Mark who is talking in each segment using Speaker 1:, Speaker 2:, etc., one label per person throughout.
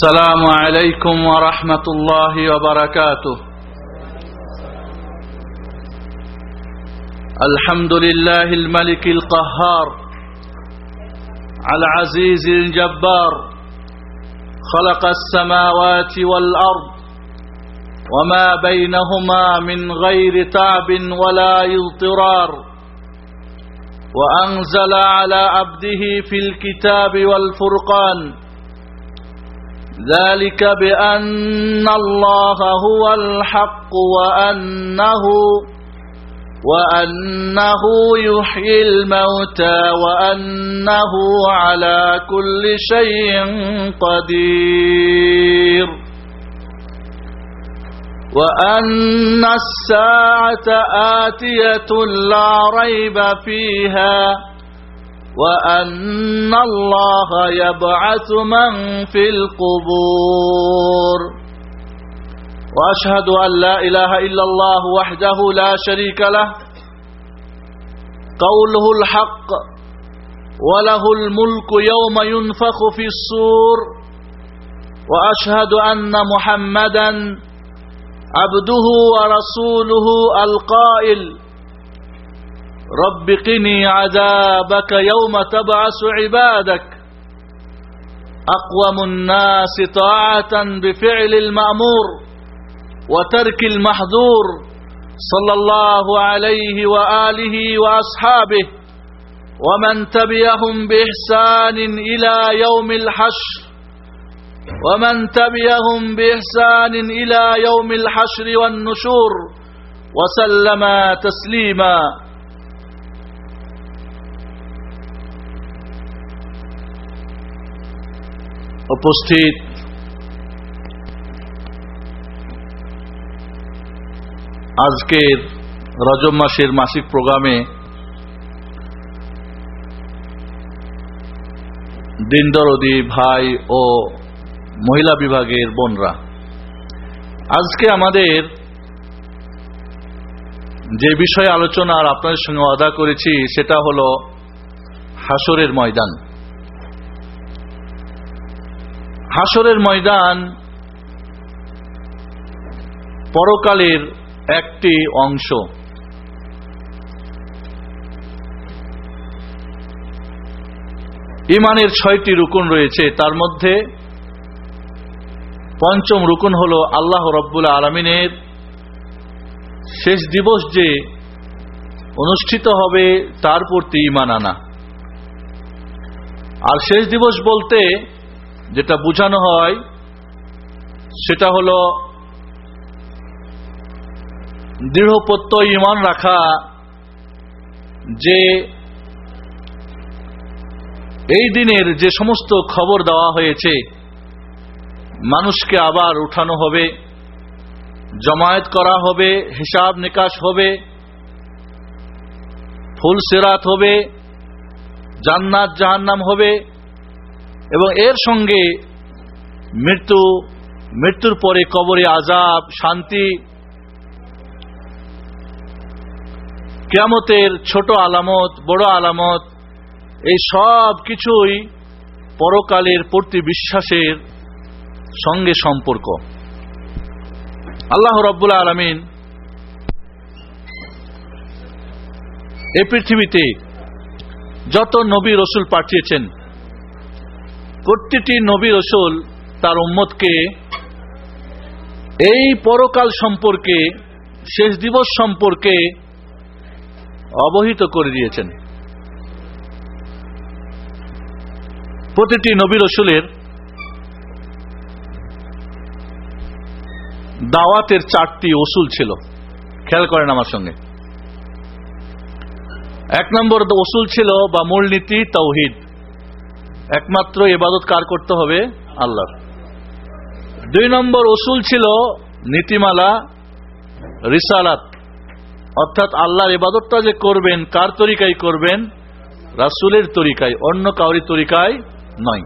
Speaker 1: السلام عليكم ورحمة الله وبركاته. الحمد لله الملك القهار العزيز الجبار خلق السماوات والأرض وما بينهما من غير تعب ولا اضطرار وأنزل على عبده في الكتاب والفرقان ذلك بأن الله هو الحق وأنه وأنه يحيي الموتى وأنه على كل شيء قدير. وأن الساعة آتية لا ريب فيها وأن الله يبعث من في القبور وأشهد أن لا إله إلا الله وحده لا شريك له قوله الحق وله الملك يوم ينفخ في الصور وأشهد أن محمدا عبده ورسوله القائل رب قني عذابك يوم تبعث عبادك. أقوم الناس طاعة بفعل المأمور وترك المحظور صلى الله عليه وآله وأصحابه ومن تبعهم بإحسان إلى يوم الحشر. ومن تبعهم بإحسان إلى يوم الحشر والنشور. وسلم تسليما. উপস্থিত। আজকের রজব মাসের মাসিক প্রোগ্রামে দিনদরদি ভাই ও মহিলা বিভাগের বোনরা, আজকে আমাদের যে বিষয়ে আলোচনার আপনাদের সঙ্গে অদা করেছি সেটা হলো হাসরের ময়দান। হাসরের ময়দান পরকালের একটি অংশ। ইমানের ছয়টি রুকুন রয়েছে, তার মধ্যে পঞ্চম রুকুন হল আল্লাহ রব্বুল আলমিনের শেষ দিবস যে অনুষ্ঠিত হবে, তার প্রতি ইমান আনা। আর শেষ দিবস বলতে যেটা বোঝানো হয়, সেটা হল দৃঢ়পত্য ইমান রাখা যে এই দিনের যে সমস্ত খবর দেওয়া হয়েছে, মানুষকে আবার উঠানো হবে, জমায়েত করা হবে, হিসাব নিকাশ হবে, ফুল সেরাত হবে, জান্নাত জাহান্নাম হবে এবং এর সঙ্গে মৃত্যু, মৃত্যুর পরে কবরে আজাব শান্তি। কেয়ামতের ছোট আলামত, বড় আলামত, এই সব কিছুই পরকালের প্রতি বিশ্বাসের সঙ্গে সম্পর্ক। আল্লাহ রব্বুল আলমিন এ পৃথিবীতে যত নবী রসুল পাঠিয়েছেন প্রতিটি নবী রসুল তার উম্মতকে এই পরকাল সম্পর্কে, শেষ দিবস সম্পর্কে অবহিত করে দিয়েছেন। প্রতিটি নবী রসুলের দাওয়াতের চারটি ওসুল ছিল। খেয়াল করেন আমার সঙ্গে। এক নম্বর ওসুল ছিল বা মূলনীতি তৌহিদ একমাত্র এবাদত কার করতে হবে? আল্লাহ দুই নম্বর ওসুল ছিল নীতিমালা, রিসালাত। অর্থাৎ আল্লাহর এবাদতটা যে করবেন, কার তরিকায় করবেন? রাসুলের তরিকায়, অন্য কাউরি তরিকায় নয়।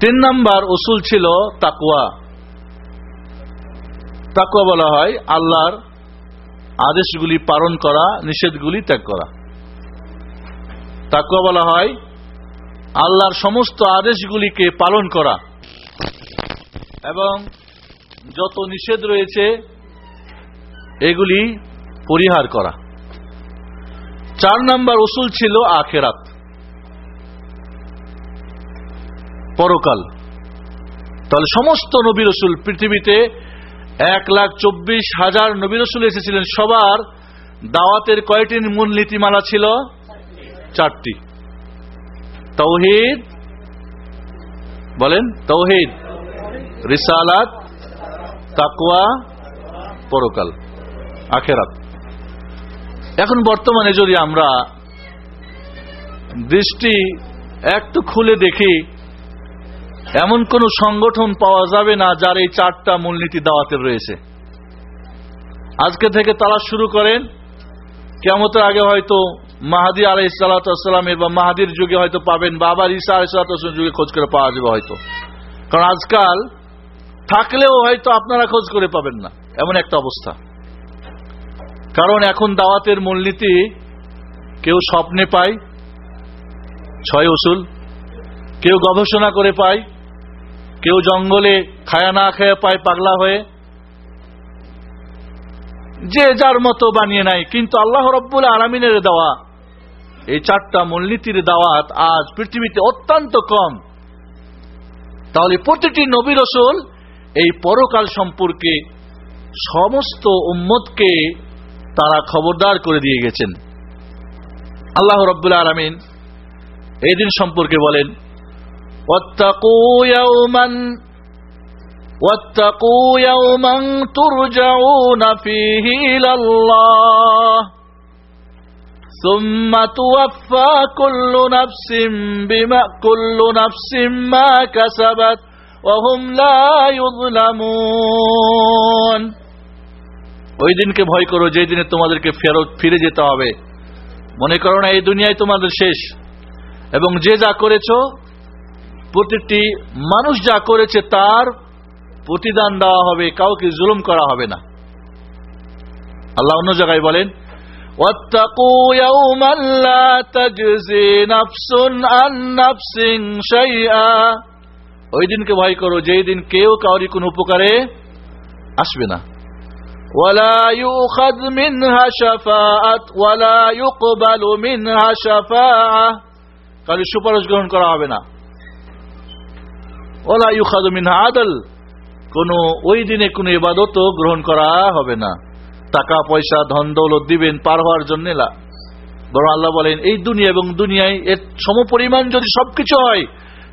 Speaker 1: তিন নম্বর ওসুল ছিল তাকুয়া তাকুয়া বলা হয় আল্লাহর আদেশগুলি পালন করা, নিষেধগুলি ত্যাগ করা। তাকুয়া বলা হয় আল্লাহর সমস্ত আদেশগুলিকে পালন করা। এবং যত নিষেধ রয়েছে, এগুলি পরিহার করা। চার নাম্বার ওসুল ছিল আখেরাত। পরকাল। তাহলে সমস্ত নবী রসুল পৃথিবীতে এক লাখ চব্বিশ হাজার নবী রসুল এসেছিলেন। সবার দাওয়াতের কয়টি মূল নীতিমালা ছিল? চারটি। তৌহিদ, বলেন, তৌহিদ, রিসালাত তাকুয়া পরকাল, আখেরাত। এখন বর্তমানে যদি আমরা দৃষ্টি একটু খুলে দেখি, এমন কোন সংগঠন পাওয়া যাবে না যার এই চারটা মূলনীতি দাওয়াতে রয়েছে। আজকে থেকে তারা শুরু করেন কেমতের আগে হয়তো মাহাদি আলাই সালাতামের বা মাহাদির যুগে হয়তো পাবেন বা আবার ঈসা আলাই সালাতামের যুগে খোঁজ করে পাওয়া যাবে হয়তো। কারণ আজকাল থাকলেও হয়তো আপনারা খোঁজ করে পাবেন না, এমন একটা অবস্থা। কারণ এখন দাওয়াতের মূলনীতি, কেউ স্বপ্নে পায়, ছয় ওসুল কেউ গবেষণা করে পায়, কেউ জঙ্গলে খায়া না খায়া পায়, পাগলা হয়ে। যে যার মতো বানিয়ে নাই, কিন্তু আল্লাহ রব্বুল আলমিনের দেওয়া এই চারটা মূলনীতির দাওয়াত আজ পৃথিবীতে অত্যন্ত কম তাহলে প্রতিটি নবী রসুল এই পরকাল সম্পর্কে সমস্ত উম্মতকে তারা খবরদার করে দিয়ে গেছেন আল্লাহ রব্বুল আলমিন এই দিন সম্পর্কে বলেন واتقوا يوما واتقوا يوما ترجعون فيه إلى الله ثم توفى كل نفس بما كل نفس ما كسبت وهم لا يظلمون ওই দিনকে ভয় করো যে দিনে তোমাদেরকে ফেরত ফিরে যেতে হবে মনে করো না এই দুনিয়ায় তোমাদের শেষ এবং যে যা করেছো প্রতিটি মানুষ যা করেছে তার প্রতিদান দেওয়া হবে কাউকে জুলুম করা হবে না আল্লাহ অন্য জায়গায় বলেন واتقوا يوما لا تجزي نفس عن نفس شيئا ওই দিনকে ভয় করো যেই দিন কেউ কাউরি কোন উপকারে আসবে না ولا يؤخذ منها شفاعة ولا يقبل منها شفاعة কারো সুপারিশ গ্রহণ করা হবে না ওলা ইউখাদু মিনহা আদল কোন ওই দিনে কোন ইবাদত গ্রহণ করা হবে না টাকা পয়সা ধন দৌলত দিবেন, পার হওয়ার জন্য বরং আল্লাহ বলেন, এই দুনিয়া এবং দুনিয়ায় এর সমপরিমাণ যদি সবকিছু হয়,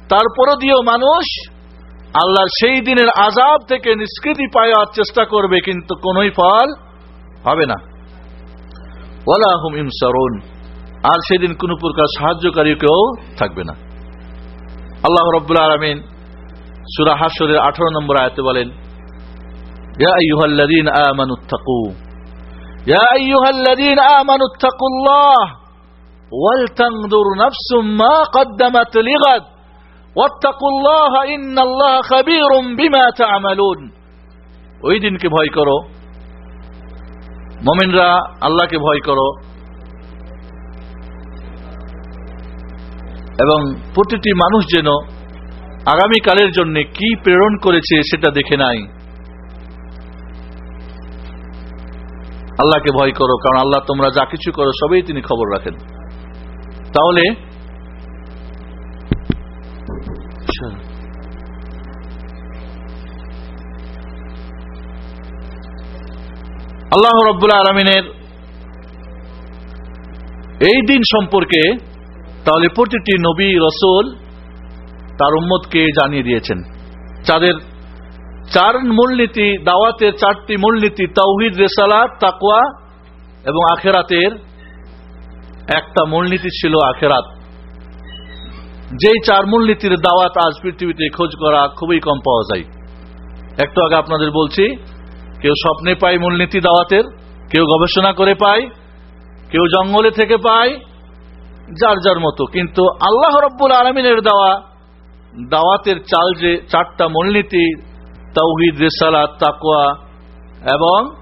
Speaker 1: তারপরও দিয়েও মানুষ। আল্লাহর সেই দিনের আজাব থেকে নিষ্কৃতি পাওয়ার চেষ্টা করবে, কিন্তু কোনই ফল হবে না। ওলা আর সেদিন কোনো প্রকার সাহায্যকারী কেউ থাকবে না। আল্লাহ রব্বুল আলমিন সুরাহাসরের আঠারো নম্বর আয়তে বলেন يا أيها الذين آمنوا اتقوا الله ولتنظر نفس ما قدمت لغد واتقوا الله إن الله خبير بما تعملون ওই দিনকে ভয় করো মমিনরা আল্লাহকে ভয় করো এবং প্রতিটি মানুষ যেন আগামীকালের জন্য কি প্রেরণ করেছে সেটা দেখে নাই আল্লাহকে ভয় করো, কারণ আল্লাহ তোমরা যা কিছু করো সবই তিনি খবর রাখেন। তাহলে আল্লাহ রব্বুল্লাহ আলমিনের এই দিন সম্পর্কে তাহলে প্রতিটি নবী রসুল তার উম্মতকে জানিয়ে দিয়েছেন। যাদের চার মূলনীতি দাওয়াতের চারটি মূলনীতি, তাওহিদ, রেসালাত তাকুয়া এবং আখেরাতের একটা মূলনীতি ছিল আখেরাত। যেই চার মূলনীতির দাওয়াত আজ পৃথিবীতে খোঁজ করা খুবই কম পাওয়া যায়। একটু আগে আপনাদের বলছি, কেউ স্বপ্নে পায় মূলনীতি দাওয়াতের, কেউ গবেষণা করে পায়, কেউ জঙ্গলে থেকে পায়, যার যার মতো। কিন্তু আল্লাহ রব্বুল আলমিনের দেওয়া, দাওয়াতের চাল যে চারটা মূলনীতি তৌহিদ রেসালাত তাকুয়া এবং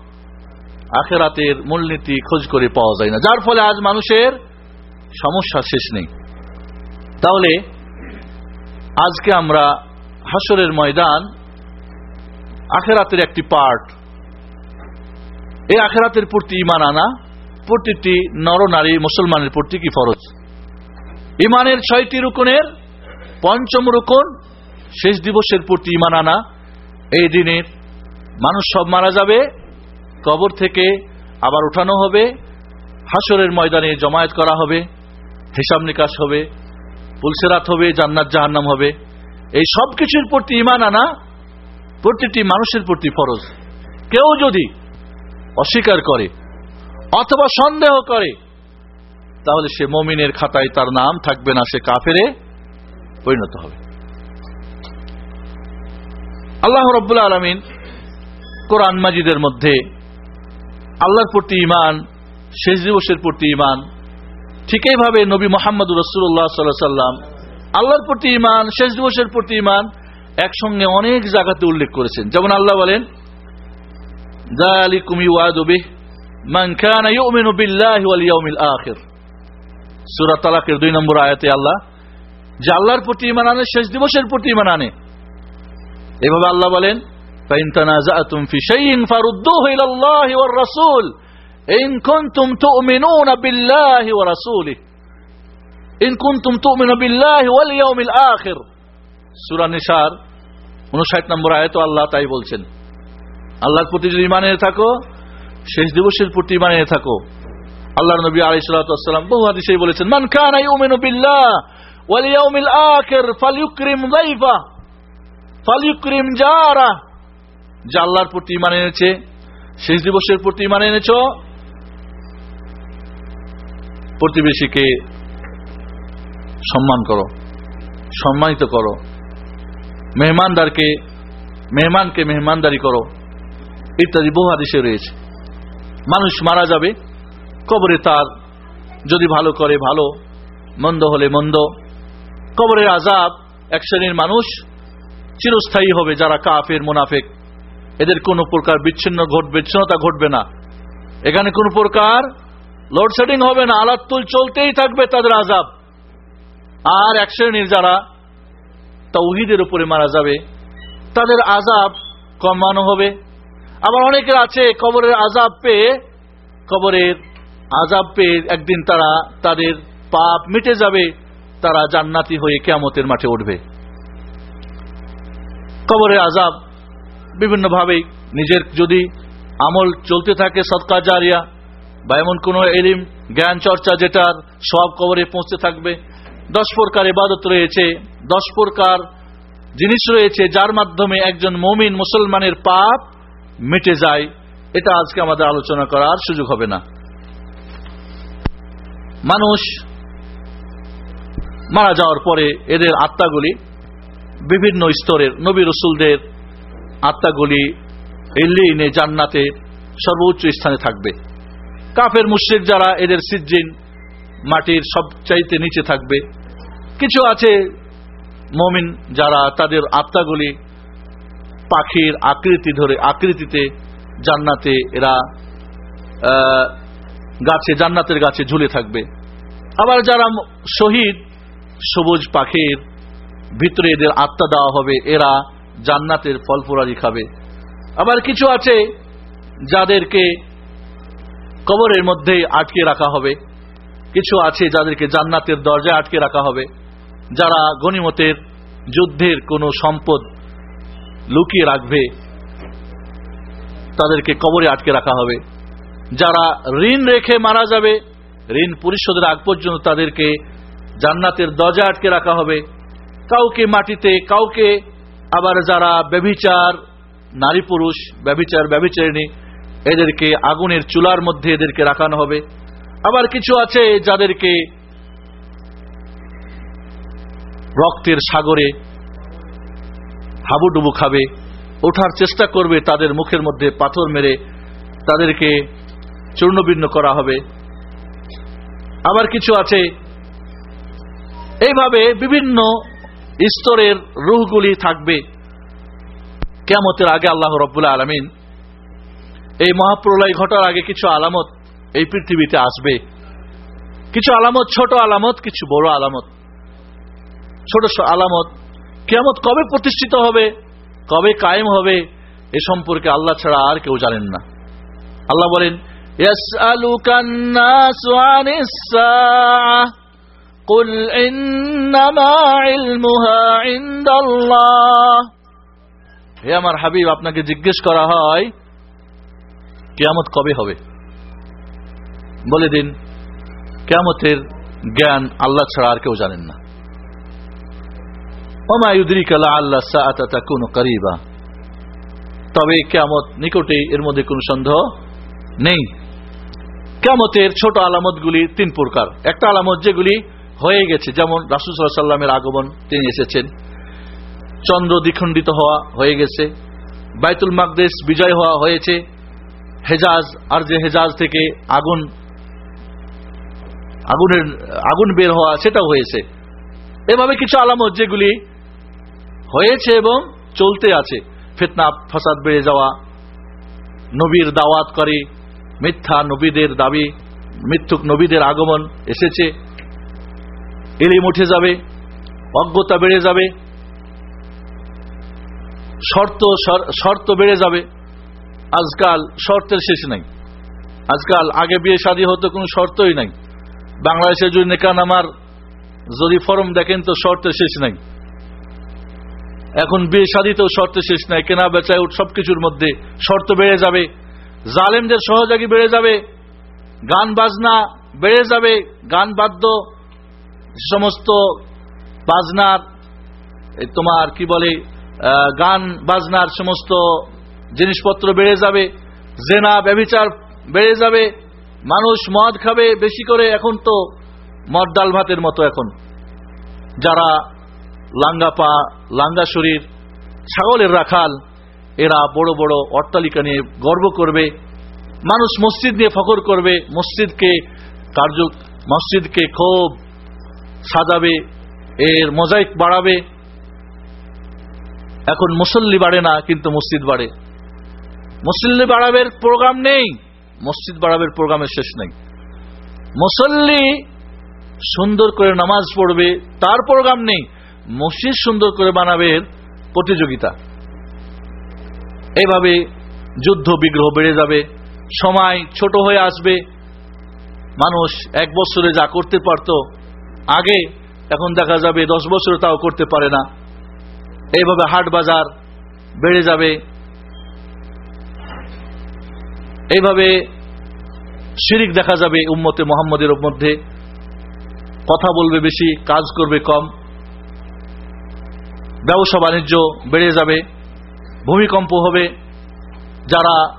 Speaker 1: আখেরাতের মূলনীতি খোঁজ করে পাওয়া যায় না। যার ফলে আজ মানুষের সমস্যা শেষ নেই। তাহলে আজকে আমরা হাসরের ময়দান আখেরাতের একটি পার্ট। এই আখেরাতের প্রতি ইমান আনা, প্রতিটি নরনারী মুসলমানের প্রতি কি ফরজ? ইমানের ছয়টি রুকনের পঞ্চম রুকন, শেষ দিবসের প্রতি ইমান আনা এই দিনের মানুষ সব মারা যাবে, কবর থেকে আবার উঠানো হবে হাসরের ময়দানে জমায়েত করা হবে, হিসাব নিকাশ হবে পুলসেরাত হবে, জান্নাত জাহান্নাম হবে। এই সব কিছুর প্রতি ইমান আনা প্রতিটি মানুষের প্রতি ফরজ। কেউ যদি অস্বীকার করে অথবা সন্দেহ করে, তাহলে সে মমিনের খাতায় তার নাম থাকবে না, সে কাফেরে পরিণত হবে। আল্লাহ রব্বুল্লা আলমিন কোরআন মাজিদের মধ্যে আল্লাহর প্রতি ইমান শেষ দিবসের প্রতি ইমান ঠিক এইভাবে নবী মোহাম্মদ রসুল্লাহ সাল্লাহ সাল্লাম আল্লাহর প্রতি ইমান শেষ দিবসের প্রতি ইমান একসঙ্গে অনেক জায়গাতে উল্লেখ করেছেন। যেমন আল্লাহ বলেন নম্বর আয়াতে আল্লাহ, যে আল্লাহর প্রতি ঈমান আনে, শেষ দিবসের প্রতি ইমান আনে। এভাবে আল্লাহ বলেন সুরানিসার উনষাট নম্বর আয়ত আল্লাহ তাই বলছেন আল্লাহর প্রতি যদি ইমান এনে থাকো শেষ দিবসের প্রতি ইমান এনে থাকো আল্লাহ নবী আলাইসালাম বহু হাদিসে বলেছেন মান খান বিল্লাহ ওয়ালিয়াউমিল আখির ফালইউকরিম যাইফা ফালইউকরিম যারা যে আল্লাহর প্রতি ইমান এনেছে, শেষ দিবসের প্রতি ইমান এনেছ, প্রতিবেশীকে সম্মান করো, সম্মানিত করো, মেহমানদারকে, মেহমানকে মেহমানদারি করো, ইত্যাদি বহু হাদিসে রয়েছে। মানুষ মারা যাবে, কবরে তার যদি ভালো করে ভালো, মন্দ হলে মন্দ, কবরের আজাব এক শ্রেণির মানুষ চিরস্থায়ী হবে যারা কাফের, মুনাফেক। এদের কোনো প্রকার বিচ্ছিন্ন ঘটবে বিচ্ছিন্নতা ঘটবে না। এখানে কোনো প্রকার লোডশেডিং হবে না। আলাতুল চলতেই থাকবে তাদের আজাব আর এক শ্রেণির যারা তৌহিদের উপরে মারা যাবে, তাদের আজাব কমানো হবে। আবার অনেকের আছে কবরের আজাব পেয়ে, কবরের আজাব পেয়ে একদিন তারা তাদের পাপ মিটে যাবে, তারা জান্নাতি হয়ে কেয়ামতের মাঠে উঠবে। কবরের আজাব বিভিন্নভাবেই নিজের যদি আমল চলতে থাকে সৎকার জারিয়া, বা এমন কোনো এলিম, জ্ঞান চর্চা যেটার সব কবরে পৌঁছতে থাকবে, দশ প্রকার ইবাদত রয়েছে, দশ প্রকার জিনিস রয়েছে যার মাধ্যমে একজন মমিন মুসলমানের পাপ মিটে যায়। এটা আজকে আমাদের আলোচনা করার সুযোগ হবে না। মানুষ মারা যাওয়ার পরে এদের আত্মাগুলি বিভিন্ন স্তরের নবী রসুলদের আত্মাগুলি এলিনে জান্নাতে সর্বোচ্চ স্থানে থাকবে। কাফের, মুশ্রিক যারা এদের সিজ্জিন মাটির সবচাইতে নিচে থাকবে। কিছু আছে মমিন যারা তাদের আত্মাগুলি পাখির আকৃতি ধরে, আকৃতিতে জান্নাতে এরা গাছে, জান্নাতের গাছে ঝুলে থাকবে। আবার যারা শহীদ, সবুজ পাখির ভিতরে এদের আত্মা দেওয়া হবে, এরা জান্নাতের ফলফুরারি খাবে। আবার কিছু আছে যাদেরকে কবরের মধ্যে আটকে রাখা হবে। কিছু আছে যাদেরকে জান্নাতের দরজায় আটকে রাখা হবে। যারা গণিমতের যুদ্ধের কোনো সম্পদ লুকিয়ে রাখবে, তাদেরকে কবরে আটকে রাখা হবে। যারা ঋণ রেখে মারা যাবে, ঋণ পরিশোধের আগ পর্যন্ত তাদেরকে জান্নাতের দরজা আটকে রাখা হবে। কাউকে মাটিতে, কাউকে আবার যারা ব্যভিচার, নারী পুরুষ, ব্যভিচার, ব্যভিচারিণী, এদেরকে আগুনের চুলার মধ্যে এদেরকে রাখানো হবে। আবার কিছু আছে যাদেরকে রক্তের সাগরে হাবুডুবু খাবে, ওঠার চেষ্টা করবে, তাদের মুখের মধ্যে পাথর মেরে তাদেরকে চূর্ণবিন্ন করা হবে। আবার কিছু আছে। এইভাবে বিভিন্ন স্তরের রুহগুলি থাকবে কেমতের আগে আল্লাহ রব্বুল্লা আলমিন। এই মহাপ্রলয় ঘটার আগে কিছু আলামত এই পৃথিবীতে আসবে। কিছু আলামত, ছোট আলামত, কিছু বড় আলামত। ছোট আলামত কেমত কবে প্রতিষ্ঠিত হবে, কবে কায়েম হবে, এ সম্পর্কে আল্লাহ ছাড়া আর কেউ জানেন না। আল্লাহ বলেন ইয়াসআলুকান্নাসু আনিস সাআহ قل إنما علمها عند الله হে আমার হাবিব আপনাকে জিজ্ঞেস করা হয় কেয়ামত কবে হবে বলে দিন কেয়ামতের জ্ঞান আল্লাহ ছাড়া আর কেউ জানেন না ওমা ইউদ্রিকা আল্লাহ সাআতা তাকুনু করিবা তবে কেয়ামত নিকটেই এর মধ্যে কোনো সন্দেহ নেই কেয়ামতের ছোট আলামতগুলি তিন প্রকার একটা আলামত যেগুলি হয়ে গেছে। যেমন রাসুল সাল্লামের আগমন, তিনি এসেছেন। চন্দ্র দ্বিখণ্ডিত হওয়া হয়ে গেছে। বাইতুল মাকদেশ বিজয় হওয়া হয়েছে। হেজাজ আর যে হেজাজ থেকে আগুন, আগুনের, আগুন বের হওয়া সেটাও হয়েছে। এভাবে কিছু আলামত যেগুলি হয়েছে এবং চলতে আছে। ফেতনা, ফসাদ বেড়ে যাওয়া, নবীর দাওয়াত করে মিথ্যা নবীদের দাবি, মিথ্যুক নবীদের আগমন এসেছে। এলিম উঠে যাবে, অজ্ঞতা বেড়ে যাবে, শর্ত শর্ত বেড়ে যাবে। আজকাল শর্তের শেষ নাই। আজকাল আগে বিয়ে শাদী হতো, কোনো শর্তই নাই। বাংলাদেশের যদি নেকান আমার যদি ফরম দেখেন তো শর্তের শেষ নাই। এখন বিয়ে শাদিতেও শর্তের শেষ নাই। কেনা বেচায় সবকিছুর মধ্যে শর্ত বেড়ে যাবে। জালেমদের সহযোগী বেড়ে যাবে। গান, বাজনা বেড়ে যাবে। গান, বাদ্য সমস্ত বাজনার তোমার কি বলে গান বাজনার সমস্ত জিনিসপত্র বেড়ে যাবে, জেনা ব্যবিচার বেড়ে যাবে, মানুষ মদ খাবে বেশি করে এখন তো মদ ডাল ভাতের মতো এখন। যারা লাঙ্গা পা, লাঙ্গা শরীর, ছাগলের রাখাল, এরা বড় বড় অট্টালিকা নিয়ে গর্ব করবে, মানুষ মসজিদ নিয়ে ফখর করবে, মসজিদকে কার্য মসজিদকে খুব সাজাবে, এর মোজাইক বাড়াবে। এখন মুসল্লি বাড়ে না, কিন্তু মসজিদ বাড়ে। মুসল্লি বাড়াবের প্রোগ্রাম নেই, মসজিদ বাড়াবের প্রোগ্রামের শেষ নেই। মুসল্লি সুন্দর করে নামাজ পড়বে, তার প্রোগ্রাম নেই, মসজিদ সুন্দর করে বানাবে প্রতিযোগিতা। এইভাবে যুদ্ধ বিগ্রহ বেড়ে যাবে, সময় ছোট হয়ে আসবে। মানুষ এক বছরে যা করতে পারত আগে, এখন দেখা যাবে দশ বছর তাও করতে পারে না। এইভাবে হাট বাজার বেড়ে যাবে। এইভাবে শিরিক দেখা যাবে উম্মতে মোহাম্মদের মধ্যে। কথা বলবে বেশি, কাজ করবে কম। ব্যবসা বাণিজ্য বেড়ে যাবে। ভূমিকম্প হবে। যারা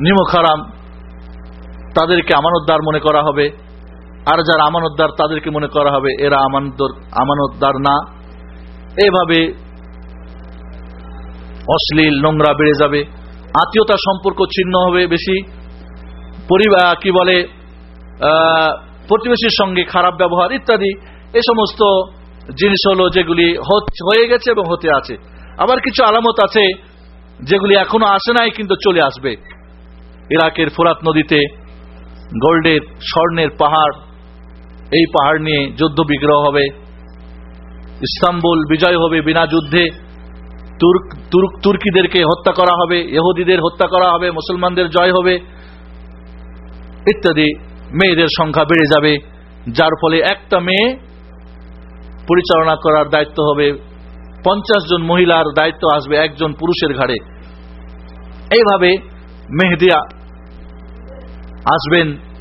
Speaker 1: নিমখারাম, তাদেরকে আমানতদার মনে করা হবে। আর যারা আমানতদার তাদেরকে মনে করা হবে, এরা আমানতদার না। এভাবে অশ্লীল নোংরা বেড়ে যাবে, আত্মীয়তার সম্পর্ক ছিন্ন হবে বেশি। পরিবার কি বলে প্রতিবেশীর সঙ্গে খারাপ ব্যবহার ইত্যাদি, এ সমস্ত জিনিস হলো যেগুলি হয়ে গেছে এবং হতে আছে। আবার কিছু আলামত আছে যেগুলি এখনও আসে নাই কিন্তু চলে আসবে। ইরাকের ফোরাত নদীতে গোল্ডের স্বর্ণের পাহাড় এই পাহাড় নিয়ে যুদ্ধ বিগ্রহ হবে। ইস্তাম্বুল বিজয় হবে বিনা যুদ্ধে। তুর্ক তুর্ক, তুর্কিদেরকে হত্যা করা হবে, ইহুদিদের হত্যা করা হবে, মুসলমানদের জয় হবে। ইত্যাদি মেয়েদের সংখ্যা বেড়ে যাবে, যার ফলে একটা মেয়ে পরিচালনা করার দায়িত্ব হবে। পঞ্চাশ জন মহিলার দায়িত্ব আসবে একজন পুরুষের ঘাড়ে। এইভাবে মেহেদিয়া আসবেন।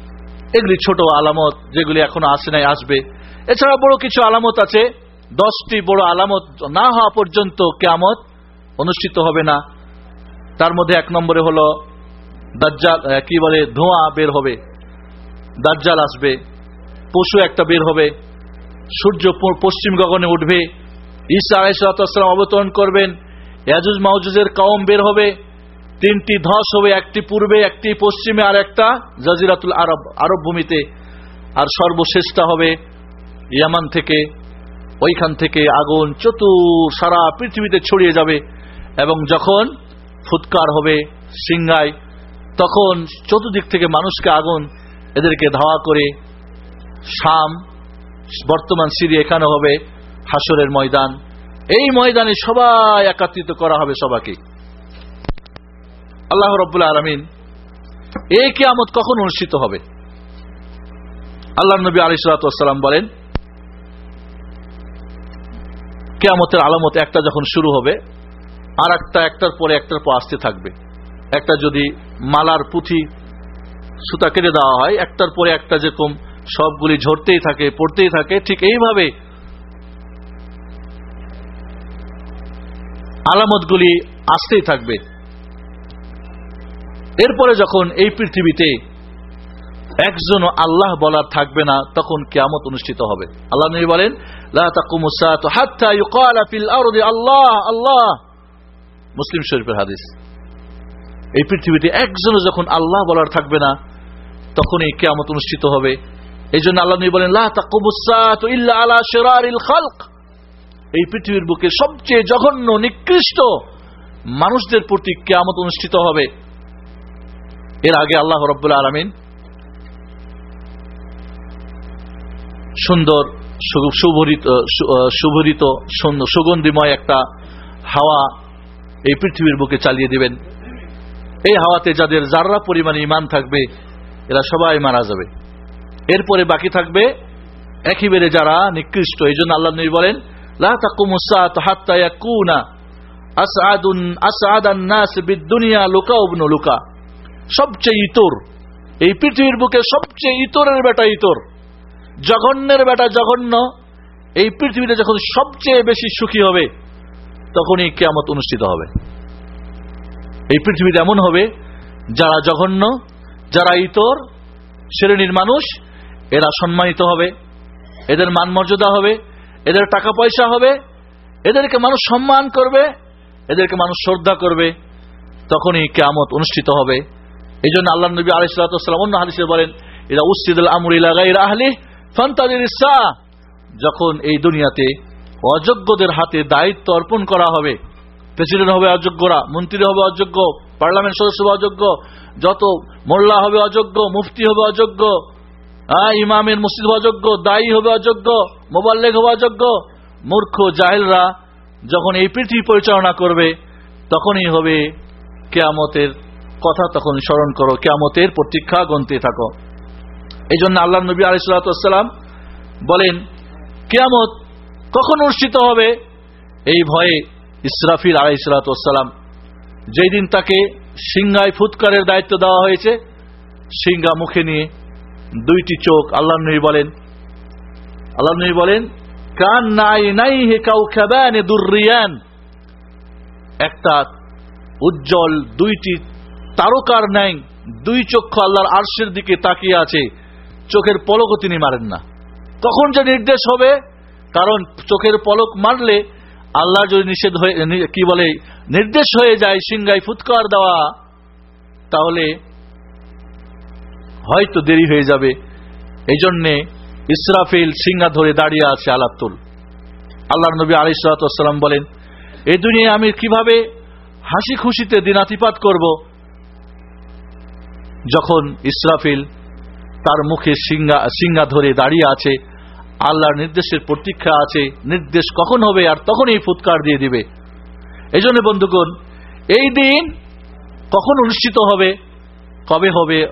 Speaker 1: এগুলি ছোট আলামত, যেগুলি এখনও আসে নাই, আসবে। এছাড়া বড় কিছু আলামত আছে। দশটি বড় আলামত না হওয়া পর্যন্ত কেয়ামত অনুষ্ঠিত হবে না। তার মধ্যে এক নম্বরে হলো দাজ্জাল কি বলে, ধোঁয়া বের হবে। দাজ্জাল আসবে। পশু একটা বের হবে। সূর্য পশ্চিম গগনে উঠবে। ঈসা আলাইসালাম অবতরণ করবেন। ইয়াজুজ মাহুজের কওম বের হবে। তিনটি ধস হবে, একটি পূর্বে, একটি পশ্চিমে, আর একটা জাজিরাতুল আরব আরব ভূমিতে। আর সর্বশেষটা হবে ইয়ামান থেকে, ওইখান থেকে আগুন চতুর সারা পৃথিবীতে ছড়িয়ে যাবে এবং যখন ফুৎকার হবে সিংগায় তখন চতুর্দিক থেকে মানুষকে আগুন এদেরকে ধাওয়া করে শাম, বর্তমান সিরি এখানে হবে হাসরের ময়দান। এই ময়দানে সবাই একাত্রিত করা হবে সবাইকে। আল্লাহ রব্বুল আলমিন এই কেয়ামত কখন অনুষ্ঠিত হবে? আল্লাহ নবী আলিসাল্লাম বলেন, কেয়ামতের আলামত একটা যখন শুরু হবে আর একটা একটার পরে একটার পর আসতে থাকবে। একটা যদি মালার পুঁথি, সুতা কেটে দেওয়া হয়, একটার পরে একটা যেরকম সবগুলি ঝরতেই থাকে, পড়তেই থাকে, ঠিক এইভাবে আলামতগুলি আসতেই থাকবে। এরপরে যখন এই পৃথিবীতে একজন আল্লাহ বলার থাকবে না, তখন কেয়ামত অনুষ্ঠিত হবে। আল্লাহ নবী বলেন আল্লাহ আল্লাহ। মুসলিম শরীফের হাদিস। এই পৃথিবীতে একজনও যখন আল্লাহ বলার থাকবে না তখন এই কেয়ামত অনুষ্ঠিত হবে। এই জন্য আল্লাহ নবী বলেন এই পৃথিবীর বুকে সবচেয়ে জঘন্য, নিকৃষ্ট মানুষদের প্রতি কেয়ামত অনুষ্ঠিত হবে। এর আগে আল্লাহ রব্বুল আলমিন সুন্দর সুভরিত সুভরিত সুগন্ধিময় একটা হাওয়া এই পৃথিবীর বুকে চালিয়ে দিবেন। এই হাওয়াতে যাদের যাররা পরিমাণে ইমান থাকবে, এরা সবাই মারা যাবে। এরপরে বাকি থাকবে একই বেড়ে যারা নিকৃষ্ট, এই জন্য আল্লাহ নবী বলেন সবচেয়ে ইতর। এই পৃথিবীর বুকে সবচেয়ে ইতরের বেটা ইতর। জঘন্যের বেটা জঘন্য। এই পৃথিবীতে যখন সবচেয়ে বেশি সুখী হবে, তখনই কেয়ামত অনুষ্ঠিত হবে। এই পৃথিবীতে এমন হবে, যারা জঘন্য, যারা ইতর, শ্রেণির মানুষ, এরা সম্মানিত হবে। এদের মান মর্যাদা হবে, এদের টাকা পয়সা হবে, এদেরকে মানুষ সম্মান করবে, এদেরকে মানুষ শ্রদ্ধা করবে। তখনই কেয়ামত অনুষ্ঠিত হবে। এই জন্য আল্লাহ নবী আলিসাল্লাম অন্য হাদিসে বলেন এরা উস্তিদুল আমর যখন এই দুনিয়াতে অযোগ্যদের হাতে দায়িত্ব অর্পণ করা হবে, প্রেসিডেন্ট হবে অযোগ্যরা, মন্ত্রী হবে অযোগ্য, পার্লামেন্ট সদস্য হবে অযোগ্য, যত মোল্লা হবে অযোগ্য, মুফতি হবে অযোগ্য ইমামের মসজিদ হবে অযোগ্য, দায়ী হবে অযোগ্য মোবাল্লেগ হবে অযোগ্য, মূর্খ জাহেলরা যখন এই পৃথিবী পরিচালনা করবে, তখনই হবে কেয়ামতের কথা তখন স্মরণ করো, কেয়ামতের প্রতীক্ষা গন্তে থাকো। এই জন্য আল্লাহ নবী আলিসাল্লাম বলেন, কেয়ামত কখন অনুষ্ঠিত হবে? এই ভয়ে ইসরাফিল আলাইসালাম যেই দিন তাকে সিংহায় ফুৎকারের দায়িত্ব দেওয়া হয়েছে, সিংহা মুখে নিয়ে দুইটি চোখ আল্লাহ নবী বলেন। আল্লাহ নবী বলেন কান নাই নাই হে কাউ খেবেন একটা উজ্জ্বল দুইটি তারকার ন্যায় দুই চক্ষু আল্লাহর আর্শের দিকে তাকিয়ে আছে, চোখের পলকও তিনি মারেন না। তখন যে নির্দেশ হবে, কারণ চোখের পলক মারলে আল্লাহ যদি নিষেধ হয়ে কি বলে, নির্দেশ হয়ে যায় সিংহাই ফুৎকার দেওয়া, তাহলে হয়তো দেরি হয়ে যাবে। এই জন্যে ইসরাফিল সিংহা ধরে দাঁড়িয়ে আছে আলাতুল আল্লাহ নবী আলিসাল্লাম বলেন এই দুনিয়ায় আমি কীভাবে হাসি খুশিতে দিনাতিপাত করব? যখন ইসরাফিল তার মুখে সিংহা সিংহা ধরে দাঁড়িয়ে আছে, আল্লাহর নির্দেশের প্রতীক্ষা আছে, নির্দেশ কখন হবে আর তখন এই ফুৎকার দিয়ে দিবে। এই জন্য বন্ধুগণ, এই দিন কখন অনুষ্ঠিত হবে, কবে হবে,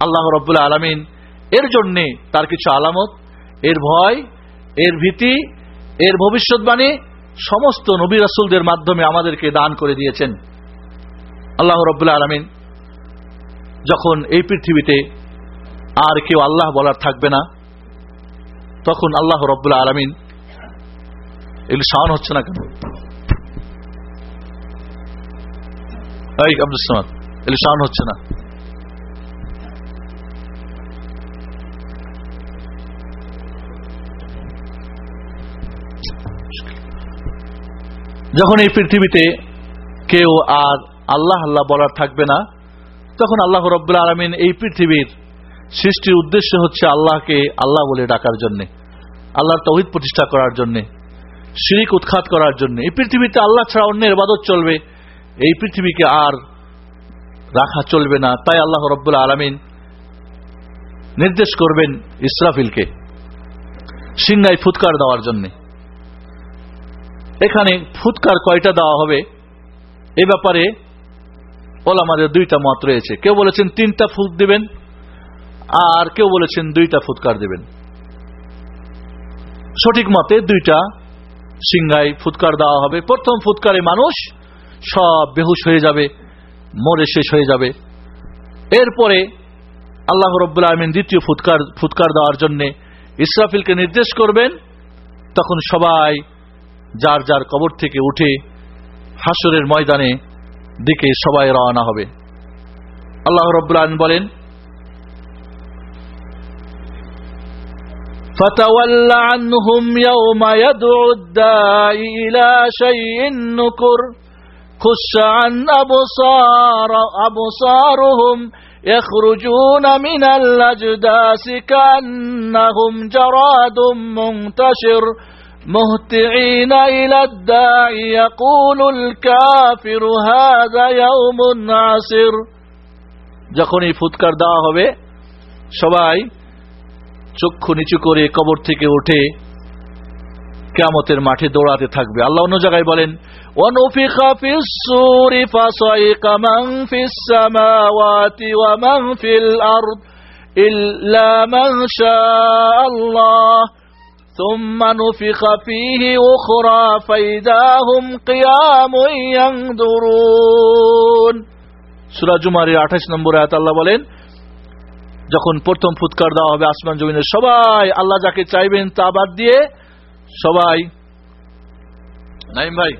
Speaker 1: আল্লাহ রব্বুল্লা আলমিন এর জন্যে তার কিছু আলামত, এর ভয়, এর ভীতি, এর ভবিষ্যৎবাণী সমস্ত নবী রাসুলদের মাধ্যমে আমাদেরকে দান করে দিয়েছেন। আল্লাহ রব্বুল্লা আলমিন যখন এই পৃথিবীতে আর কেউ আল্লাহ বলার থাকবে না, তখন আল্লাহ রব্বুল্লা আলমিন এগুলি সাউন হচ্ছে না কেন? হচ্ছে না। যখন এই পৃথিবীতে কেউ আর আল্লাহ আল্লাহ বলার থাকবে না তখন আল্লাহ রব্বুল আলমিন এই পৃথিবীর সৃষ্টির উদ্দেশ্য হচ্ছে আল্লাহকে আল্লাহ বলে ডাকার জন্যে, আল্লাহর তহিদ প্রতিষ্ঠা করার জন্যে, শিরিক উৎখাত করার জন্য। এই পৃথিবীতে আল্লাহ ছাড়া অন্যের বাদত চলবে, এই পৃথিবীকে আর রাখা চলবে না। তাই আল্লাহ রব্বুল আলমিন নির্দেশ করবেন ইসরাফিলকে সিংহাই ফুৎকার দেওয়ার জন্যে। এখানে ফুৎকার কয়টা দেওয়া হবে? এ ব্যাপারে ওলামাদের দুইটা মত রয়েছে। কেউ বলেছেন তিনটা ফুট দিবেন, আর কেউ বলেছেন দুইটা ফুৎকার দিবেন। সঠিক মতে দুইটা সিংহাই ফুৎকার দেওয়া হবে। প্রথম ফুৎকারে মানুষ সব বেহুশ হয়ে যাবে, মরে শেষ হয়ে যাবে। এরপরে আল্লাহ রব্বুল আলমিন দ্বিতীয় ফুৎকার ফুৎকার দেওয়ার জন্য ইসরাফিলকে নির্দেশ করবেন, তখন সবাই যার যার কবর থেকে উঠে হাসরের ময়দানে দিকে সবাই রওনা হবে আল্লাহ রব্বুল আলম বলেন فتول عنهم يوم يدعو الداعي إلى شيء نكر خش عن أبصار أبصارهم يخرجون من الأجداس كأنهم جراد منتشر مهتعين إلى الداعي يقول الكافر هذا يوم عسر যখনই ফুৎকার দেওয়া হবে সবাই চক্ষু নিচু করে কবর থেকে উঠে কেমতের মাঠে দৌড়াতে থাকবে আল্লাহ অন্য জায়গায় বলেন ونفخ في الصور فصيق من في السماوات ومن في الأرض إلا من شاء الله ثم نفخ فيه أخرى فإذا هم قيام ينظرون 28 আল্লাহ যখন প্রথম ফুৎকার দেওয়া হবে আসমান জমিনে, সবাই আল্লাহ যাকে চাইবেন তা বাদ দিয়ে সবাই নাইম ভাই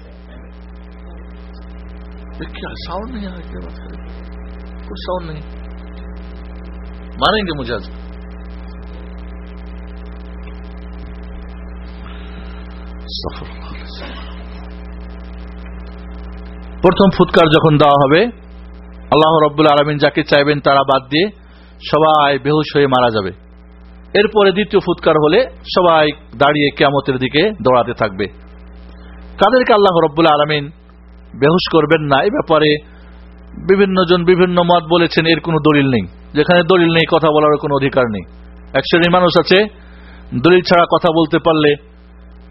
Speaker 1: মানেন নেই মুঝে প্রথম ফুৎকার যখন দেওয়া হবে, আল্লাহ রব্বুল আলমিন যাকে চাইবেন তারা বাদ দিয়ে সবাই বেহুশ হয়ে মারা যাবে। এরপরে দ্বিতীয় ফুৎকার হলে সবাই দাঁড়িয়ে কেমতের দিকে দৌড়াতে থাকবে। কাদেরকে আল্লাহ রব্বুল আলমিন বেহুশ করবেন না? এ ব্যাপারে বিভিন্ন জন বিভিন্ন মত বলেছেন, এর কোনো দলিল নেই। যেখানে দলিল নেই, কথা বলার কোনো অধিকার নেই। এক শ্রেণির মানুষ আছে, দলিল ছাড়া কথা বলতে পারলে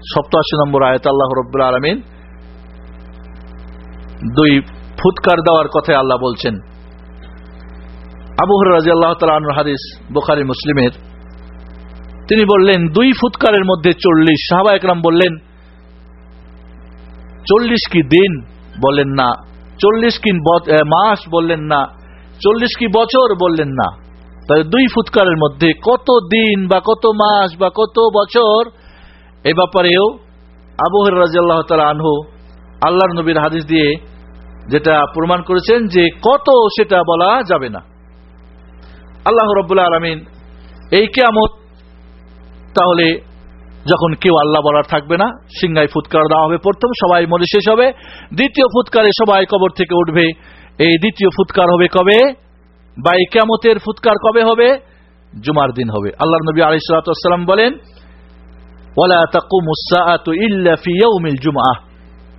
Speaker 1: সপ্তাশি নম্বর আয়ত আল্লাহ রব্বুল আলমিন দুই ফুৎকার দেওয়ার কথায় আল্লাহ বলছেন। আবুহর রাজি আল্লাহ তালা হাদিস বোখারি মুসলিমের। তিনি বললেন, দুই ফুৎকারের মধ্যে চল্লিশ। সাহাবা একরাম বললেন, চল্লিশ কি দিন? বললেন, না। চল্লিশ কি মাস? বললেন, না। চল্লিশ কি বছর? বললেন, না। তাই দুই ফুৎকারের মধ্যে কত দিন বা কত মাস বা কত বছর এ ব্যাপারেও আবহের রাজিয়াল্লাহ তালা আনহু আল্লাহর নবীর হাদিস দিয়ে যেটা প্রমাণ করেছেন যে কত সেটা বলা যাবে না। আল্লাহ রব্বুল্লা আলমিন এই কেয়ামত তাহলে যখন কেউ আল্লাহ বলার থাকবে না, সিংহায় ফুৎকার দেওয়া হবে, প্রথম সবাই মরে শেষ হবে, দ্বিতীয় ফুৎকারে সবাই কবর থেকে উঠবে। এই দ্বিতীয় ফুৎকার হবে কবে? বা এই কেমতের ফুৎকার কবে হবে? জুমার দিন হবে। আল্লাহ নবী আলিসাল্লাম বলেন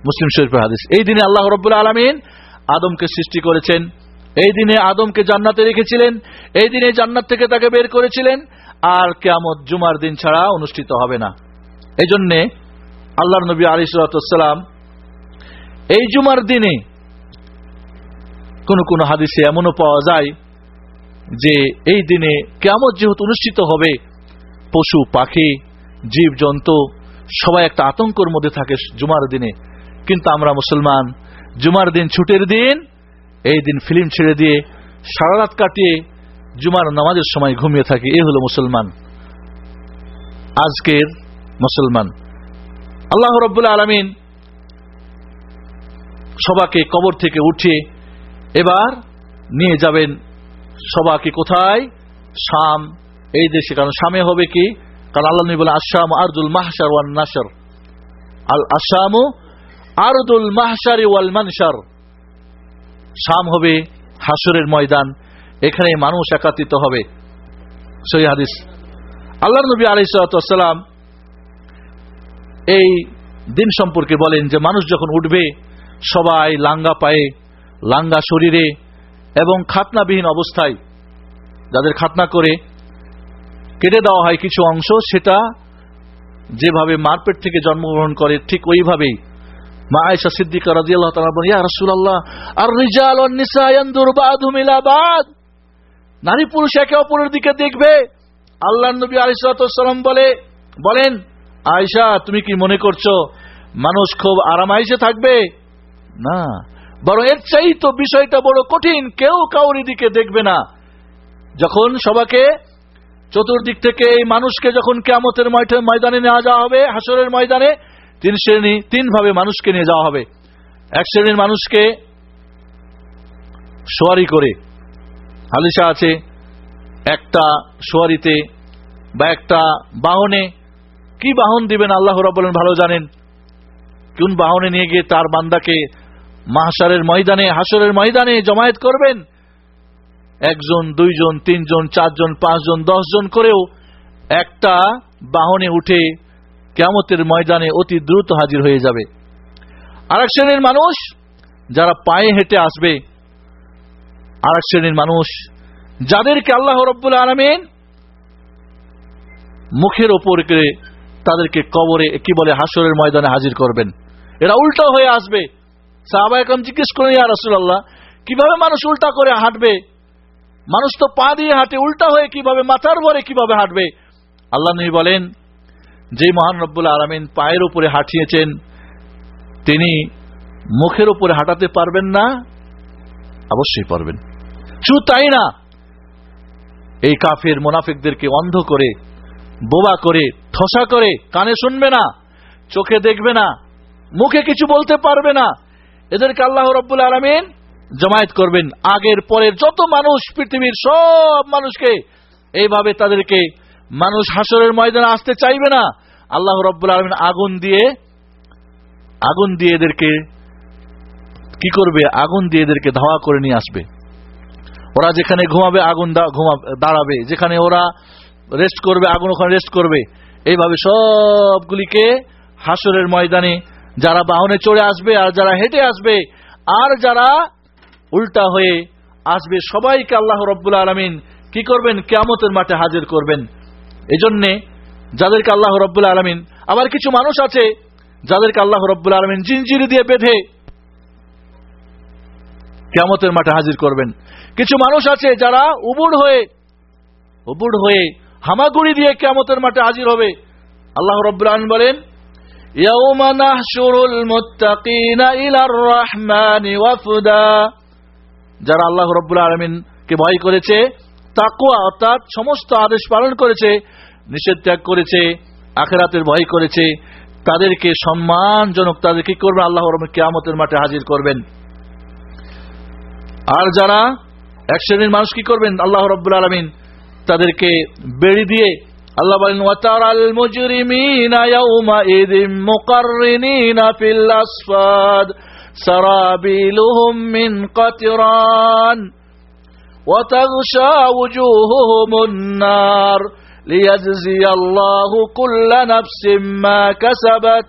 Speaker 1: মুসলিম শরীফের হাদিস। এই দিনে আল্লাহ রব্বুল আলমিন আদমকে সৃষ্টি করেছেন। এই দিনে আদমকে জান্নাতে রেখেছিলেন। এই দিনে জান্নাত থেকে তাকে বের করেছিলেন। আর কেয়ামত জুমার দিন ছাড়া অনুষ্ঠিত হবে না। এই জন্যে আল্লাহ নবী আলিসাল্লাম এই জুমার দিনে কোন কোন হাদিসে এমনও পাওয়া যায় যে এই দিনে কেমন যেহেতু অনুষ্ঠিত হবে, পশু, পাখি জীব জন্তু সবাই একটা আতঙ্কর মধ্যে থাকে জুমার দিনে। কিন্তু আমরা মুসলমান, জুমার দিন ছুটের দিন, এই দিন ফিল্ম ছেড়ে দিয়ে সারা রাত কাটিয়ে জুমার নামাজের সময় ঘুমিয়ে থাকি। এ হলো মুসলমান। আজকের মুসলমান। আল্লাহ রব্বুল আলমিন সবাকে কবর থেকে উঠিয়ে এবার নিয়ে যাবেন। সবাকে কোথায়? শাম। এই দেশে। কারণ শামে হবে কি? কারণ আল্লাহ নবী বলে আসাম আরজুল মাহসার ওয়ান নাসর আল আসামু আরদুল মাহসারি ওয়াল মানসার শাম হবে হাসরের ময়দান, এখানে মানুষ একাত্রিত হবে। সহি হাদিস। আল্লাহ নবী আলাইসালাম এই দিন সম্পর্কে বলেন যে মানুষ যখন উঠবে, সবাই লাঙ্গা পায়ে, লাঙ্গা শরীরে এবং খাতনাবিহীন অবস্থায়, যাদের খাতনা করে কেটে দেওয়া হয় কিছু অংশ, সেটা যেভাবে মারপেট থেকে জন্মগ্রহণ করে, ঠিক ওইভাবেই। মা আয়েশা সিদ্দিকা রাদিয়াল্লাহু তাআলা বলেন, ইয়া আর রিজাল ওয়ান নিসা ইয়ানদুর নারী পুরুষ একে অপরের দিকে দেখবে। আল্লাহর নবী আলাইহিস সালাম বলে, বলেন, আয়েশা, তুমি কি মনে করছ, মানুষ খুব আরামাইশে থাকবে? না। বরং এর চাই তো বিষয়টা বড় কঠিন, কেউ কাউরি দিকে দেখবে না। যখন সবাকে চতুর্দিক থেকে এই মানুষকে যখন কেমতের ময়দানে নেওয়া যাওয়া হবে হাসরের ময়দানে, তিন শ্রেণি তিন ভাবে মানুষকে নিয়ে যাওয়া হবে। এক শ্রেণির মানুষকে সোয়ারি করে। হালিশা আছে, একটা সোয়ারিতে বা একটা বাহনে কি বাহন দিবেন আল্লাহ বলেন ভালো জানেন? কোন বাহনে নিয়ে গিয়ে তার বান্দাকে মাহসারের ময়দানে হাসরের ময়দানে জমায়েত করবেন? একজন, দুইজন, তিনজন, চারজন, পাঁচজন, দশজন করেও একটা বাহনে উঠে কেমতের ময়দানে অতি দ্রুত হাজির হয়ে যাবে। আরেক শ্রেণির মানুষ যারা পায়ে হেঁটে আসবে, আরেক শ্রেণির মানুষ যাদেরকে আল্লাহ রব্বুল আলমিন মুখের ওপর করে তাদেরকে কবরে কি বলে হাসরের ময়দানে হাজির করবেন। এরা উল্টা হয়ে আসবে। সাহাবায়কম জিজ্ঞেস করেন ইয়া রসুল্লাহ কীভাবে মানুষ উল্টা করে হাঁটবে? মানুষ তো পা দিয়ে হাঁটে, উল্টা হয়ে কীভাবে, মাথার ভরে কীভাবে হাঁটবে? আল্লাহ নবী বলেন, যে মহান রব্বুল পায়ের উপরে হাঁটিয়েছেন, তিনি মুখের উপরে হাঁটাতে পারবেন না, অবশ্যই পারবেন। চু তাই না, এই কাফের মোনাফিকদেরকে অন্ধ করে, বোবা করে ঠসা করে, কানে শুনবে না, চোখে দেখবে না, মুখে কিছু বলতে পারবে না। এদেরকে আল্লাহ রব্বুল আলমিন জমায়েত করবেন। আগের, পরের যত মানুষ, পৃথিবীর সব মানুষকে এইভাবে তাদেরকে মানুষ হাসরের ময়দানে আসতে চাইবে না। আল্লাহ রব্বুল আলমিন আগুন দিয়ে আগুন দিয়ে এদেরকে কি করবে? আগুন দিয়ে এদেরকে ধাওয়া করে নিয়ে আসবে। ওরা যেখানে ঘুমাবে, আগুন দাঁড়াবে। যেখানে ওরা রেস্ট করবে, আগুন ওখানে রেস্ট করবে। এইভাবে সবগুলিকে হাসরের ময়দানে যারা বাহনে চড়ে আসবে আর যারা হেঁটে আসবে, আর যারা উল্টা হয়ে আসবে সবাইকে আল্লাহ রব্বুল আলমিন কি করবেন কেমতের মাঠে হাজির করবেন এজন্যে যাদেরকে আল্লাহ রব্বুল আলমিন আবার কিছু মানুষ আছে যাদেরকে আল্লাহ রব্বুল আলমিন জিনজিরি দিয়ে বেঁধে কেমতের মাঠে হাজির করবেন কিছু মানুষ আছে যারা উবুড় হয়ে উবুড় হয়ে হামাগুড়ি দিয়ে কেমতের মাঠে হাজির হবে আল্লাহ রব্বুল আলম বলেন يوم نحشر المتقين إلى الرحمن وفدا যারা আল্লাহ রব্বুল আলমিনকে ভয় করেছে তাকুয়া অর্থাৎ সমস্ত আদেশ পালন করেছে, নিষেধ ত্যাগ করেছে, আখেরাতের ভয় করেছে, তাদেরকে সম্মানজনক তাদের কি করবেন? আল্লাহ কেয়ামতের মাঠে হাজির করবেন। আর যারা এক শ্রেণির মানুষ কি করবেন? আল্লাহ রব্বুল আলমিন তাদেরকে বেড়ি দিয়ে আল্লাহ বলেন সারাবিলুহুম মিন কাতরান وتغشى وجوههم النار ليجزي الله كل نفس ما كسبت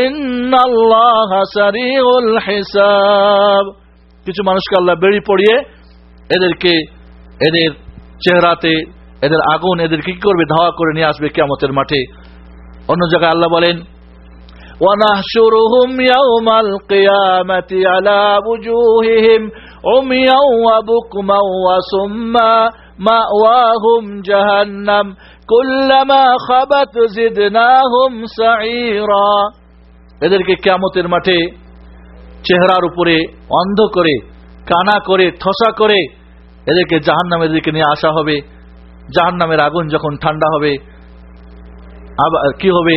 Speaker 1: إن الله سريع الحساب কিছু মানুষকে আল্লাহ বেড়ি পড়িয়ে এদেরকে এদের চেহারাতে এদের আগুন এদের কি করবে ধাওয়া করে নিয়ে আসবে কেমতের মাঠে অন্য জায়গায় আল্লাহ বলেন ونحشرهم يوم القيامة على وجوههم عميا وبكما وصما مأواهم جهنم كلما خبت زدناهم سعيرا এদেরকে কেমতের মাঠে চেহারার উপরে অন্ধ করে কানা করে ঠসা করে এদেরকে জাহান্নাম এদেরকে নিয়ে আসা হবে জাহান নামের আগুন যখন ঠান্ডা হবে আবার কি হবে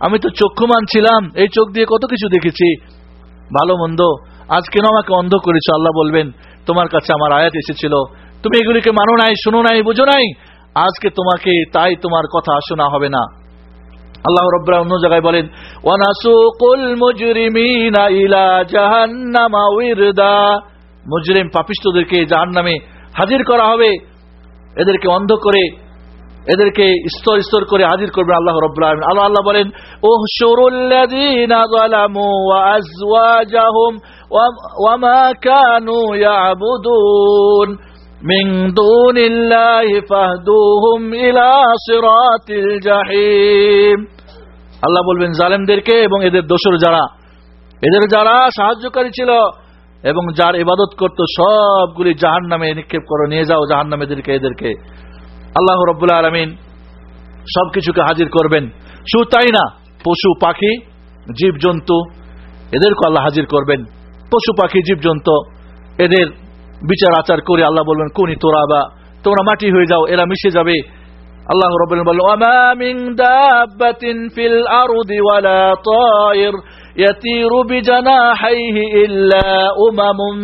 Speaker 1: আমি তো চক্ষুমান ছিলাম, এই চোখ দিয়ে কত কিছু দেখেছি। ভালো মন্দ আজ কেন আমাকে অন্ধ করেছ, আল্লাহ বলবেন, তোমার কাছে আমার আয়াত এসেছিল। তুমি এগুলিকে মানো নাই, শুনো নাই, বুঝো নাই? আজকে তোমাকে তাই তোমার কথা শোনা হবে না। আল্লাহ রব্বুল অন্য জায়গায় বলেন, ওয়ানাসুকুল মুজরিমিনা ইলা জাহান্নামা উইরদা মুজরিম পাপিষ্টদেরকে জাহান্নামে হাজির করা হবে। এদেরকে অন্ধ করে এদেরকে স্তর স্তর করে হাজির করবেন আল্লাহ আলামিন। আল্লাহ আল্লাহ বলেন, উহশুরুল্লাযীনা যালামু ওয়া আজওয়াজাহুম ওয়া মা কানু ইয়াবুদুন দুনিল্লাহি ফাহদুহুম ইলা সিরাতিল জাহিম। আল্লাহ বলবেন, জালেমদেরকে এবং এদের দোসর যারা, এদের যারা সাহায্যকারী ছিল এবং যার ইবাদত করত সবগুলি জাহান নামে নিক্ষেপ করো, নিয়ে যাও জাহান নামে এদেরকে এদেরকে। আল্লাহ রব্বুল্লা আলমিন সব কিছুকে হাজির করবেন শুধু তাই না পশু পাখি জীবজন্তু এদেরকে আল্লাহ হাজির করবেন পশু পাখি জীবজন্তু এদের বিচার আচার করে আল্লাহ বলবেন কোনি তোরা বা তোমরা মাটি হয়ে যাও এরা মিশে যাবে আল্লাহ রবেন বলল অমামিং দাবাতিন ফিল আরদি ওয়ালা তায়র ইয়াতিরু বিজানাহাইহি ইল্লা উমামুন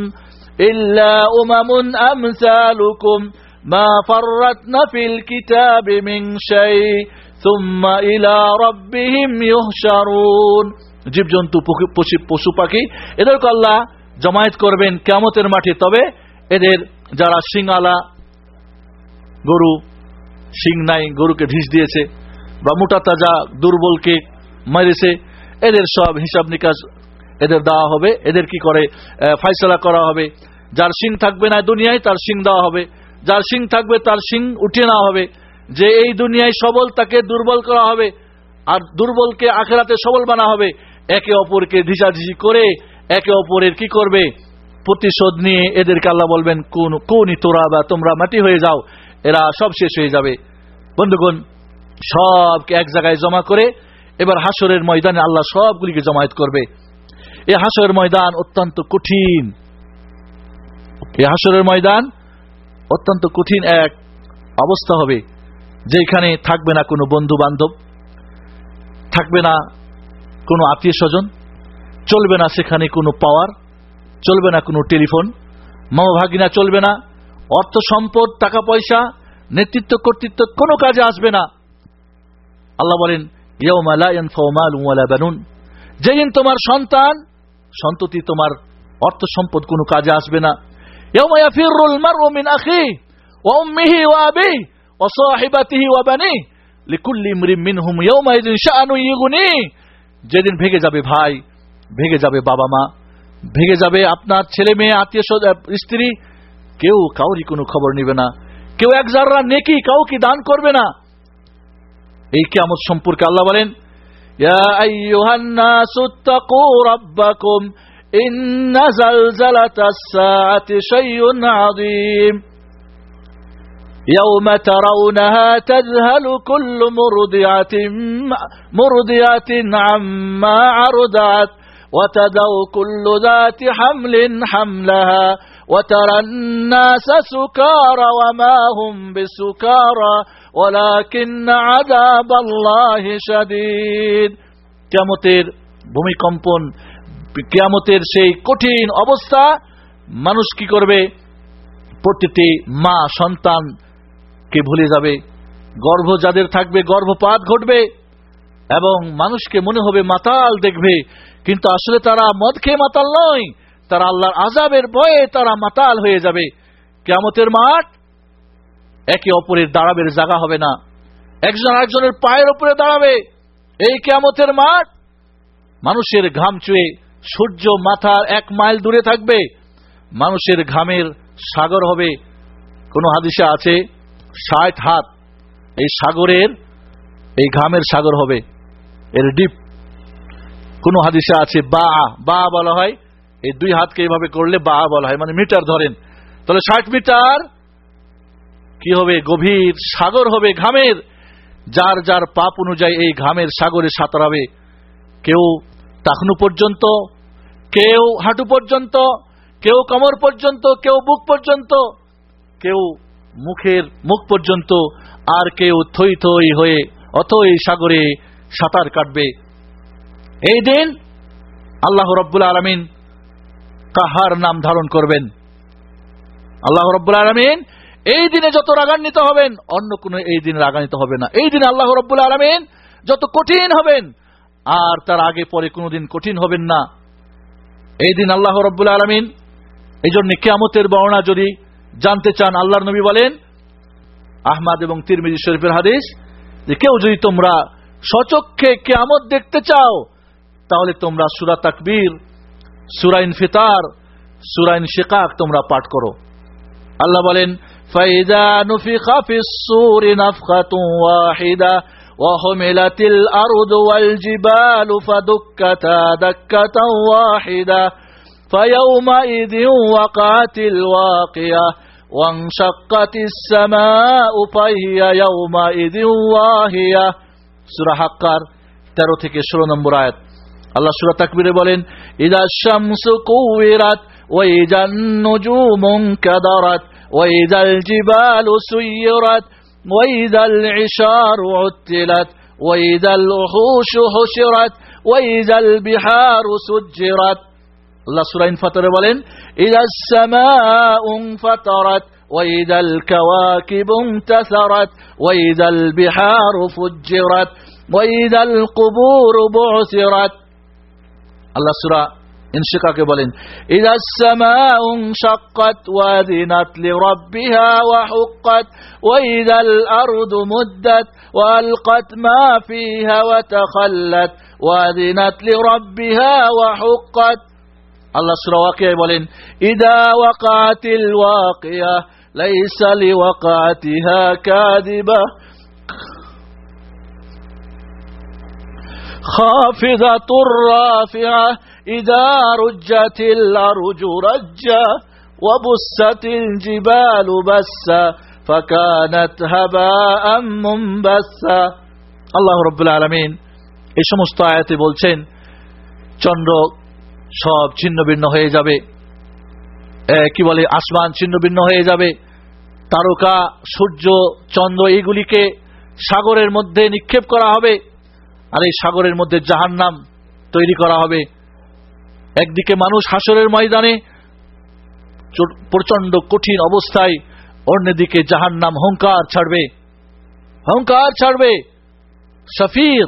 Speaker 1: ইল্লা উমামুন আমসালুকুম ما فرطنا في الكتاب من شيء ثم إلى ربهم يحشرون জীবজন্তু পশু পাখি এদেরকে আল্লাহ জমায়েত করবেন কেমতের মাঠে তবে এদের যারা সিংআলা গরু সিং নাই গরুকে ঢিস দিয়েছে বা মোটা তাজা দুর্বলকে মেরেছে এদের সব হিসাব নিকাশ এদের দেওয়া হবে এদের কি করে ফাইসলা করা হবে যার সিং থাকবে না দুনিয়ায় তার সিং দেওয়া হবে যার সিং থাকবে তার সিং উঠিয়ে নেওয়া হবে। যে এই দুনিয়ায় সবল, তাকে দুর্বল করা হবে আর দুর্বলকে আখেরাতে সবল বানা হবে। একে অপরকে ধিসাধিসি করে একে অপরের কি করবে? প্রতিশোধ নিয়ে এদেরকে আল্লাহ বলবেন, কোন কোনই তোরা বা তোমরা মাটি হয়ে যাও, এরা সব শেষ হয়ে যাবে। বন্ধুগণ, সবকে এক জায়গায় জমা করে এবার হাসরের ময়দানে আল্লাহ সবগুলিকে জমায়েত করবে। এই হাসরের ময়দান অত্যন্ত কঠিন। এই হাসরের ময়দান অত্যন্ত কঠিন এক অবস্থা হবে, যেখানে থাকবে না কোনো বন্ধু বান্ধব থাকবে না কোনো আত্মীয় স্বজন চলবে না সেখানে কোনো পাওয়ার চলবে না কোনো টেলিফোন মামভাগিনা চলবে না, অর্থ সম্পদ, টাকা পয়সা, নেতৃত্ব, কর্তৃত্ব, কোনো কাজে আসবে না। আল্লাহ বলেন যেদিন তোমার সন্তান, সন্ততি তোমার অর্থ সম্পদ কোনো কাজে আসবে না। يوم يفر المرء من أخيه ওয়া وأبيه وصاحبته وبنيه ওয়া সাহিবাতিহি منهم বানিহি লিকুল্লি ইমরিম মিনহুম ইয়াউমা ইযিন শাআনু ইগনি যেদিন ভেগে যাবে ভাই, ভেগে যাবে বাবা মা, ভেগে যাবে আপনার ছেলে মেয়ে, আত্মীয় স্ত্রী, কেউ কাউরই কোনো খবর নিবে না। কেউ এক জাররা নেকি কাউকে দান করবে না। এই কেমন সম্পর্কে আল্লাহ বলেন, ইয়া আইয়ুহান إن زلزلة الساعة شيء عظيم يوم ترونها تذهل كل مرضعة مرضعة عما عرضعت وتدو كل ذات حمل حملها وترى الناس سكارى وما هم بسكارى ولكن عذاب الله شديد কিয়ামতের ভূমিকম্পন কিয়ামতের সেই কঠিন অবস্থা, মানুষ কি করবে? প্রতিটি মা সন্তানকে ভুলে যাবে। গর্ভ যাদের থাকবে, গর্ভপাত ঘটবে এবং মানুষকে মনে হবে মাতাল দেখবে। কিন্তু আসলে তারা মদ খেয়ে মাতাল নয়, তারা আল্লাহর আজাবের ভয়ে তারা মাতাল হয়ে যাবে। কেমতের মাঠ একে অপরের দাঁড়াবের জায়গা হবে না। একজন আরেকজনের পায়ের উপরে দাঁড়াবে। এই কেমতের মাঠ মানুষের ঘাম চুয়ে সূর্য মাথার এক মাইল দূরে থাকবে, মানুষের ঘামের সাগর হবে। কোনো হাদিসে আছে, ষাট হাত, এই সাগরের, এই ঘামের সাগর হবে, এর ডিপ। কোন হাদিসে আছে, বা বা বলা হয়, এই দুই হাতকে এইভাবে করলে বা বলা হয় মানে মিটার ধরেন। তাহলে ষাট মিটার, কি হবে? গভীর সাগর হবে, ঘামের। যার যার পাপ অনুযায়ী এই ঘামের সাগরে সাঁতরাবে, কেউ টাকনু পর্যন্ত কেউ হাঁটু পর্যন্ত, কেউ কোমর পর্যন্ত, কেউ বুক পর্যন্ত, কেউ মুখের মুখ পর্যন্ত, আর কেউ থই থই হয়ে অথই সাগরে সাঁতার কাটবে। এই দিন আল্লাহ রব্বুল আলমিন কাহার নাম ধারণ করবেন। আল্লাহ রব্বুল আলমিন এই দিনে যত রাগান্বিত হবেন, অন্য কোনো এই দিনে রাগান্বিত হবে না। এই দিনে আল্লাহ রব্বুল আলমিন যত কঠিন হবেন, আর তার আগে পরে কোনোদিন কঠিন হবেন না। এই দিন আল্লাহ রব্বুল আলমিন এই জন্য কেয়ামতের বর্ণনা যদি জানতে চান আল্লাহর নবী বলেন আহমাদ এবং তিরমিজি শরীফের হাদিস যে কেউ যদি তোমরা সচক্ষে কেয়ামত দেখতে চাও তাহলে তোমরা সুরা তাকবীর সুরাইন ফিতার সুরাইন শেকাক তোমরা পাঠ করো আল্লাহ বলেন فإذا نفخ في الصور نفخة واحدة وحملت الأرض والجبال فدكتا دكة واحدة فيومئذ وقعت الواقية وانشقت السماء فهي يومئذ واهية سورة حقار তেরো থেকে ষোলো নম্বর আয়াত আল্লাহ সুরা তাকবিরে বলেন ইদা শামসু কুবিরাত وإذا النجوم انكدرت وإذا الجبال سيرت وإذا العشار عتلت وإذا الوحوش حشرت وإذا البحار سجرت الله سورة انفطر বলেন إذا السماء انفطرت وإذا الكواكب انتثرت وإذا البحار فجرت وإذا القبور بعثرت الله سورة انشقاق বলেন إذا السماء انشقت وأذنت لربها وحقت وإذا الأرض مدت وألقت ما فيها وتخلت وأذنت لربها وحقت الله سورة واقعة বলেন إذا وقعت الواقية ليس لوقعتها كاذبة خافضة رافعة إذا رجت الأرج رجا وبست الجبال بسا فكانت هباء منبسا আল্লাহ রব্বুল আলমিন এই সমস্ত আয়াতে বলছেন চন্দ্র সব ছিন্ন ভিন্ন হয়ে যাবে কি বলে আসমান ছিন্ন ভিন্ন হয়ে যাবে তারকা সূর্য চন্দ্র এইগুলিকে সাগরের মধ্যে নিক্ষেপ করা হবে আর এই সাগরের মধ্যে জাহান্নাম তৈরি করা হবে একদিকে মানুষ হাসরের ময়দানে প্রচণ্ড কঠিন অবস্থায়, অন্যদিকে জাহান নাম হংকার ছাড়বে। হংকার ছাড়বে। শফির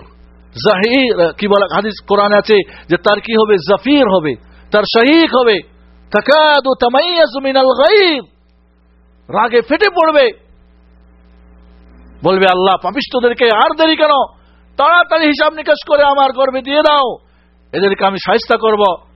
Speaker 1: জাহির, কি বলা হাদিস কোরআন আছে যে তার কি হবে? জাফির হবে, তার শহিক হবে। রাগে ফেটে পড়বে। বলবে, আল্লাহ, পাপিষ্টদেরকে আর দেরি কেন? তাড়াতাড়ি হিসাব নিকাশ করে আমার গর্বে দিয়ে দাও। এদেরকে আমি সাহিস্তা করব।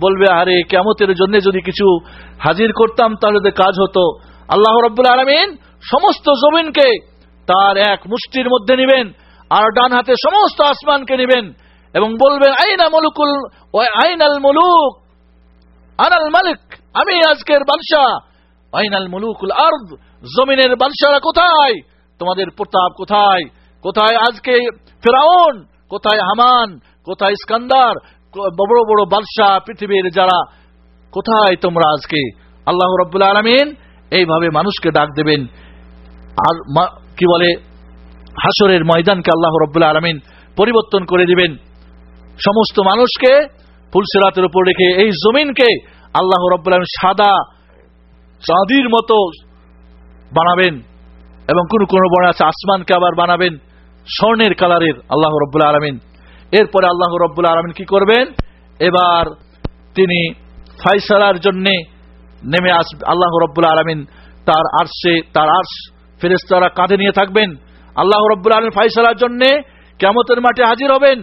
Speaker 1: বলবে, আরে কেমতের জন্য যদি কিছু হাজির করতাম, তাহলে তো কাজ হতো। আল্লাহ রব্বুল আলমিন সমস্ত জমিনকে তার এক মুষ্টির মধ্যে নিবেন আর ডান হাতে সমস্ত আসমানকে নিবেন এবং বলবেন, আইনা মলুকুল আইনাল মলুক, আনাল মালিক, আমি আজকের বাদশাহ। আইনাল মলুকুল আর্দ, জমিনের বাদশারা কোথায়? তোমাদের প্রতাপ কোথায়? কোথায় আজকে ফেরাউন? কোথায় হামান? কোথায় স্কান্দার বড় বড় বাদশাহ পৃথিবীর যারা, কোথায় তোমরা আজকে? আল্লাহ রব্বুল আলমিন এইভাবে মানুষকে ডাক দেবেন। আর কি বলে হাসরের ময়দানকে আল্লাহ রব্বুল্লাহ আলমিন পরিবর্তন করে দিবেন। সমস্ত মানুষকে ফুলসেরাতের উপর রেখে এই জমিনকে আল্লাহ রব্বুল আলমিন সাদা চাঁদির মতো বানাবেন এবং কোন কোন বড় আছে, আসমানকে আবার বানাবেন। স্বর্ণের কালারের আল্লাহ রব্বুল্লাহ আলমিন এরপরে আল্লাহ রব্বুল আলমিন কি করবেন? এবার তিনি ফাইসালার জন্যে নেমে আস, আল্লাহ রব্বুল আলমিন তার আর্শে, তার আর্শ ফেরেস্তারা কাঁধে নিয়ে থাকবেন। আল্লাহ রব্বুল আলমিন ফাইসালার জন্যে কেমতের মাঠে হাজির হবেন।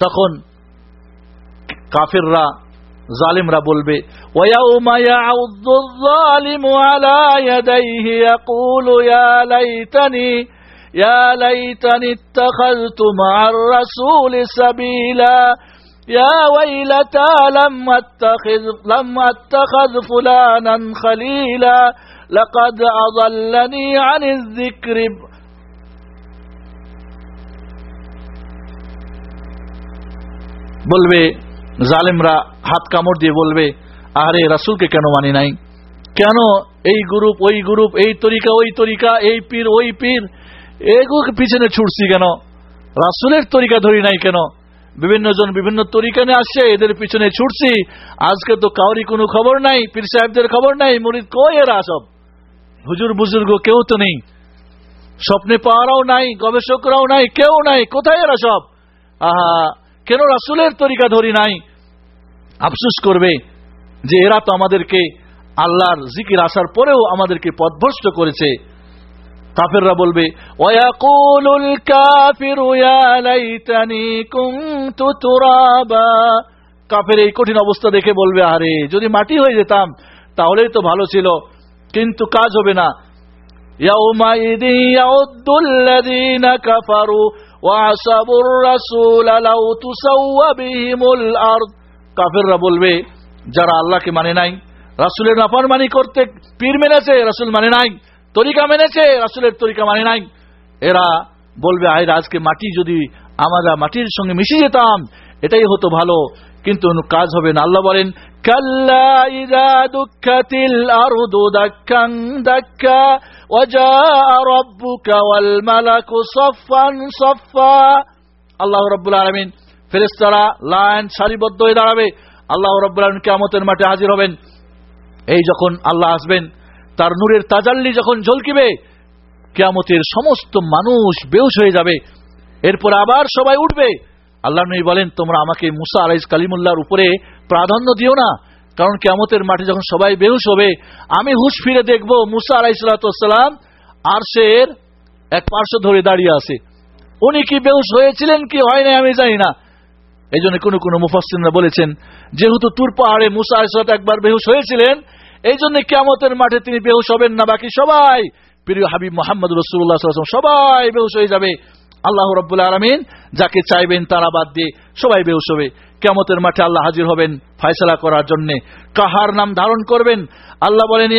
Speaker 1: তখন কাফিররা, জালিমরা বলবে ওয়া يَعُضُّ الظَّالِمُ عَلَى يَدَيْهِ يَقُولُ يَا لَيْتَنِي يَا لَيْتَنِي اتَّخَذْتُ مَعَ الرَّسُولِ سَبِيلًا يا ويلتى لم أتخذ, لم أتخذ فلانا خليلا لقد أضلني عن الذكر বলবে জালেমরা হাত কামড় দিয়ে বলবে আরে রাসুলকে কেন মানি নাই কেন এই গ্রুপ ওই গ্রুপ এই তরিকা ওই তরিকা এই পীর ওই পীর এগুলোকে পিছনে ছুটছি কেন? রাসুলের তরিকা ধরি নাই কেন? বিভিন্ন জন বিভিন্ন তরিকা নিয়ে আসছে, এদের পিছনে ছুটছি আজকে তো কাউরি কোনো খবর নাই, পীর সাহেবদের খবর নাই, মুরিদ কই এরা সব? হুজুর বুজুর্গ কেউ তো নেই। স্বপ্নে পাওয়ারাও নাই, গবেষকরাও নাই, কেউ নাই, কোথায় এরা সব? আহা, কেন রাসুলের তরিকা ধরি নাই? আফসুস করবে যে এরা তো আমাদেরকে আল্লাহর জিকির আসার পরেও আমাদেরকে পথভ্রষ্ট করেছে। কাফেররা বলবে ওয়াকুলুল কাফিরু ইয়া লাইতানি কুনতু তুরাবা কাফের এই কঠিন অবস্থা দেখে বলবে আরে যদি মাটি হয়ে যেতাম তাহলেই তো ভালো ছিল কিন্তু কাজ হবে না يومئذ يعد الذين كفروا وعصبوا الرسول لو تسوى بهم الأرض কাফেররা বলবে যারা আল্লাহকে মানে নাই রাসুলের নাফরমানি করতে পীর মেনেছে রাসুল মানে নাই তরিকা মেনেছে, রাসুলের তরিকা মানে নাই। এরা বলবে, আয় আজকে মাটি যদি আমাদের মাটির সঙ্গে মিশে যেতাম, এটাই হতো ভালো। কিন্তু কাজ হবে না। আল্লাহ বলেন আল্লাহ রব্বুল আলমিন ফেরেস্তারা লাইন সারিবদ্ধ হয়ে দাঁড়াবে। আল্লাহ রব্বুল আলমিন কেমতের মাঠে হাজির হবেন। এই যখন আল্লাহ আসবেন তার নূরের তাজাল্লি যখন ঝলকিবে, কেয়ামতের সমস্ত মানুষ বেউস হয়ে যাবে। এরপর আবার সবাই উঠবে। আল্লাহ নবী বলেন, তোমরা আমাকে মুসা আলাইস কালিমুল্লার উপরে প্রাধান্য দিও না, কারণ কেমতের মাঠে যখন সবাই বেহুশ হবে, আমি হুশ ফিরে দেখব মুসা আলাইসালাম আরশের এক পার্শ্ব ধরে দাঁড়িয়ে আছে। উনি কি বেহুশ হয়েছিলেন কি হয় আমি জানি না। এই জন্য কোনো কোনো মুফাসিনরা বলেছেন, যেহেতু তুর পাহাড়ে মুসা আলাইসালাত একবার বেহুশ হয়েছিলেন এই জন্য কেমতের মাঠে তিনি বেহুশ হবেন না। বাকি সবাই প্রিয় হাবিব মোহাম্মদ রসুল্লাহ সবাই বেহুশ হয়ে যাবে। আল্লাহ রব্বুল আলমিন যাকে চাইবেন তারা বাদ দিয়ে সবাই বেউস হবে। কেমতের মাঠে আল্লাহ হাজির হবেন ফায়সলা করার জন্য। কাহার নাম ধারণ করবেন? আল্লাহ বলেন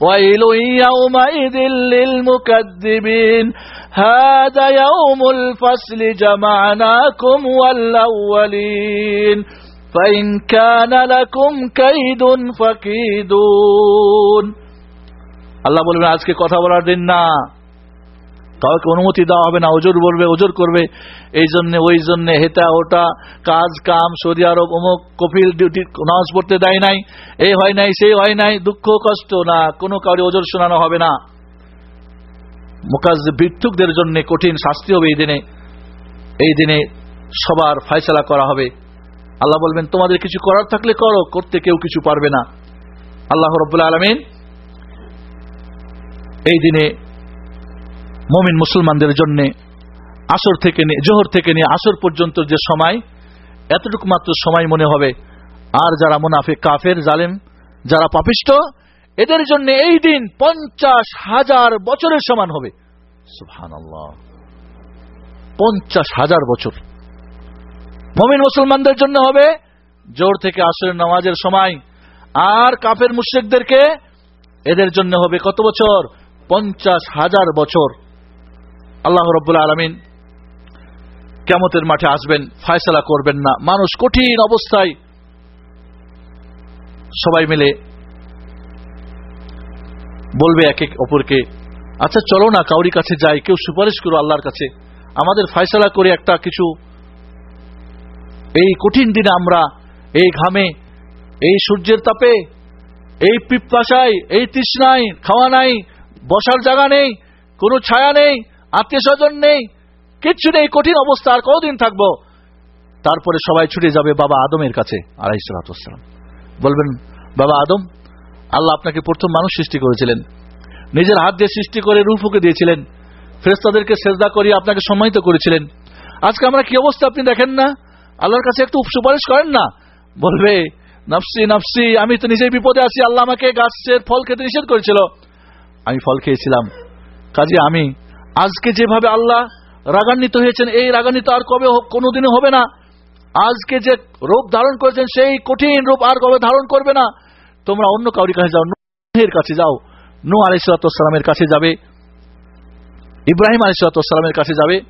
Speaker 1: ولا يؤذن ولا يؤذن لهم فيعتذرون ويل يومئذ للمكذبين هذا يوم الفصل جمعناكم والأولين فإن كان لكم كيد فكيدون আল্লাহ বলবেন আজকে কথা বলার দিন না কাউকে অনুমতি দেওয়া হবে না, ওজোর বলবে, ওজোর করবে। এই জন্য, ওই জন্য হেতা, ওটা, কাজ, কাম, সৌদি আরব, অমুক কপিল ডিউটি, নামাজ পড়তে দেয় নাই এই হয় নাই সেই হয় নাই, দুঃখ, কষ্ট, না, কোনো কাউরে ওজোর শোনানো হবে না। মোকাজ ভিক্ষুকদের জন্য কঠিন শাস্তি হবে এই দিনে। এই দিনে সবার ফয়সলা করা হবে। আল্লাহ বলবেন, তোমাদের কিছু করার থাকলে করো, করতে কেউ কিছু পারবে না। আল্লাহ রব্বুল্লা আলমিন এই দিনে মমিন মুসলমানদের জন্য, আসর থেকে নিয়ে জোহর থেকে নিয়ে আসর পর্যন্ত যে সময়, এতটুকু মাত্র সময় মনে হবে। আর যারা মুনাফে কাফের, জালেম, যারা পাপিষ্ট, এদের জন্য এই দিন পঞ্চাশ হাজার বছরের সমান হবে। পঞ্চাশ হাজার বছর। মমিন মুসলমানদের জন্য হবে জোর থেকে আসরের নামাজের সময়। আর কাফের মুশ্রিকদেরকে এদের জন্য হবে কত বছর? পঞ্চাশ হাজার বছর। আল্লাহ রব্বুল আলমিন কেমতের মাঠে আসবেন, ফায়সলা করবেন না। মানুষ কঠিন অবস্থায় সবাই মিলে বলবে এক এক অপরকে আচ্ছা চলো না, কাউরি কাছে যাই, কেউ সুপারিশ করো আল্লাহর কাছে। আমাদের ফায়সলা করে একটা কিছু, এই কঠিন দিনে আমরা, এই ঘামে, এই সূর্যের তাপে, এই পিপাসায়, এই তৃষ্ণায়, খাওয়া নাই, বসার জায়গা নেই, কোনো ছায়া নেই আত্মীয় স্বজন নেই, কিচ্ছু নেই, কঠিন অবস্থা, আর কতদিন থাকব? তারপরে সবাই ছুটে যাবে বাবা আদমের কাছে আলাইসালাম বলবেন, বাবা আদম, আল্লাহ আপনাকে প্রথম মানুষ সৃষ্টি করেছিলেন। নিজের হাত দিয়ে সৃষ্টি করে রূপকে দিয়েছিলেন। ফেরেস্তাদেরকে সেজদা করিয়ে আপনাকে সম্মানিত করেছিলেন। আজকে আমরা কি অবস্থা আপনি দেখেন না? আল্লাহর কাছে একটু সুপারিশ করেন না? বলবে, নফসি নফসি, আমি তো নিজেই বিপদে আছি, আল্লাহ আমাকে গাছের ফল খেতে নিষেধ করেছিল। আমি ফল খেয়েছিলাম। কাজে আমি আজকে যেভাবে আল্লাহ রাগান্বিত হয়েছেন, এই রাগান্বিত আর কবে কোনোদিনও হবে না। আজকে যে রূপ ধারণ করেছেন, সেই কঠিন রূপ আর কবে ধারণ করবে না। তোমরা অন্য কাউরি কাছে যাও, নুহের কাছে যাও। নু আলাইসালামের কাছে যাবে। ইব্রাহিম আলাইসালামের কাছে যাবে।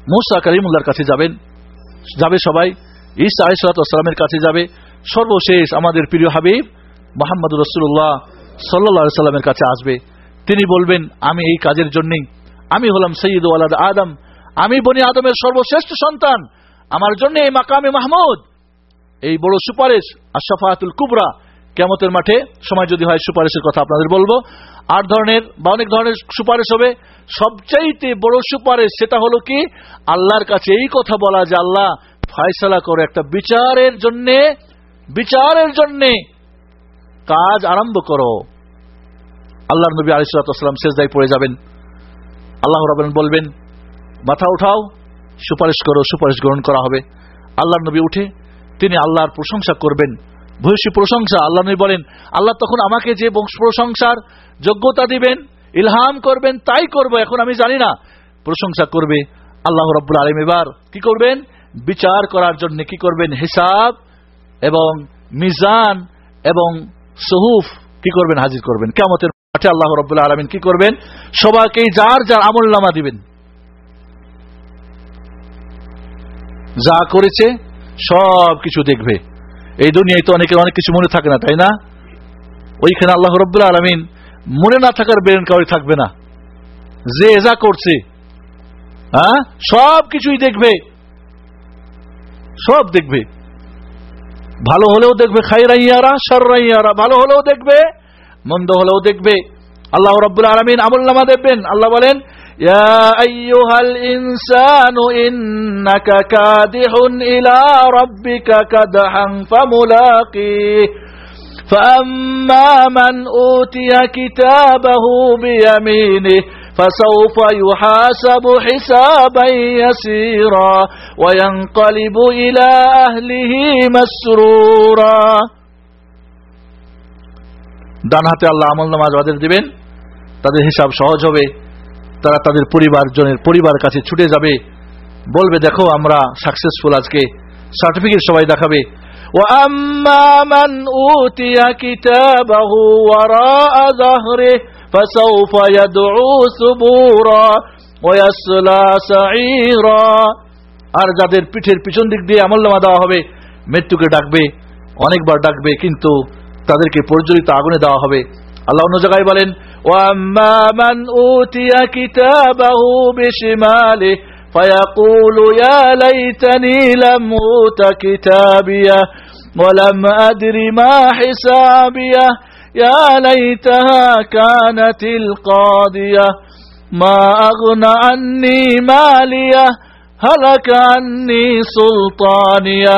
Speaker 1: মুসা করিমুল্লার কাছে যাবেন। যাবে সবাই। ঈসা আলাইসালামের কাছে যাবে। সর্বশেষ আমাদের প্রিয় হাবিব মোহাম্মদ রসুল্লাহ সাল্লা সাল্লামের কাছে আসবে। তিনি বলবেন, আমি এই কাজের জন্যই, আমি হলাম সৈয়দ ওয়ালাদ আদম, আমি বনি আদমের সর্বশ্রেষ্ঠ সন্তান, আমার জন্য এই মাকামে মাহমুদ। এই বড় সুপারিশ আশাফাতুল কুবরা কেমতের মাঠে সময় যদি হয় সুপারিশের কথা আপনাদের বলব। আট ধরনের বা অনেক ধরনের সুপারিশ হবে। সবচাইতে বড় সুপারিশ সেটা হলো কি? আল্লাহর কাছে এই কথা বলা যে আল্লাহ ফয়সালা করে একটা বিচারের জন্যে বিচারের জন্যে কাজ আরম্ভ করো। আল্লাহর নবী আলিসাল্লাম শেষদায় পড়ে যাবেন। আল্লাহ রাবেন বলবেন, মাথা উঠাও, সুপারিশ করো, সুপারিশ গ্রহণ করা হবে। আল্লাহ নবী উঠে, তিনি আল্লাহর প্রশংসা করবেন। ভূয়সী প্রশংসা আল্লাহ নবী বলেন, আল্লাহ তখন আমাকে যে প্রশংসার যোগ্যতা দিবেন, ইলহাম করবেন, তাই করব, এখন আমি জানি না। প্রশংসা করবে আল্লাহ রব্বুল আলম এবার কি করবেন? বিচার করার জন্য কি করবেন? হিসাব এবং মিজান এবং সহুফ কি করবেন? হাজির করবেন। কেমতের মাঠে আল্লাহ রব্বুল্লাহ আলমিন, কি করবেন? সবাইকেই যার যার আমল নামা দিবেন। যা করেছে সব কিছু দেখবে। এই দুনিয়ায় তো অনেকের অনেক কিছু মনে থাকে না, তাই না? ওইখানে আল্লাহ রব্বুল্লাহ আলমিন মনে না থাকার বেরেন কাউরি থাকবে না। যে যা করছে হ্যাঁ? সব কিছুই দেখবে। সব দেখবে। ভালো হলেও দেখবে খাইরাইয়ারা সররাইয়ারা ভালো হলেও দেখবে। মন্দ হলেও দেখবে আল্লাহ রব্বুল আলমিন আমল নামা দেখবেন আল্লাহ বলেন يا أيها الإنسان إنك كادح إلى ربك كدحا فملاقيه فأما من أوتي كتابه بيمينه فسوف يحاسب حسابا يسيرا وينقلب إلى أهله مسرورا ডান হাতে আল্লাহ আমল নামাজ যাদের দিবেন তাদের হিসাব সহজ হবে তারা তাদের পরিবারজনের পরিবার কাছে ছুটে যাবে বলবে দেখো আমরা সাকসেসফুল আজকে সার্টিফিকেট সবাই দেখাবে
Speaker 2: وأما من أوتي كتابه وراء ظهره فسوف يدعو ثبورا ويصلى سعيرا
Speaker 1: আর যাদের পিঠের পিছন দিক দিয়ে আমল্লামা দেওয়া হবে মৃত্যুকে ডাকবে অনেকবার ডাকবে কিন্তু তাদেরকে প্রজ্বলিত আগুনে দেওয়া হবে আল্লাহ অন্য জায়গায় বলেন
Speaker 2: وأما من أوتي كتابه بشماله فيقول يا ليتني لم أوت كتابيه ولم أدر ما حسابيه يا ليتها كانت القاضية ما أغنى عني ماليه هلك عني سلطانيه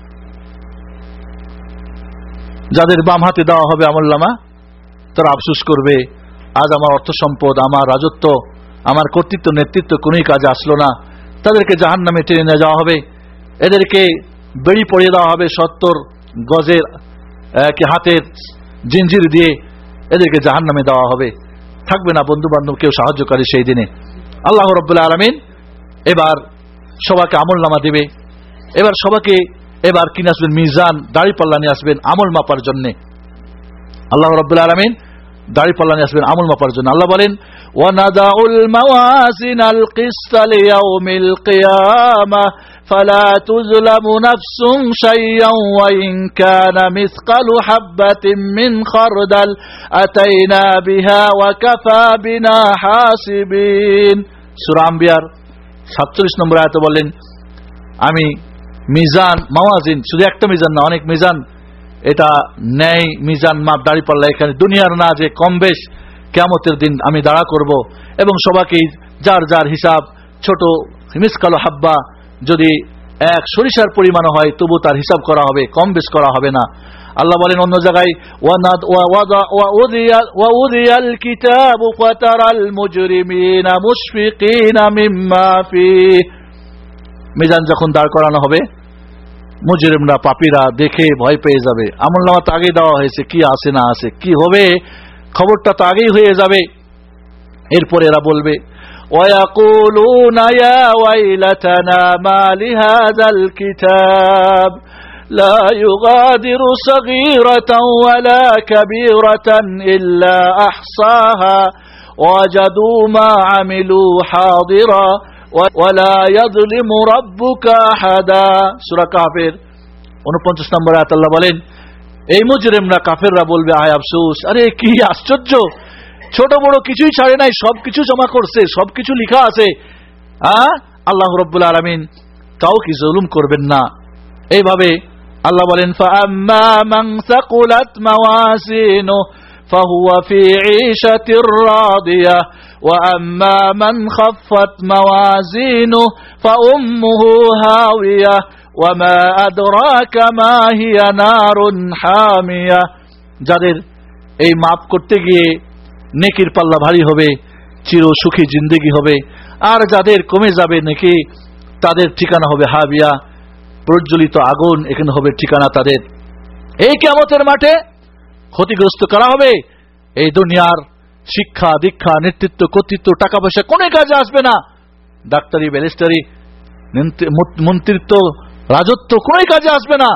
Speaker 1: যাদের বাম হাতে দেওয়া হবে আমল্লামা তারা আফসুস করবে, আজ আমার অর্থ সম্পদ, আমার রাজত্ব, আমার কর্তৃত্ব, নেতৃত্ব, কোনই কাজে আসলো না। তাদেরকে জাহান নামে টেনে নিয়ে যাওয়া হবে, এদেরকে বেড়ি পড়িয়ে দেওয়া হবে সত্তর গজের কি হাতের জিঞ্জির দিয়ে এদেরকে জাহান নামে দেওয়া হবে। থাকবে না বন্ধু বান্ধব কেউ সাহায্যকারী সেই দিনে। আল্লাহ রব্বুল্লাহ আলমিন এবার সবাকে আমল নামা দেবে। এবার সবাইকে এবার কিনে আসবেন মিজান দাড়ি পাল্লা নিয়ে আসবেন আমল মাপার জন্য আল্লাহ রব্বুল্লাহ আলমিন দাড়ি পাল্লা নিয়ে আসবেন আমল মাপার জন্য আল্লাহ বলেন
Speaker 2: ونضع الموازين القسط ليوم القيامة فلا تظلم نفس شيئا وإن كان مثقل حبة من خردل أتينا بها وكفى بنا حاسبين سورة أنبياء সাতচল্লিশ নম্বর আয়তে বললেন আমি মিজান, মাওয়াজিন, শুধু একটা মিজান না, অনেক মিজান। এটা ন্যায় মিজান মাপ দাঁড়ি পাল্লা এখানে। দুনিয়ার না যে কম বেশ কেমতের দিন আমি দাঁড়া করব। এবং সবাকেই যার যার হিসাব, ছোট মিসকালো হাব্বা, যদি এক সরিষার পরিমাণ হয়, তবু তার হিসাব করা হবে, কম বেশ করা হবে না। আল্লাহ বলেন অন্য জায়গায়, ওয়ানাদ মিজান যখন দাঁড় করানো হবে মুজরিমরা পাপীরা দেখে ভয় পেয়ে যাবে আমল নামা তো আগেই দেওয়া হয়েছে কি আছে না আছে কি হবে খবরটা তো আগেই হয়ে যাবে এরপরে এরা বলবে ويقولون يا ويلتنا ما لهذا الكتاب لا يغادر صغيرة ولا كبيرة إلا أحصاها وجدوا ما عملوا حاضرا সুরা কাফের, উনপঞ্চাশ নম্বর আয়াতাল্লাহ বলেন, এই মুজরেমরা, কাফেররা বলবে, আয় আফসুস, আরে কি আশ্চর্য! ছোট বড় কিছুই ছাড়ে নাই, সবকিছু জমা করছে, সবকিছু লিখা আছে। আল্লাহ রব্বুল আলমিন তাও কি জলুম করবেন না? এইভাবে আল্লাহ বলেন فَأَمَّا مَنْ ثَقُلَتْ مَوَازِينُهُ فَهُوَ فِي عِيشَةٍ رَاضِيَةٍ وَأَمَّا مَنْ خَفَّتْ مَوَازِينُهُ فَأُمُّهُ هَاوِيَةٌ وَمَا أَدْرَاكَ مَا هِيَ نَارٌ حَامِيَةٌ যাদের এই মাপ করতে গিয়ে নেকির পাল্লা ভারী হবে চির সুখী জিন্দেগি হবে আর যাদের কমে যাবে নাকি তাদের ঠিকানা হবে হাবিয়া প্রজ্বলিত আগুন এখানে হবে ঠিকানা তাদের এই কেমতের মাঠে ক্ষতিগ্রস্ত করা হবে। এই দুনিয়ার শিক্ষা, দীক্ষা, নেতৃত্ব, কর্তৃত্ব টাকা পয়সা কোনো কাজে আসবে না। ডাক্তারি, ব্যারিস্টারি মন্ত্রিত্ব, রাজত্ব কোনো কাজে আসবে না।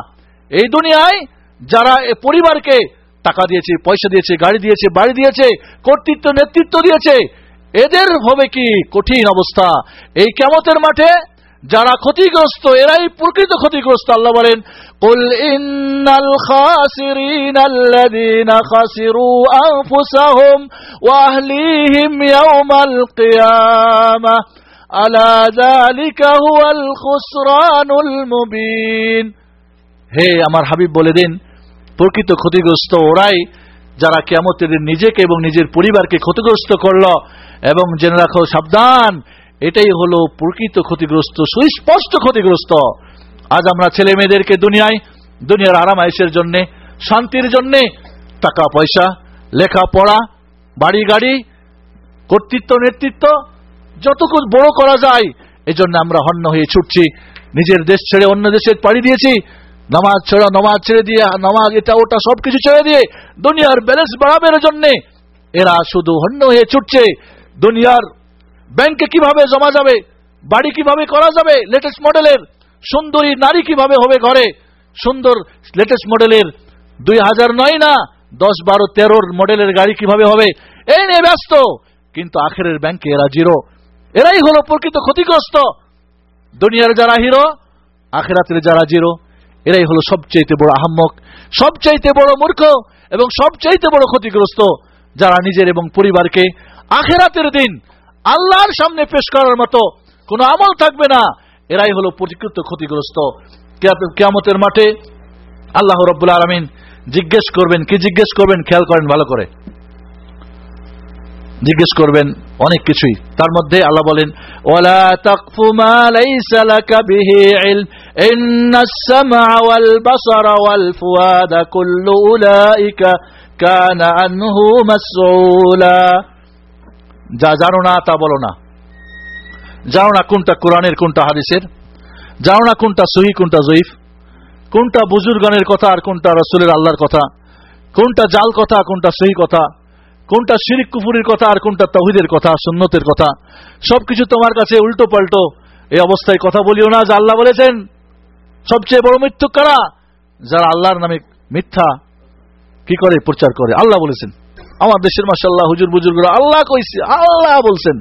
Speaker 2: এই দুনিয়ায় যারা পরিবারকে টাকা দিয়েছে, পয়সা দিয়েছে, গাড়ি দিয়েছে, বাড়ি দিয়েছে, কর্তৃত্ব, নেতৃত্ব দিয়েছে, এদের হবে কি কঠিন অবস্থা। এই কেমতের মাঠে যারা ক্ষতিগ্রস্ত, এরাই প্রকৃত ক্ষতিগ্রস্ত। আল্লাহ বলেন হে আমার হাবিব, বলে দিন, প্রকৃত ক্ষতিগ্রস্ত ওরাই যারা কেমন নিজেকে এবং নিজের পরিবারকে ক্ষতিগ্রস্ত করল এবং জেনে রাখো, সাবধান এটাই হলো প্রকৃত ক্ষতিগ্রস্ত, সুস্পষ্ট ক্ষতিগ্রস্ত। আজ আমরা ছেলে মেয়েদেরকে দুনিয়ায়, দুনিয়ার আরাম আয়েসের জন্যে, শান্তির জন্যে টাকা, পয়সা, লেখাপড়া, বাড়ি, গাড়ি, কর্তৃত্ব, নেতৃত্ব যতটুকু বড় করা যায়, এজন্য আমরা হন্য হয়ে ছুটছি। নিজের দেশ ছেড়ে অন্য দেশে পাড়ি দিয়েছি। নামাজ ছেড়া নামাজ ছেড়ে দিয়ে, নামাজ এটা ওটা সবকিছু ছেড়ে দিয়ে দুনিয়ার ব্যালেন্স বাড়াবের জন্যে এরা শুধু হন্য হয়ে ছুটছে। দুনিয়ার ব্যাংকে কীভাবে জমা যাবে, বাড়ি কীভাবে করা যাবে লেটেস্ট মডেলের সুন্দরী নারী কীভাবে হবে ঘরে, সুন্দর লেটেস্ট মডেলের দুই হাজার নয় না, দশ বারো তেরোর মডেলের গাড়ি কীভাবে হবে, এই নিয়ে ব্যস্ত, কিন্তু আখেরের ব্যাংকে এরা জিরো। এরাই হলো প্রকৃত ক্ষতিগ্রস্ত। দুনিয়ার যারা হিরো, আখেরাতের যারা জিরো, এরাই হলো সবচাইতে বড় আহম্মক, সবচাইতে বড় মূর্খ এবং সবচাইতে বড় ক্ষতিগ্রস্ত, যারা নিজের এবং পরিবারকে আখেরাতের দিন আল্লাহর সামনে পেশ করার মতো কোনো আমল থাকবে না। এরাই হলো প্রতিকৃত ক্ষতিগ্রস্ত। কেয়ামতের মাঠে আল্লাহ রব্বুল আলমিন জিজ্ঞেস করবেন, কি জিজ্ঞেস করবেন? খেয়াল করেন ভালো করে। জিজ্ঞেস করবেন অনেক কিছুই। তার মধ্যে আল্লাহ বলেন, ওয়ালা যা জানো না তা বলো না। জানো না কোনটা কোরআনের, কোনটা হাদিসের? জানো না কোনটা সহি, কোনটা জয়ীফ? কোনটা বুজুর্গানের কথা আর কোনটা রসুলের আল্লাহর কথা? কোনটা জাল কথা কোনটা সহি কথা? কোনটা শিরিক কুফুরির কথা আর কোনটা তহিদের কথা, সুন্নতের কথা? সবকিছু তোমার কাছে উল্টো পাল্টো এই অবস্থায় কথা বলিও না যে আল্লাহ বলেছেন। সবচেয়ে বড় মৃত্যু কারা? যারা আল্লাহর নামে মিথ্যা কি করে, প্রচার করে? আল্লাহ বলেছেন। আমার দেশের মাসাল্লাহ হুজুর বুজুর্গরা আল্লাহ কইছে, আল্লাহ বলছেন।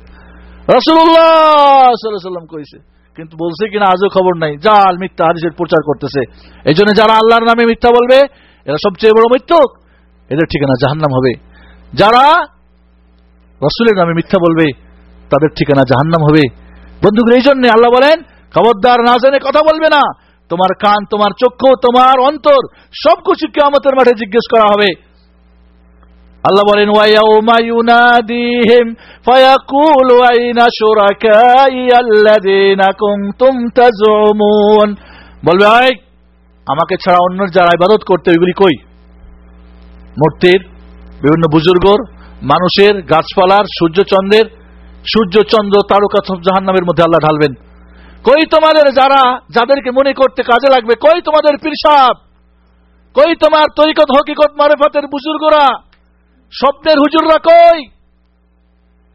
Speaker 2: রসুল্লাহ সাল্লাম কইছে, কিন্তু বলছে কিনা আজও খবর নাই। জাল, মিথ্যা হাদিসের প্রচার করতেছে। এই জন্য যারা আল্লাহর নামে মিথ্যা বলবে, এরা সবচেয়ে বড় মিথ্যক। এদের ঠিকানা জাহান্নাম হবে। যারা রসুলের নামে মিথ্যা বলবে, তাদের ঠিকানা জাহান্নাম হবে। বন্ধুগুলো এই জন্য আল্লাহ বলেন, খবরদার না জেনে কথা বলবে না। তোমার কান, তোমার চক্ষু, তোমার অন্তর, সবকিছু কেমতের মাঠে জিজ্ঞেস করা হবে। আল্লাহ বলেন ওয়াইয়াউমা ফায়াকুলু আইনা শুরাকাই কুনতুম তাজউমুন বলবে আই আমাকে ছাড়া অন্য যারা ইবাদত করতে ওইগুলি কই? মূর্তির বিভিন্ন বুজুর্গর, মানুষের গাছপালার, সূর্যচন্দ্রের, সূর্যচন্দ্র তারকা সব জাহান্নামের মধ্যে আল্লাহ ঢালবেন। কই তোমাদের যারা, যাদেরকে মনে করতে কাজে লাগবে, কই তোমাদের পিরসাব? কই তোমার তরিকত, হকিকত, মারেফতের বুজুর্গরা? স্বপ্নের হুজুররা কই?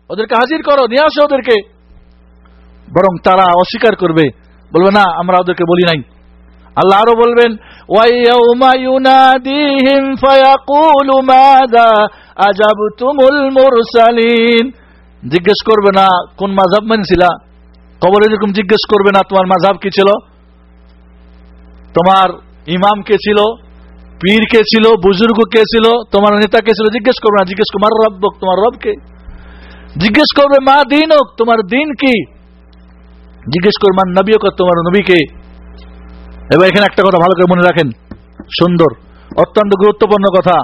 Speaker 2: ওদেরকে হাজির করো, নিয়ে আসো ওদেরকে। বরং তারা অস্বীকার করবে, বলবে, না, আমরা ওদেরকে বলি নাই। আল্লাহ আরও বলবেন জিজ্ঞেস করবে, না, কোন মাঝাব মানছিলা? কবর যেরকম জিজ্ঞেস করবে, না, তোমার মাঝাব কি ছিল? তোমার ইমাম কে ছিল? পীর কে ছিল বুজুর্গ কে ছিল, তোমার নেতা কে ছিল, জিজ্ঞেস করবে না, জিজ্ঞেস তোমার রব তোমার রবকে জিজ্ঞেস করবে, মা দিন হোক, তোমার দিন কি? জিজ্ঞেস করবে মা নবী হোক তোমার নবীকে এবার এখানে একটা কথা ভালো করে মনে রাখেন। সুন্দর, অত্যন্ত গুরুত্বপূর্ণ কথা।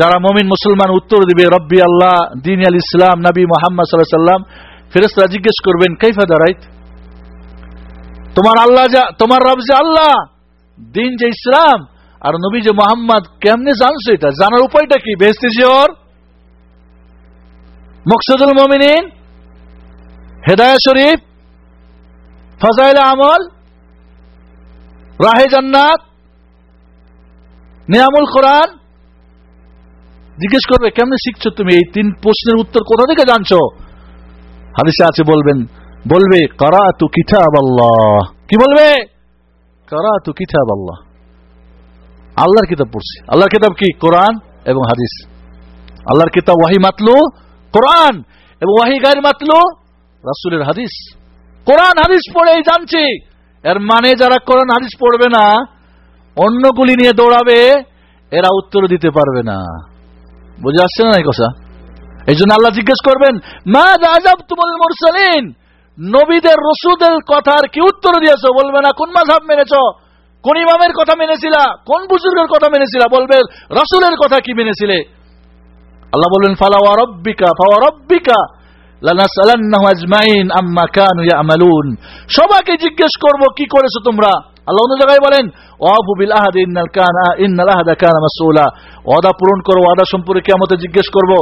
Speaker 2: যারা মমিন মুসলমান, উত্তর দিবে, রব্বি আল্লাহ, দিন আল ইসলাম, নবী মোহাম্মদ সাল্লাহ সাল্লাম। জিজ্ঞেস করবেন, কাইফা দাঁড়াইত তোমার আল্লাহ যা, তোমার রব যে আল্লাহ, দিন যে ইসলাম আর নবী যে মোহাম্মদ কেমনে জানছো এটা? জানার উপায়টা কি? বেহস্তি জিওর মকসুদুল মমিনিন? হেদায়া শরীফ? ফজাইল আমল? রাহে জান্নাত? নিয়ামুল কোরআন? জিজ্ঞেস করবে, কেমনে শিখছো তুমি এই তিন প্রশ্নের উত্তর কোথা থেকে জানছো? হাদিসে আছে বলবেন, বলবে করা তু কিতাব আল্লাহ কি বলবে? করা তু কিতাব আল্লাহ আল্লাহর কিতাব পড়ছি। আল্লাহর কিতাব কি? কোরআন এবং হাদিস। আল্লাহর কিতাব ওয়াহি মাতলু কোরআন এবং ওয়াহি গায়ের মাতলু রাসুলের হাদিস। কোরআন, হাদিস পড়েই জানছি। এর মানে যারা কোরআন, হাদিস পড়বে না অন্যগুলি নিয়ে দৌড়াবে, এরা উত্তর দিতে পারবে না। বুঝে আসছে না এই কথা? এই জন্য আল্লাহ জিজ্ঞেস করবেন মা রাজাব তুমুল মুরসালিন? নবীদের রসুদের কথার কি উত্তর দিয়েছ? বলবে না, কোন মাঝাব মেনেছ? কোন ইমামের কথা মেনেছিলা? কোন বুজুর্গের কথা মেনেছিলা? বলবে, রসুলের কথা কি মেনেছিলে? আল্লাহ বলবেন ফালা ওয়ারব্বিকা ফাওয়ারব্বিকা ইয়ামালুন। সবাইকে জিজ্ঞেস করব, কি করেছ তোমরা? আল্লাহ অন্য জায়গায় বলেন, ওয়াফু বিল আহাদ ইন্নাল ওয়াদা পূরণ করো, ওয়াদা সম্পর্কে কিয়ামতে জিজ্ঞেস করব।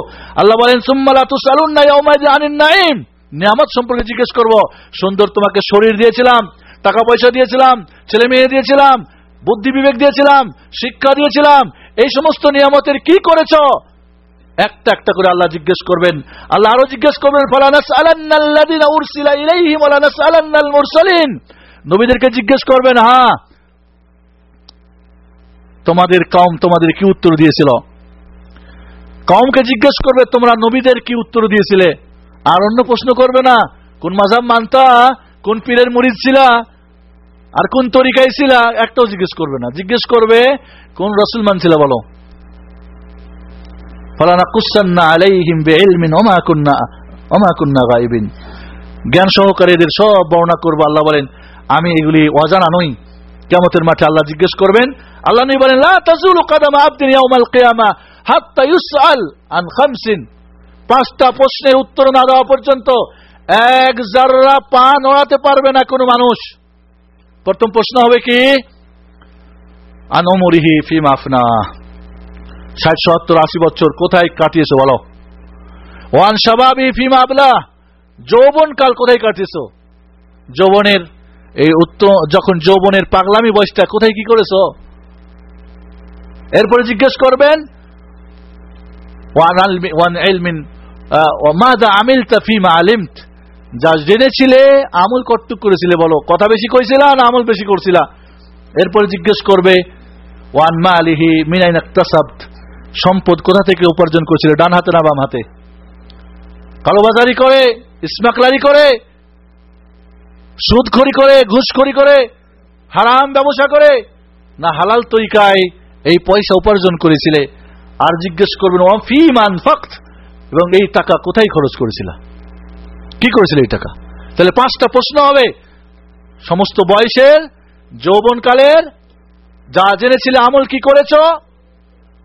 Speaker 2: আল্লাহ বলেন, সুম্মা লা তুসালুন্না ইয়াউমাইযিন আনিন নাঈম। নিয়ামত সম্পর্কে জিজ্ঞেস করব। সুন্দর তোমাকে শরীর দিয়েছিলাম। টাকা পয়সা দিয়েছিলাম ছেলে মেয়ে দিয়েছিলাম, বুদ্ধি বিবেক দিয়েছিলাম, শিক্ষা দিয়েছিলাম, এই সমস্ত নিয়ামতের কি করেছ? একটা একটা করে আল্লাহ জিজ্ঞেস করবেন। আল্লাহ আরও জিজ্ঞেস করবেন নবীদেরকে জিজ্ঞেস করবেন হ্যাঁ তোমাদের কম তোমাদের কি উত্তর দিয়েছিল? কমকে জিজ্ঞেস করবে, তোমরা নবীদের কি উত্তর দিয়েছিলে? আর অন্য প্রশ্ন করবে, না, কোন মাঝাব মানতা কোন পীরের মুরিদ ছিলা? আর কোন তরিকায় ছিলা? একটাও জিজ্ঞেস করবে না। জিজ্ঞেস করবে, কোন রসুল মানছিলা বলো? জ্ঞান সহকারে এদের সব বর্ণনা করব, আল্লাহ বলেন, আমি এগুলি অজানা নই। কিয়ামতের মাঠে আল্লাহ জিজ্ঞেস করবেন, আল্লাহ নবী বলেন পাঁচটা প্রশ্নের উত্তর না দেওয়া পর্যন্ত এক জাররা পা নড়াতে পারবে না কোনো মানুষ। প্রথম প্রশ্ন হবে কি? আনমরিহি ফি মাফনা ষাট, সত্তর, আশি বছর কোথায় কাটিয়েছো বলো? ওয়ান সাবাবি আবলা যৌবন কাল কোথায় কাটিয়েছো? যৌবনের এই উত্তম যখন যৌবনের পাগলামি বয়সটা কোথায় কি করেছ? এরপরে জিজ্ঞেস করবেন, ওয়ান আলমি ওয়ান এলমিন মাদা আমিল ফিমা আলিমত? যা জেনেছিলে, আমল কটুক করেছিলে বলো? কথা বেশি কইছিলা না আমল বেশি করছিলা? এরপরে জিজ্ঞেস করবে, ওয়ান মা আলিহি মিনাইন সম্পদ কোথা থেকে উপার্জন করেছিল? ডান হাতে না বাম হাতে? কালোবাজারি করে স্মাকলারি করে, সুদখড়ি করে, ঘুষখড়ি করে, হারাম ব্যবসা করে, না হালাল তরিকায় এই পয়সা উপার্জন করেছিলে? আর জিজ্ঞেস করবেন ও ফি মান ফক্ত? এবং এই টাকা কোথায় খরচ করেছিল? কি করেছিল এই টাকা? তাহলে পাঁচটা প্রশ্ন হবে। সমস্ত বয়সের, যৌবনকালের, যা জেনেছিলে আমল কি করেছ?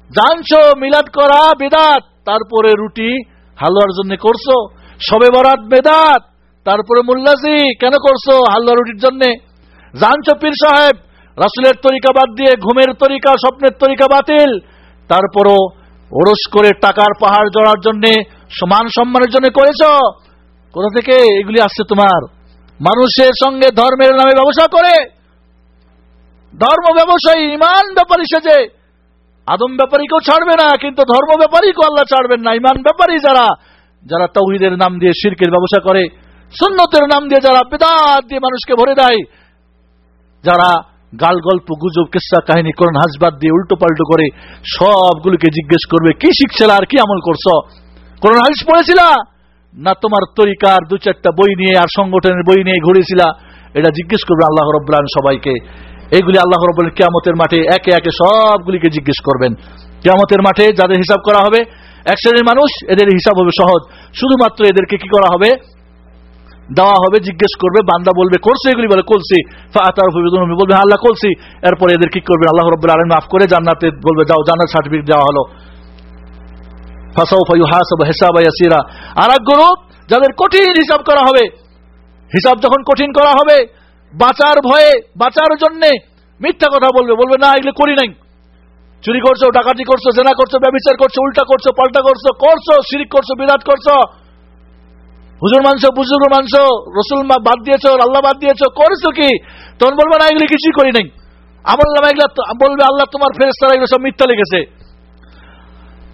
Speaker 2: জানছো, মিলাদ করা বেদাত। তারপরে রুটি হালুয়ার জন্য করছ। সবে বরাত বেদাত। তারপরে মুল্লাজি, কেন করছ হালুয়া রুটির জন্য? জানছো পীর সাহেব, রাসুলের তরিকা বাদ দিয়ে ঘুমের তরিকা, স্বপ্নের তরিকা বাতিল। তারপরও ওরস করে টাকার পাহাড় জড়ার জন্য, সমান সম্মানের জন্য করেছ? কোথা থেকে এগুলি আসছে তোমার? মানুষের সঙ্গে ধর্মের নামে ব্যবসা করে। ধর্ম ব্যবসায়ী, ইমান ব্যাপারী সেজে। আদম ব্যাপারীকেও ছাড়বে না, কিন্তু ধর্ম ব্যাপারীকেও আল্লাহ ছাড়বেন না। ইমান ব্যাপারী যারা যারা তৌহিদের নাম দিয়ে শিরকের ব্যবসা করে, সুন্নতের নাম দিয়ে যারা বেদাত দিয়ে মানুষকে ভরে দেয়, যারা গাল গল্প গুজব, কিসা, কাহিনী করেন হাসবাদ দিয়ে উল্টো পাল্টো করে সবগুলোকে জিজ্ঞেস করবে, কি শিখছিল আর কি আমল করছ? কোন হাদিস পড়েছিলা? না তোমার তরিকার দু চারটা বই নিয়ে আর সংগঠনের বই নিয়ে ঘুরেছিলা এটা জিজ্ঞেস করবে আল্লাহ রব্লান সবাইকে। এইগুলি আল্লাহ রব্লান কেয়ামতের মাঠে একে একে সবগুলিকে জিজ্ঞেস করবেন। কেয়ামতের মাঠে যাদের হিসাব করা হবে এক শ্রেণির মানুষ এদের হিসাব হবে সহজ। শুধুমাত্র এদেরকে কি করা হবে? দেওয়া হবে জিজ্ঞেস করবে বান্দা বলবে করছে। এগুলি বলে করছি। বলবে হ্যাঁ, আল্লাহ করছি। এরপরে এদের কি করবে আল্লাহ রব্বুল আলম মাফ করে জান্নাতে বলবে যাও জান্নাত সার্টিফিকেট দেওয়া হলো। আর এক যাদের কঠিন হিসাব করা হবে। হিসাব যখন কঠিন করা হবে, বাঁচার ভয়ে, বাঁচার জন্যে মিথ্যা কথা বলবে। বলবে, না, এগুলো করি নাই। চুরি করছ, ডাকাতি করছ, জেনা করছ, ব্যবচার করছ, উল্টা করছ, পাল্টা করছ করছ, শিরিক করছ বিরাট করছ। হুজুর মানছ, বুজুর্গ মানছ, রসুল বাদ দিয়েছ, আল্লাহ বাদ দিয়েছ, করেছ কি? তখন বলবে, না, এগুলি কিছুই করি নাই। আমার এগুলা বলবে, আল্লাহ তোমার ফেরেস্তারা এগুলো সব মিথ্যা লেগেছে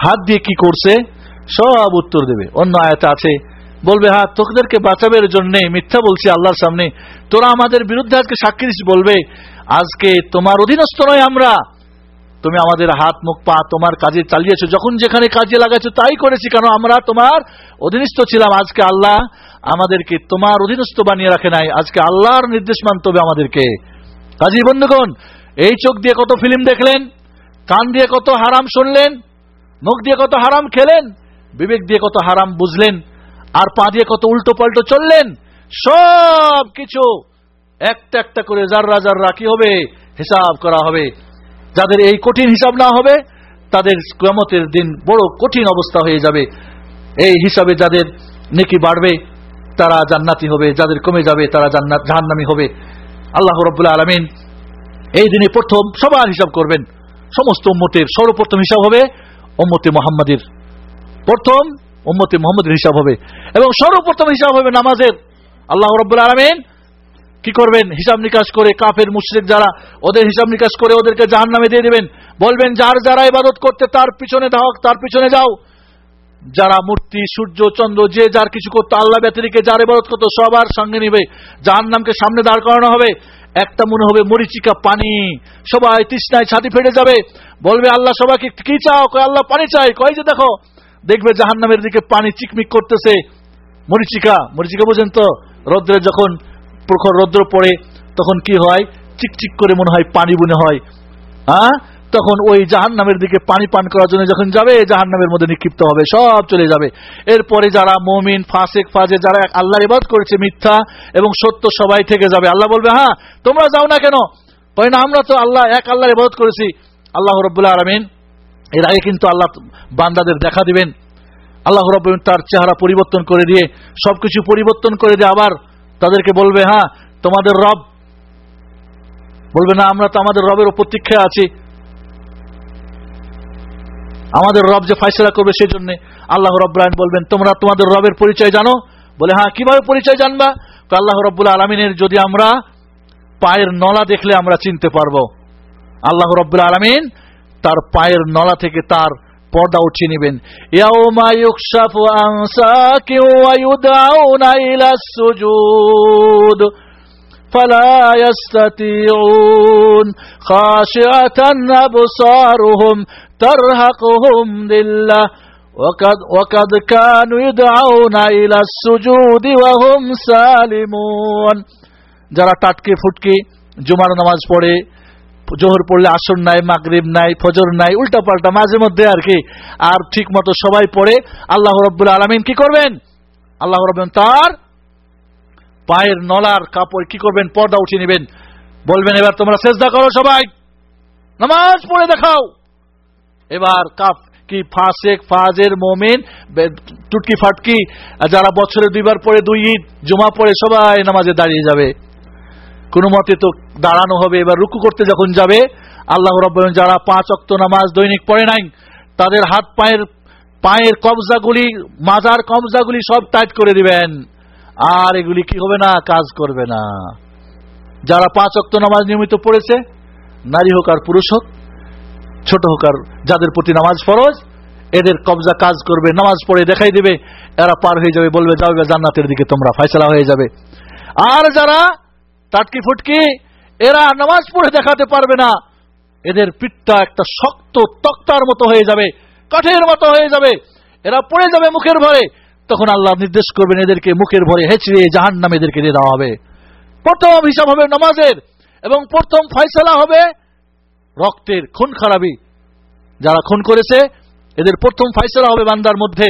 Speaker 2: হাত দিয়ে কি করছে? সব উত্তর দেবে। অন্য আয়াতে আছে, বলবে হ্যাঁ তোদেরকে বাঁচাবের জন্য মিথ্যা বলছি আল্লাহর সামনে। তোরা আমাদের বিরুদ্ধে আজকে সাক্ষী বলবে, আজকে তোমার অধীনস্থ নয় আমরা। তুমি আমাদের হাত, মুখ, পা তোমার কাজে চালিয়েছো। যখন যেখানে কাজে লাগাইছো, তাই করেছি কেন? আমরা তোমার অধীনস্থ ছিলাম। আজকে আল্লাহ আমাদেরকে তোমার অধীনস্থ বানিয়ে রাখে নাই। আজকে আল্লাহর নির্দেশ মানতে হবে আমাদেরকে। কাজী বন্ধুগণ, এই চোখ দিয়ে কত ফিল্ম দেখলেন? কান দিয়ে কত হারাম শুনলেন? মুখ দিয়ে কত হারাম খেলেন? বিবেক দিয়ে কত হারাম বুঝলেন? আর পা দিয়ে কত উল্টো পাল্টো চললেন? সব কিছু একটা একটা করে যাররা যাররা কি হবে? হিসাব করা হবে। যাদের এই কঠিন হিসাব না হবে, তাদের কেমতের দিন বড় কঠিন অবস্থা হয়ে যাবে। এই হিসাবে যাদের নেকি বাড়বে, তারা জান্নাতি হবে। যাদের কমে যাবে, তারা জান্নাত জাহান্নামি হবে। আল্লাহ রব্বুল্লাহ আলমিন এই দিনে প্রথম সবার হিসাব করবেন। সমস্ত উম্মতের সর্বপ্রথম হিসাব হবে উম্মতে মোহাম্মদের। প্রথম উম্মতে মোহাম্মদের হিসাব হবে। এবং সর্বপ্রথম হিসাব হবে নামাজের। আল্লাহ রব্বুল আলমিন কি করবেন? হিসাব নিকাশ করে কাফের, মুশ্রিক যারা, ওদের হিসাব নিকাশ করে ওদেরকে জাহান নামে দিয়ে দেবেন। বলবেন, যার যারা ইবাদত করতে, তার পিছনে দাও, তার পিছনে যাও। যারা মূর্তি, সূর্য, চন্দ্র, যে যার কিছু করতো, আল্লাহ ব্যতিরিকে যার ইবাদত করতো, সবার সঙ্গে নিবে। জাহান নামকে সামনে দাঁড় করানো হবে। একটা মনে হবে মরিচিকা পানি। সবাই তৃষ্ণায় ছাতি ফেটে যাবে। বলবে, আল্লাহ সবাইকে কি চাও? কয়, আল্লাহ পানি চাই। কয় যে দেখো, দেখবে জাহান নামের দিকে পানি চিকমিক করতেছে। মরিচিকা মরিচিকা বোঝেন তো? রৌদ্রে যখন প্রখর রৌদ্র পড়ে, তখন কি হয়? চিকচিক করে মনে হয় পানি মনে হয়। হ্যাঁ তখন ওই জাহান নামের দিকে পানি পান করার জন্য যখন যাবে জাহান নামের মধ্যে নিক্ষিপ্ত হবে, সব চলে যাবে। এরপরে যারা মমিন, ফাসেক ফাজে যারা আল্লাহর ইবাদ করেছে মিথ্যা এবং সত্য সবাই থেকে যাবে। আল্লাহ বলবে হ্যাঁ তোমরা যাও না কেন? কয় না আমরা তো আল্লাহ, এক আল্লাহর ইবাদ করেছি। আল্লাহ রব্বুল্লাহ আলমিন, এর আগে কিন্তু আল্লাহ বান্দাদের দেখা দিবেন। আল্লাহ রব তার চেহারা পরিবর্তন করে দিয়ে, সবকিছু পরিবর্তন করে দিয়ে আবার তাদেরকে বলবে হ্যাঁ তোমাদের রব। বলবে, না, আমরা তো আমাদের রবের প্রতীক্ষায় আছি। আমাদের রব যে ফাইসলা করবে সেই জন্য আল্লাহ রব্রায়ন বলবেন তোমরা তোমাদের রবের পরিচয় জানো
Speaker 1: বলে হ্যাঁ কিভাবে পরিচয় জানবা তো আল্লাহ রব্বুল আলমিনের যদি আমরা পায়ের নলা দেখলে আমরা চিনতে পারবো আল্লাহ রব্বুল আলমিন তার পায়ের নলা থেকে তার পর্দা উঠিয়ে নেবেন ইয়াউমা ইউকশাফু আন সাকিন ওয়া ইউদআউনা ইলা সুজুদ فلا يستطيعون خاشعة أبصارهم ترهقهم ذلة وقد, وقد كانوا يدعون إلى السجود وهم سالمون যারা টাটকে ফুটকে জুমার নামাজ পড়ে জোহর পড়লে আসর নাই মাগরিব নাই ফজর নাই উল্টা পাল্টা মাঝে মধ্যে আর কি আর ঠিক মতো সবাই পড়ে আল্লাহ রব্বুল আলমিন কি করবেন আল্লাহ রব্বেন তার পায়ের নলার কাপড় কি করবেন পর্দা উঠিয়ে নেবেন বলবেন এবার তোমরা চেষ্টা করো সবাই নামাজ পড়ে দেখাও এবার কাপ কি, ফাসেক, ফাজের মোমেন টুটকি ফাটকি যারা বছরে দুইবার পরে দুই ঈদ, জমা পড়ে, সবাই নামাজে দাঁড়িয়ে যাবে। কোনো মতে তো দাঁড়ানো হবে। এবার রুকু করতে যখন যাবে, আল্লাহ রব যারা পাঁচ অক্ত নামাজ দৈনিক পড়ে নাই, তাদের হাত পায়ের পায়ের কবজাগুলি, মাজার কবজাগুলি সব টাইট করে দিবেন। আর এগুলি কি হবে না? কাজ করবে না। যারা পাঁচ অক্ত নামাজ নিয়মিত পড়েছে, নারী হোক আর পুরুষ হোক ছোট হোক যাদের প্রতি নামাজ ফরজ, এদের কবজা কাজ করবে, নামাজ পড়ে দেখাই দিবে, এরা পার হয়ে যাবে, বলবে, যাও জান্নাতের দিকে তোমরা, ফয়সলা হয়ে যাবে। আর যারা টাটকি ফুটকি, এরা নামাজ পড়ে দেখাতে পারবে না। এদের পিঠটা একটা শক্ত তক্তার মতো হয়ে যাবে, কাঠের মতো হয়ে যাবে। এরা পড়ে যাবে মুখের ভরে। তখন আল্লাহ নির্দেশ করবেন, এদেরকে মুখের ভরে হেঁচড়ে জাহান নামে এদেরকে দিয়ে দেওয়া হবে। প্রথম হিসাব হবে নামাজের এবং প্রথম ফয়সলা হবে রক্তের খুন খারাপি যারা খুন করেছে, এদের প্রথম ফাইসলা হবে বান্দার মধ্যে।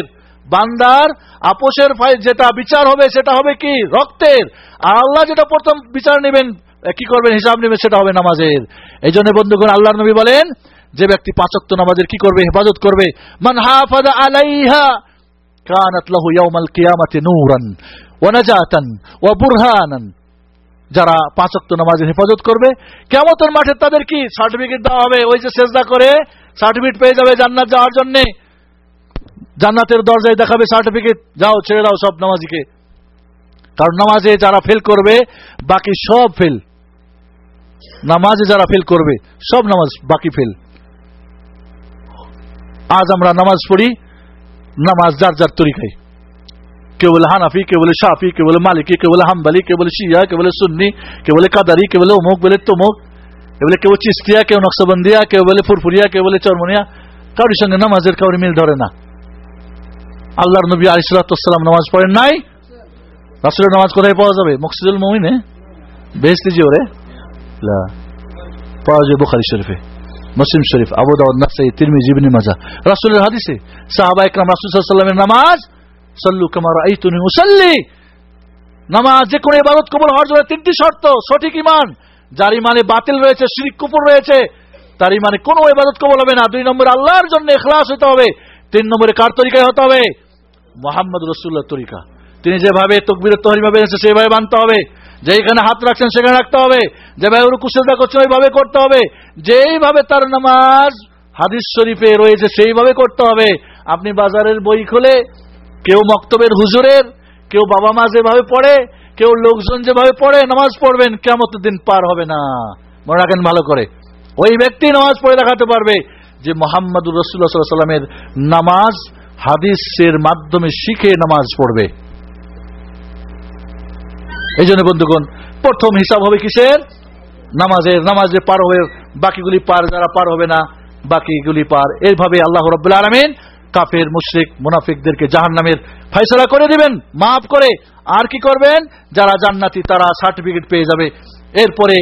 Speaker 1: বান্দার আপোষের যেটা বিচার হবে, সেটা হবে কি? রক্তের। আর আল্লাহ যেটা প্রথম বিচার নেবেন কি করবেন? হিসাব নেবেন, সেটা হবে নামাজের। এই জন্য বন্ধুগণ, আল্লাহর নবী বলেন, যে ব্যক্তি পাঁচক্ত নামাজের কি করবে? হেফাজত করবে। মান হাফাজা আলাইহা কানাত যারা পাঁচ অক্ত নামাজের হেফাজত করবে কেমতের মাঠে তাদের কি সার্টিফিকেট দেওয়া হবে? ওই যে সেজদা করে সার্টিফিকেট পেয়ে যাবে জান্নাত যাওয়ার জন্য? জান্নাতের দরজায় দেখাবে সার্টিফিকেট, যাও, ছেড়ে দাও সব নামাজিকে। কারণ নামাজে যারা ফেল করবে, বাকি সব ফেল নামাজে যারা ফেল করবে, সব নামাজ বাকি ফেল আজ আমরা নামাজ পড়ি, নামাজ যার যার তরিকায়। কেউ বলে হানাফি কেউ বলে শাফি কেউ বলে মালিকি কেউ বলে হাম্বালি কেউ বলে শিয়া কেউ বলে সুন্নি কেউ বলে কাদারি কেউ বলে অমুক বলে তমুক কেউ বলে কেউ চিস্তিয়া কেউ নকশবন্দিয়া কেউ বলে ফুরফুরিয়া কেউ বলে চরমনিয়া কারোর সঙ্গে নামাজের কাউরি মিল ধরে না আল্লাহর নবী আলিসাল্লাম নামাজ পড়েন নাই রাসুলের নামাজ কোথায় পাওয়া যাবে মকসিদুল মমিনে বেশ দিজি ওরে লা। পাওয়া যাবে বুখারি শরীফে মুসলিম শরীফ আবু দাউদ নাসাই তিরমিজি ইবনে মাজাহ রাসূলের হাদিসে সাহাবা ইকরাম রাসূল সাল্লাল্লাহু আলাইহি ওয়াসাল্লামের নামাজ সল্লু কামা রাআইতুনি উসাল্লি। নামাজ যে কোনো ইবাদত কবুল হওয়ার জন্য তিনটি শর্ত, সঠিক ইমান যার ঈমানে বাতিল রয়েছে, শিরক কুপুর রয়েছে, তার ঈমানে কোনো ইবাদত কবুল হবে না। দুই নম্বরে আল্লাহর জন্য ইখলাস হতে হবে। তিন নম্বরে কার তরিকায় হতে হবে? মোহাম্মদ রসুল্লাহ তরিকা। তিনি যেভাবে তকবির তহরিমা বেড়েছে সেভাবে মানতে হবে। যেখানে হাত রাখছেন, সেখানে রাখতে হবে। যেভাবে রুকু, সেজদা করছেন, ওইভাবে করতে হবে। যেইভাবে তার নামাজ হাদিস শরীফে রয়েছে, সেইভাবে করতে হবে। আপনি বাজারের বই খুলে কেউ মক্তবের হুজুরের, কেউ বাবা মা যেভাবে পড়ে, কেউ লোকজন যেভাবে পড়ে, নামাজ পড়বেন কেমন দিন পার হবে না। মনে রাখেন ভালো করে। ওই ব্যক্তি নামাজ পড়ে দেখাতে পারবে যে মোহাম্মদুর রসুল্লাহ সাল্লামের নামাজ হাদিসের মাধ্যমে শিখে নামাজ পড়বে। এই জন্য বন্ধুগণ, প্রথম হিসাব হবে কিসের? নামাজের। নামাজে পার হবে বাকিগুলি পার, যারা পার হবে না, বাকিগুলি পার। এইভাবে আল্লাহ রব্বুল আলমিন কাফের, মুশরিক, মুনাফিকদেরকে জাহান নামের ফাইসলা করে দিবেন, মাফ করে। আর কি করবেন? যারা জান্নাতি, তারা সার্টিফিকেট পেয়ে যাবে। এরপরে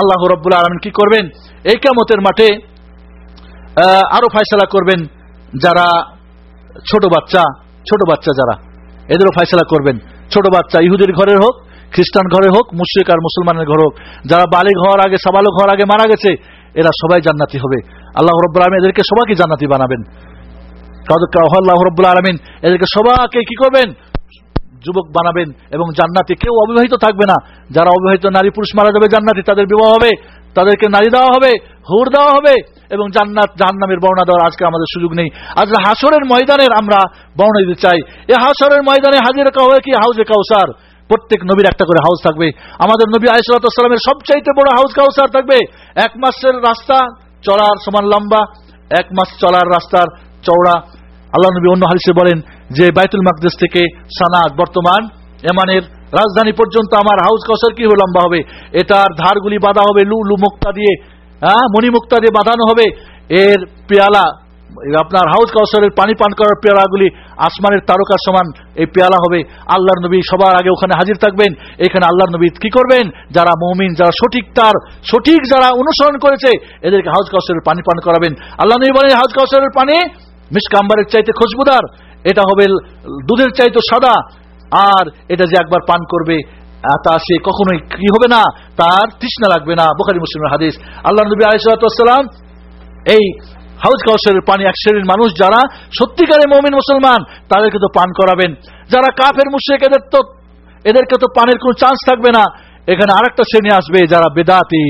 Speaker 1: আল্লাহ রব্বুল আলমিন কি করবেন? এই কামতের মাঠে আরও ফাইসলা করবেন যারা ছোট বাচ্চা ছোট বাচ্চা যারা, এদেরও ফাইসলা করবেন। ছোট বাচ্চা ইহুদের ঘরের হোক, খ্রিস্টান ঘরে হোক, মুশ্রিক আর মুসলমানের ঘর হোক, যারা বালিক হওয়ার আগে সাবালক হওয়ার আগে মারা গেছে, এরা সবাই জান্নাতি হবে। আল্লাহ রব্বুল আলমিন এদেরকে সবাইকে জান্নাতি বানাবেন। কাদ- আল্লাহ আলমিন। এদেরকে সবাইকে কি করবেন? যুবক বানাবেন এবং জান্নাতি কেউ অবিবাহিত থাকবে না। যারা অবিবাহিত নারী পুরুষ মারা যাবে জান্নাতি, তাদের বিবাহ হবে,
Speaker 2: তাদেরকে নারী দেওয়া হবে, হুর দেওয়া হবে এবং জান্নাত, জাহান্নামের বর্ণনা দেওয়ার আজকে আমাদের সুযোগ নেই। আজ হাসরের ময়দানের আমরা বর্ণনা দিতে চাই। এই হাসরের ময়দানে হাজির কাউ কি? হাউজে কাউসার। প্রত্যেক নবীর একটা করে হাউস থাকবে। আমাদের নবী আলিসালামের সবচাইতে বড় হাউস কাউসার থাকবে। এক মাসের রাস্তা চলার সমান লম্বা, এক মাস চলার রাস্তার চওড়া। আল্লাহ নবী অন্য হাদিসে বলেন যে বাইতুল মাকদেশ থেকে সানাদ বর্তমান, এমানের রাজধানী পর্যন্ত আমার হাউস কাউসার কি লম্বা হবে? এটার ধারগুলি বাঁধা হবে লু লু মুক্তা দিয়ে হ্যাঁ মণিমুক্তা দিয়ে বাঁধানো হবে। এর পেয়ালা, আপনার হাউস কাউসারের পানি পান করার পেয়ালাগুলি আসমানের তারকার সমান এই পেয়ালা হবে। আল্লাহর নবী সবার আগে ওখানে হাজির থাকবেন। এখানে আল্লাহর নবী কি করবেন? যারা মৌমিন, যারা সঠিক তার, সঠিক যারা অনুসরণ করেছে, এদেরকে হাউস কাউসারের পানি পান করাবেন। আল্লাহ নবী বলেন হাউস কাউসারের পানি মিসকাম্বারের চাইতে খুশবুদার, এটা হবে দুধের চাইতে সাদা, আর এটা যে একবার পান করবে তা সে কখনোই কি হবে না, তার তৃষ্ণা লাগবে না। বোখারি মুসলিমের হাদিস। আল্লাহ নবী আলিসাল্লাম এই হাউস কাউসারের পানি এক শ্রেণির মানুষ যারা সত্যিকারে মমিন মুসলমান, তাদেরকে তো পান করাবেন। যারা কাফের মুশেক এদের তো, এদেরকে তো পানের কোনো চান্স থাকবে না। এখানে আরেকটা শ্রেণি আসবে, যারা বেদাতি,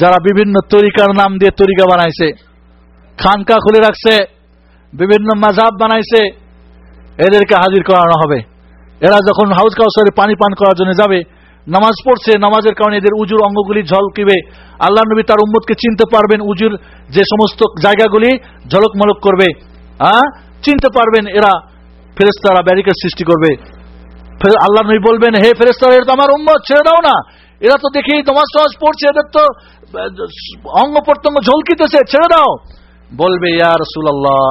Speaker 2: যারা বিভিন্ন তরিকার নাম দিয়ে তরিকা বানাইছে। খানকা খুলে রাখছে। বিভিন্ন মাজাব বানাইছে, এদেরকে হাজির করানো হবে। এরা যখন হাউস কাউসারে পানি পান করার জন্য যাবে, নামাজ পড়ছে, নামাজের কারণে এদের উজুর অঙ্গগুলি ঝলকিবে। আল্লাহ নবী তার উম্মতকে চিনতে পারবেন উজুর যে সমস্ত জায়গাগুলি ঝলক মলক করবে। হ্যাঁ চিনতে পারবেন এরা ফেরেস্তারা ব্যারিকেড সৃষ্টি করবে। আল্লাহ নবী বলবেন, হে ফেরেস্তারা এরা তো আমার উম্মত, ছেড়ে দাও না। এরা তো দেখি নামাজ টামাজ পড়ছে, এদের তো অঙ্গ প্রত্যঙ্গ ঝলকিতেছে, ছেড়ে দাও। বলবে, ইয়া রাসূলুল্লাহ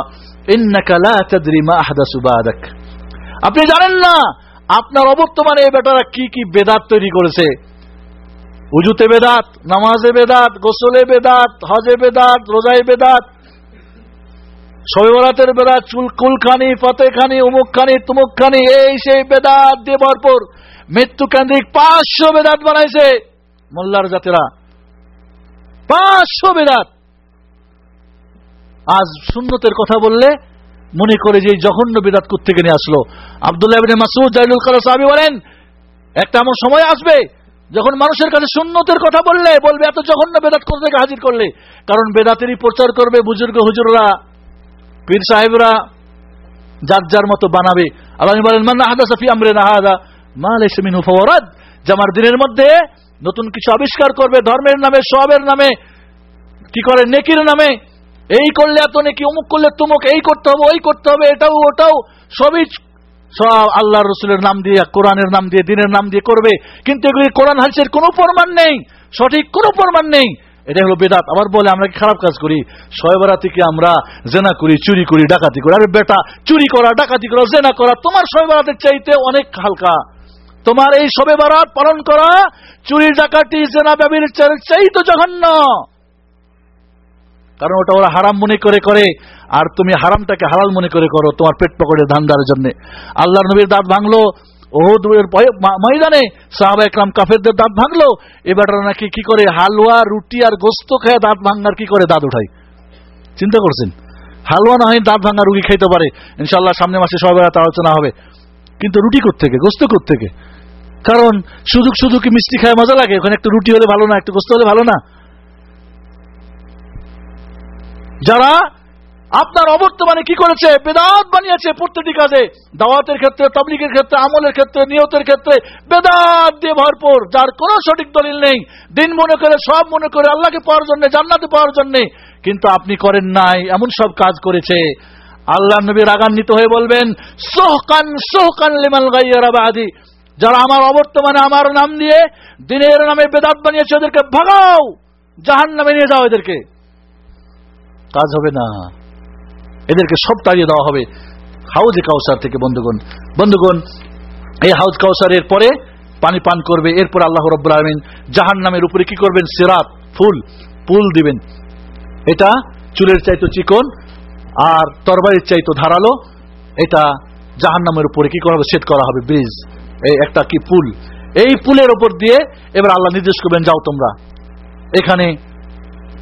Speaker 2: আপনি জানেন না, আপনার অবর্তমানে এই বেটারা কি কি বেদাত তৈরি করেছে। উজুতে বেদাত, নামাজে বেদাত, গোসলে বেদাত, হজে বেদাত, রোজায় বেদাত শবে বরাতের বেদাত, চুল কুলখানি, ফতেখানি, উমুকখানি, তুমুকখানি, এই সেই বেদাত দিয়ে ভরপুর। মৃত্যু কেন্দ্রিক পাঁচশো বেদাত বানাইছে মোল্লার জাতেরা। পাঁচশো বেদাত। আজ সুন্নতের কথা বললে মনে করে যে জঘন্য বেদাত থেকে নিয়ে আসলো। আবদুল্লাহ মাসুদ জাইনুল কারা সাহাবী বলেন, একটা এমন সময় আসবে যখন মানুষের কাছে সুন্নতের কথা বললে, বলবে, এত জঘন্য বেদাত কোথা থেকে হাজির করলে? কারণ বেদাতেরই প্রচার করবে বুজুর্গ হুজুররা, পীর সাহেবরা, যার যার মতো বানাবে। আল্লাহ বলেন, মান আহাদা ফি আমরিনা হাদা, মা লাইসা মিনহু ফাওয়ারাদ যে আমার দিনের মধ্যে নতুন কিছু আবিষ্কার করবে, ধর্মের নামে, সবের নামে, কি করে? নেকির নামে। এই করলে এত নেকি, অমুক করলে তুমুক, এই করতে হবে, ওই করতে হবে, এটাও, ওটাও, সবই সব আল্লাহ রসুলের নাম দিয়ে, কোরআনের নাম দিয়ে, দিনের নাম দিয়ে করবে। কিন্তু এগুলি কোরআন হাদিসের কোনো প্রমাণ নেই, সঠিক কোনো প্রমাণ নেই। এটা হলো বেদাত। আবার বলে, আমরা কি খারাপ কাজ করি? শয়বরাতিকে আমরা জেনা করি, চুরি করি, ডাকাতি করি। আরে বেটা, চুরি করা, ডাকাতি করা, জেনা করা, তোমার শয়বরাতের চাইতে অনেক হালকা। তোমার এই শবে বারাত পালন করা, চুরি, ডাকাতি, জেনা ব্যবীর চাইতে জঘন্য। কারণ ওটা ওরা হারাম মনে করে করে, আর তুমি হারামটাকে হালাল মনে করে করো তোমার পেট পকেটের ধান্দার জন্য। আল্লাহ নবীর দাঁত ভাঙলো ওহুদের ময়দানে সাহাবা একরাম কাফেরদের দাঁত ভাঙলো এবার নাকি কি করে হালুয়া, রুটি আর গোস্ত খেয়ে দাঁত ভাঙার কি করে দাঁত উঠাই চিন্তা করছেন? হালুয়া না হয় দাঁত ভাঙা রুগী খাইতে পারে। ইনশাল্লাহ সামনে মাসে সবাই আলোচনা হবে। কিন্তু রুটি থেকে গোস্ত থেকে কারণ শুধু কি মিষ্টি খায় মজা লাগে? ওখানে একটু রুটি হলে ভালো না, একটু গোস্ত হলে ভালো না? যারা আপনার অবর্তমানে কি করেছে? বেদাত বানিয়েছে প্রত্যেকটি কাজে। দাওয়াতের ক্ষেত্রে, তাবলিগের ক্ষেত্রে, আমলের ক্ষেত্রে, নিয়তের ক্ষেত্রে বেদাত দিয়ে ভরপুর, যার কোনো সঠিক দলিল নেই। দিন মনে করে, সব মনে করে আল্লাহকে পাওয়ার জন্য, জান্নাতে পাওয়ার জন্য। কিন্তু আপনি করেন নাই, এমন সব কাজ করেছে। আল্লাহ নবী রাগান্বিত হয়ে বলবেন, সোহকান সোহকান লিমাল গাইয়ারাবাদি যারা আমার অবর্তমানে আমার নাম দিয়ে দিনের নামে বেদাত বানিয়েছে, ওদেরকে ভাগাও। জাহান নামে নিয়ে যাও এদেরকে। কাজ হবে না। এদেরকে সব তাড়িয়ে দেওয়া হবে। হাউজে কাউসার থেকে বন্ধুগণ বন্ধুগণ, এই হাউজ কাউসারের পরে পানি পান করবে। এরপর আল্লাহ রব্বুল আলমিন জাহান নামের উপরে কি করবেন? সিরাত, ফুল পুল দিবেন। এটা চুলের চাইতো চিকন আর তরবারির চাইতো ধারালো। এটা জাহান নামের উপরে কি করা হবে? সেট করা হবে ব্রিজ। এই একটা কি পুল এই পুলের ওপর দিয়ে এবার আল্লাহ নির্দেশ করবেন, যাও তোমরা। এখানে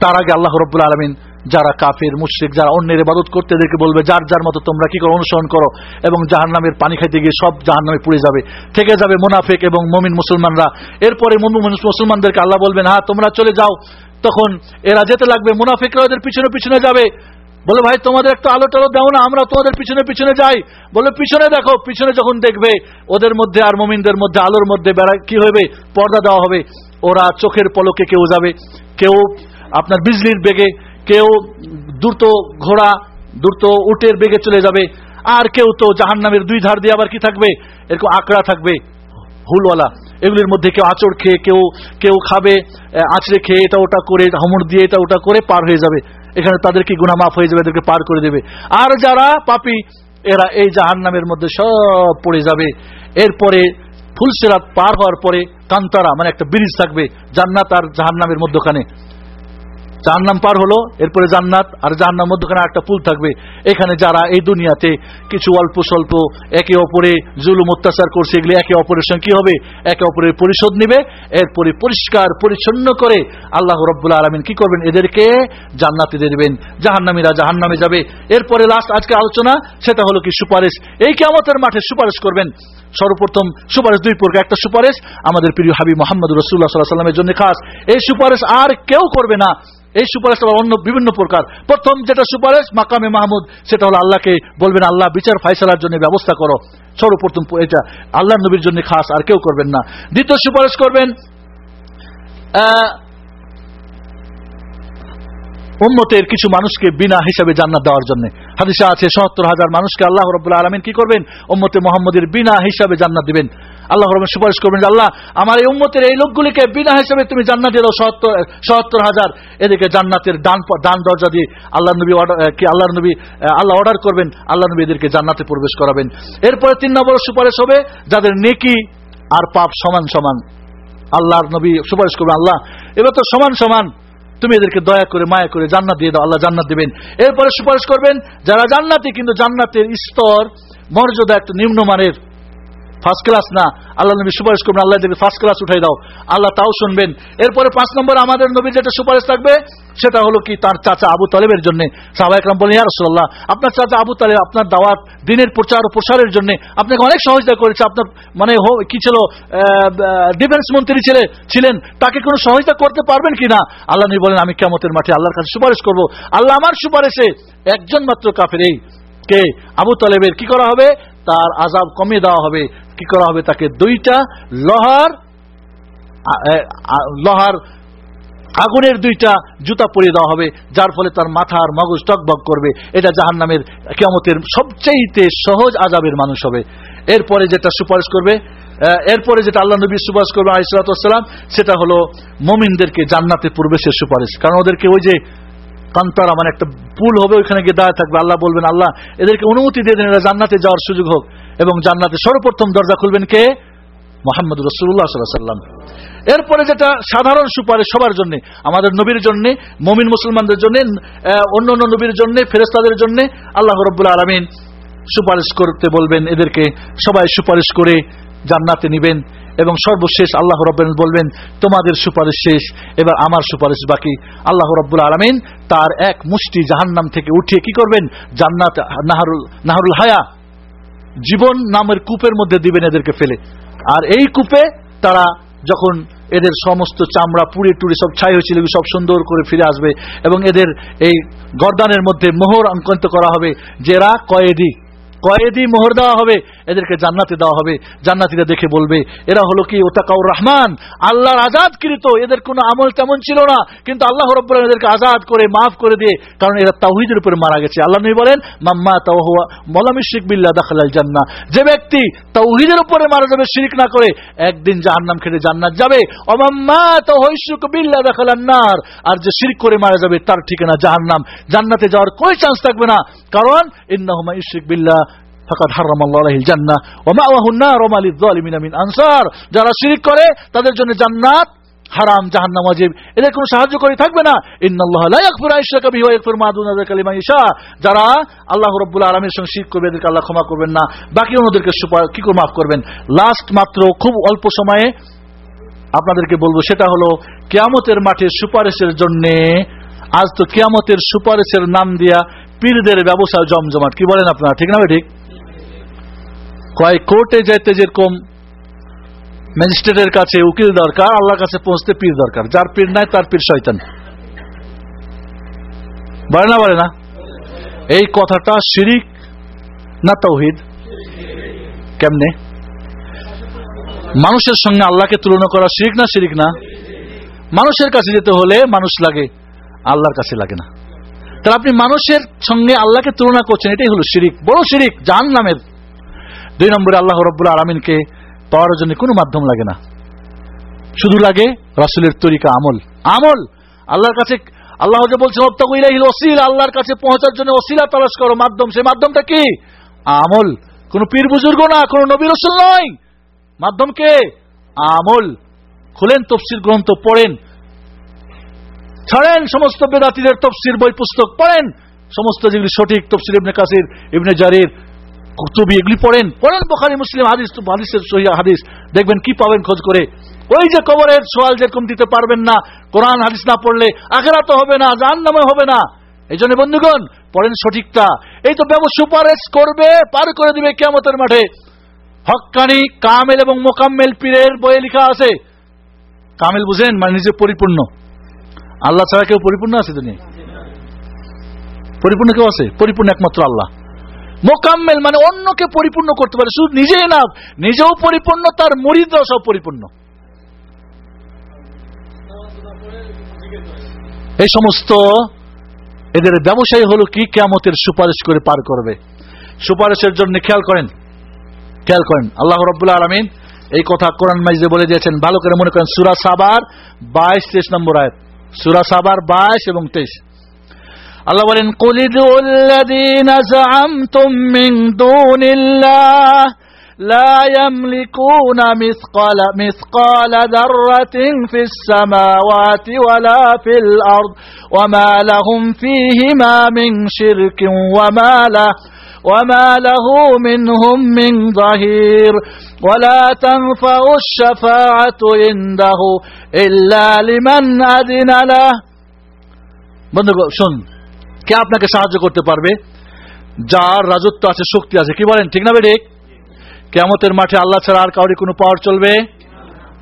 Speaker 2: তার আগে আল্লাহ রব্বুল আলমিন যারা কাফের, মুশ্রিক, যারা অন্যের ইবাদত করতে এদেরকে বলবে, যার যার মতো তোমরা কি করো অনুসরণ করো? এবং জাহান্নামের পানি খাইতে গিয়ে সব জাহান্নামে পুড়ে যাবে, থেকে যাবে মোনাফেক এবং মমিন মুসলমানরা। এরপরে মুসলমানদেরকে আল্লাহ বলবেন হ্যাঁ তোমরা চলে যাও। তখন এরা যেতে লাগবে, মুনাফিকরা ওদের পিছনে পিছনে যাবে। বলে, ভাই, তোমাদের একটা আলো টালো দাও না, আমরা তোমাদের পিছনে পিছনে যাই। বলে, পিছনে দেখো, পিছনে যখন দেখবে, ওদের মধ্যে আর মমিনদের মধ্যে আলোর মধ্যে বেড়া, কি হবে? পর্দা দেওয়া হবে। ওরা চোখের পলকে কেউ যাবে। কেউ আপনার বিজলির বেগে কেউ দ্রুত ঘোড়া, দ্রুত উটের বেগে চলে যাবে, আর কেউ তো জাহান্নামের দুই ধার দিয়ে আবার কি থাকবে? এরকম আকড়া থাকবে। হুলওয়ালা, এগুলির মধ্যে কেউ আচড় খেয়ে, কেউ কেউ খাবে আঁচড়ে খেয়ে এটা ওটা করে, হামড় দিয়ে এটা ওটা করে পার হয়ে যাবে। এখানে তাদের কি গুণা মাফ হয়ে যাবে? এদেরকে পার করে দেবে। আর যারা পাপি, এরা এই জাহান্নামের মধ্যে সব পড়ে যাবে। এরপরে ফুলসেরাত পার হওয়ার পরে কান্তারা মানে একটা ব্রিজ থাকবে, জান্নাত আর জাহান্নামের মধ্যখানে। জাহান্নাম পার হলো, এরপরে জান্নাত, আর জাহান্নাম মধ্যখানে একটা পুল থাকবে। এখানে যারা এই দুনিয়াতে কিছু অল্প স্বল্প একে অপরে জুলুম, অত্যাচার করছে, এগুলি একে অপরের সঙ্গে কি হবে? একে অপরের পরিশোধ নিবে, এরপরে পরিষ্কার, পরিচ্ছন্ন করে আল্লাহ রব্বুল আলমিন কি করবেন? এদেরকে জান্নাতে দিয়ে দেবেন। জাহান্নামীরা জাহান্নামে যাবে। এরপরে লাস্ট আজকে আলোচনা, সেটা হলো কি সুপারিশ। এই কেমতের মাঠে সুপারিশ করবেন। সর্বপ্রথম সুপারিশ দুই প্রকার। একটা সুপারিশ আমাদের প্রিয় হাবি মোহাম্মদ রসুল্লাহ সাল্লাহ সাল্লামের জন্য খাস। এই সুপারিশ আর কেউ করবে না। এই সুপারিশ অন্য বিভিন্ন প্রকার। প্রথম যেটা সুপারিশ, মাকামে মাহমুদ, সেটা হলো আল্লাহকে বলবেন, আল্লাহ, বিচার ফাইসালার জন্য ব্যবস্থা করো। সর্বপ্রথম এটা আল্লাহ নবীর জন্য খাস, আর কেউ করবেন না। দ্বিতীয় সুপারিশ করবেন উন্নতের কিছু মানুষকে বিনা হিসাবে জান্নাত দেওয়ার জন্য। হাদিসা আছে, সত্তর হাজার মানুষকে আল্লাহ রব্বুল্লাহ আলমিন কি করবেন? উম্মতে মোহাম্মদের বিনা হিসাবে জান্নাত দিবেন। আল্লাহ রহমান সুপারিশ করবেন যে, আল্লাহ, আমার এই উম্মতের এই লোকগুলিকে বিনা হিসাবে তুমি জান্নাত দাও, সত্তর সত্তর হাজার। এদিকে জান্নাতের ডান দান দরজা দিয়ে আল্লাহ নবী কি আল্লাহ নবী আল্লাহ অর্ডার করবেন আল্লাহ নবী এদেরকে জান্নাতে প্রবেশ করাবেন। এরপরে তিন নম্বর সুপারিশ হবে, যাদের নেকি আর পাপ সমান সমান। আল্লাহর নবী সুপারিশ করবেন, আল্লাহ, এবার তো সমান সমান। তুমি এদেরকে দয়া করে, মায়া করে জান্নাত দিয়ে দাও, আল্লাহ জান্নাত দিবেন। এরপরে সুপারিশ করবেন, যারা জান্নাতি, কিন্তু জান্নাতের স্তর, মর্যাদা একটা নিম্নমানের ফার্স্ট ক্লাস না। আল্লাহ নবী সুপারিশ করবেন, আল্লাহ এদেরকে ফার্স্ট ক্লাস উঠাই দাও। আল্লাহ তাও শুনবেন। এরপরে পাঁচ নম্বর, আমাদের নবীর যেটা সুপারিশ থাকবে, সেটা হলো কি তার চাচা আবু তালেবের জন্য। সাহবা একরাম বলেন ইয়া রাসূলুল্লাহ, আপনার চাচা আবু তালেব আপনার দাওয়াত, দিনের প্রচার ও প্রসারের জন্য আপনাকে অনেক সহযোগিতা করেছে। আপনার মানে কি ছিল ডিফেন্স মন্ত্রী ছিলে, ছিলেন। তাকে কোনো সহযোগিতা করতে পারবেন কিনা? আল্লাহ নবী বলেন আমি কেমতের মাঠে আল্লাহর কাছে সুপারিশ করব। আল্লাহ আমার সুপারিশে একজন মাত্র কাফের এই। কে? আবু তালেবের। কি করা হবে? তার আজাব কমিয়ে দেওয়া হবে। কি করা হবে? তাকে দুইটা লোহার লোহার আগুনের দুইটা জুতা পরিয়ে দেওয়া হবে, যার ফলে তার মাথার মগজ টকবক করবে। এটা জাহান নামের কেমতের সবচেয়ে সহজ আজাবের মানুষ হবে। এরপরে যেটা সুপারিশ করবে এরপরে যেটা আল্লাহ নবী সুপারিশ করবে আইসালাম সেটা হলো মমিনদেরকে জান্নাতে প্রবেশের সুপারিশ। কারণ ওদেরকে ওই যে কান্তারা মানে একটা পুল হবে, ওইখানে গিয়ে দাঁড়িয়ে থাকবে। আল্লাহ বলবেন, আল্লাহ, এদেরকে অনুমতি দিয়ে দেন, এরা জান্নাতে যাওয়ার সুযোগ হোক। এবং জান্নাতে সর্বপ্রথম দরজা খুলবেন কে? মোহাম্মদ রসুল্লাহ সাল্লাম এরপরে যেটা সাধারণ সুপারিশ সবার জন্য, আমাদের নবীর জন্য, মমিন মুসলমানদের জন্য অন্য অন্য নবীর জন্য ফেরেস্তাদের জন্য আল্লাহ রব্বুল আলমিন সুপারিশ করতে বলবেন, এদেরকে সবাই সুপারিশ করে জান্নাতে নিবেন এবং সর্বশেষ আল্লাহ রব্বেন বলবেন, তোমাদের সুপারিশ শেষ, এবার আমার সুপারিশ বাকি। আল্লাহ রব্বুল আলমিন তার এক মুষ্টি জাহান্নাম থেকে উঠিয়ে কি করবেন? জান্নাত, নাহারুল নাহারুল হায়া জীবন নামের কূপের মধ্যে দিবেন এদেরকে ফেলে। আর এই কূপে তারা যখন এদের সমস্ত চামড়া পুড়ে টুড়ে সব ছাই হয়েছিল সব সুন্দর করে ফিরে আসবে এবং এদের এই গরদানের মধ্যে মোহর অঙ্কন্ত করা হবে। এরা কয়েদি কয়েদি মোহর দেওয়া হবে। এদেরকে জান্নাতে দেওয়া হবে, জান্নাতিরা দেখে বলবে, এরা হলো কি ওতাকাউর রহমান? আল্লাহর আজাদকৃত, এদের কোনো আমল তেমন ছিল না, কিন্তু আল্লাহ রব্বুল এদেরকে আজাদ করে, মাফ করে দিয়ে, কারণ এরা তাওহিদের উপরে মারা গেছে। আল্লাহ নবী বলেন মাম্মা তাওহুয়া মলামি শিখ বিল্লাহ দাখালাল জান্না যে ব্যক্তি তাওহিদের উপরে মারা যাবে, শিরিক না করে, একদিন জাহান্নাম খেটে জান্নাত যাবে। অমাম্মা তাওহিশুক বিল্লাহ দাখালান নার। আর যে শিরিক করে মারা যাবে, তার ঠিকানা জাহান্নাম। জান্নাতে যাওয়ার কোনো চান্স থাকবে না। কারণ, ইন্নাহুমা ইশরিক বিল্লাহ ফাকাদ হারামাল্লাহু আলাইহিল জান্নাহ ওয়া মাওয়াহুন নার ওয়া মা লিয-যালিমিনা মিন আনসার। যারা শিরক করে, তাদের জন্য জান্নাত হারাম, জাহান্নাম ওয়াজিব। এদের কোনো সাহায্য করে থাকবে না। ইন্নাল্লাহা লা ইয়াগফিরু আইশরাকা বিহি ওয়া ইয়াগফিরু মা দুনা যালিকা ইয়াশা যারা আল্লাহ রাব্বুল আলামিনের সঙ্গে শিরক করবে, এদেরকে আল্লাহ ক্ষমা করবেন না। বাকি অন্যদেরকে কি করে মাফ করবেন? লাস্ট মাত্র খুব অল্প সময়ে আপনাদেরকে বলব, সেটা হলো কিয়ামতের মাঠে সুপারিশের জন্য,
Speaker 1: আজ তো কিয়ামতের সুপারিশের নাম দিয়া পীরদের ব্যবসা জমজমাট। কি বলেন আপনারা, ঠিক না ঠিক? কয় কোর্টে যাইতে যেরকম ম্যাজিস্ট্রেটের কাছে উকিল দরকার, আল্লাহর কাছে পৌঁছতে পীর দরকার। যার পীর নাই, তার পীর শয়তান। বলে না বলে না? এই কথাটা শিরিক না তৌহিদ? কেমনে? মানুষের সঙ্গে আল্লাহকে তুলনা করা শিরিক না শিরিক না? মানুষের কাছে যেতে হলে মানুষ লাগে, আল্লাহর কাছে লাগে না। তাহলে আপনি মানুষের সঙ্গে আল্লাহকে তুলনা করছেন, এটাই হলো শিরিক। বড় শিরিক জাহান নামের দুই নম্বরে আল্লাহ রব্বুল আলমিনকে পাওয়ার জন্য কোনো মাধ্যম লাগে না। শুধু লাগে রাসুলের তরিকা আমল। আমল! আল্লাহর কাছে, আল্লাহ যে বলছেন অত্যাগিল ওসিল আল্লাহর কাছে পৌঁছার জন্য ওসিলা তালাশ করো। মাধ্যম সেই মাধ্যমটা কি? আমল! কোন পীর বুজুর্গ না, কোন নবী রসুল নয়। মাধ্যম কে? আমল! খুলেন তফসির গ্রন্থ, পড়েন। ছাড়েন সমস্ত বেদাতিদের তফসির বই, পুস্তক, পড়েন। সমস্ত যেগুলি সঠিক, তফসির ইবনে কাসির, ইবনে জারির কুতুবি এগুলি পড়েন। পড়েন বোখারি, মুসলিম, হাদিস, হাদিসের সহিয়া হাদিস। দেখবেন কি পাবেন খোঁজ করে। ওই যে কবরের সোয়াল যেরকম দিতে পারবেন না, কোরআন হাদিস না পড়লে আখেরা তো হবে না জান নামে হবে না। এই জন্য বন্ধুগণ, পড়েন সঠিকটা। এই তো ব্যবসা সুপারিশ করবে, পার করে দিবে কেমতের মাঠে। হকানি কামেল এবং মোকাম্মেল পীরের বইয়ে লেখা আছে। কামেল বুঝেন মানে নিজে পরিপূর্ণ। আল্লাহ ছাড়া কেউ পরিপূর্ণ আছে তিনি পরিপূর্ণ কেউ আছে? পরিপূর্ণ একমাত্র আল্লাহ। মোকাম্মেল মানে অন্যকে পরিপূর্ণ করতে পারে। শুধু নিজেই না, নিজেও পরিপূর্ণ, তার মরিদরাও সব পরিপূর্ণ। এই সমস্ত এদের ব্যবসায়ী হলো কি কেমতের সুপারিশ করে পার করবে? সুপারিশের জন্য খেয়াল করেন খেয়াল করেন। আল্লাহ রব্বুল্লাহ আলমিন এই কথা কোরআন মাইজে বলে দিয়েছেন, ভালো করে মনে করেন, সুরা সাবার বাইশ, তেইশ নম্বর আয়াত। সুরা সাবার বাইশ এবং তেইশ। আল্লাহ বলেন কুলিদুল্লাযীনা জাআমতুম মিন দুনিল্লাহ لا يملكون مثقال مثقال ذرة في السماوات ولا في الأرض وما لهم فيهما من شرك وما له وما له منهم من ظهير ولا تنفع الشفاعة عنده إلا لمن أذن له বন্ধু শুন কে আপনাকে সাহায্য করতে পারবে? যার রাজত্ব আছে, শক্তি আছে। কি বলেন, ঠিক না বেডিক কেমতের মাঠে আল্লাহ ছাড়া আর কাউরি কোনো পাওয়ার চলবে?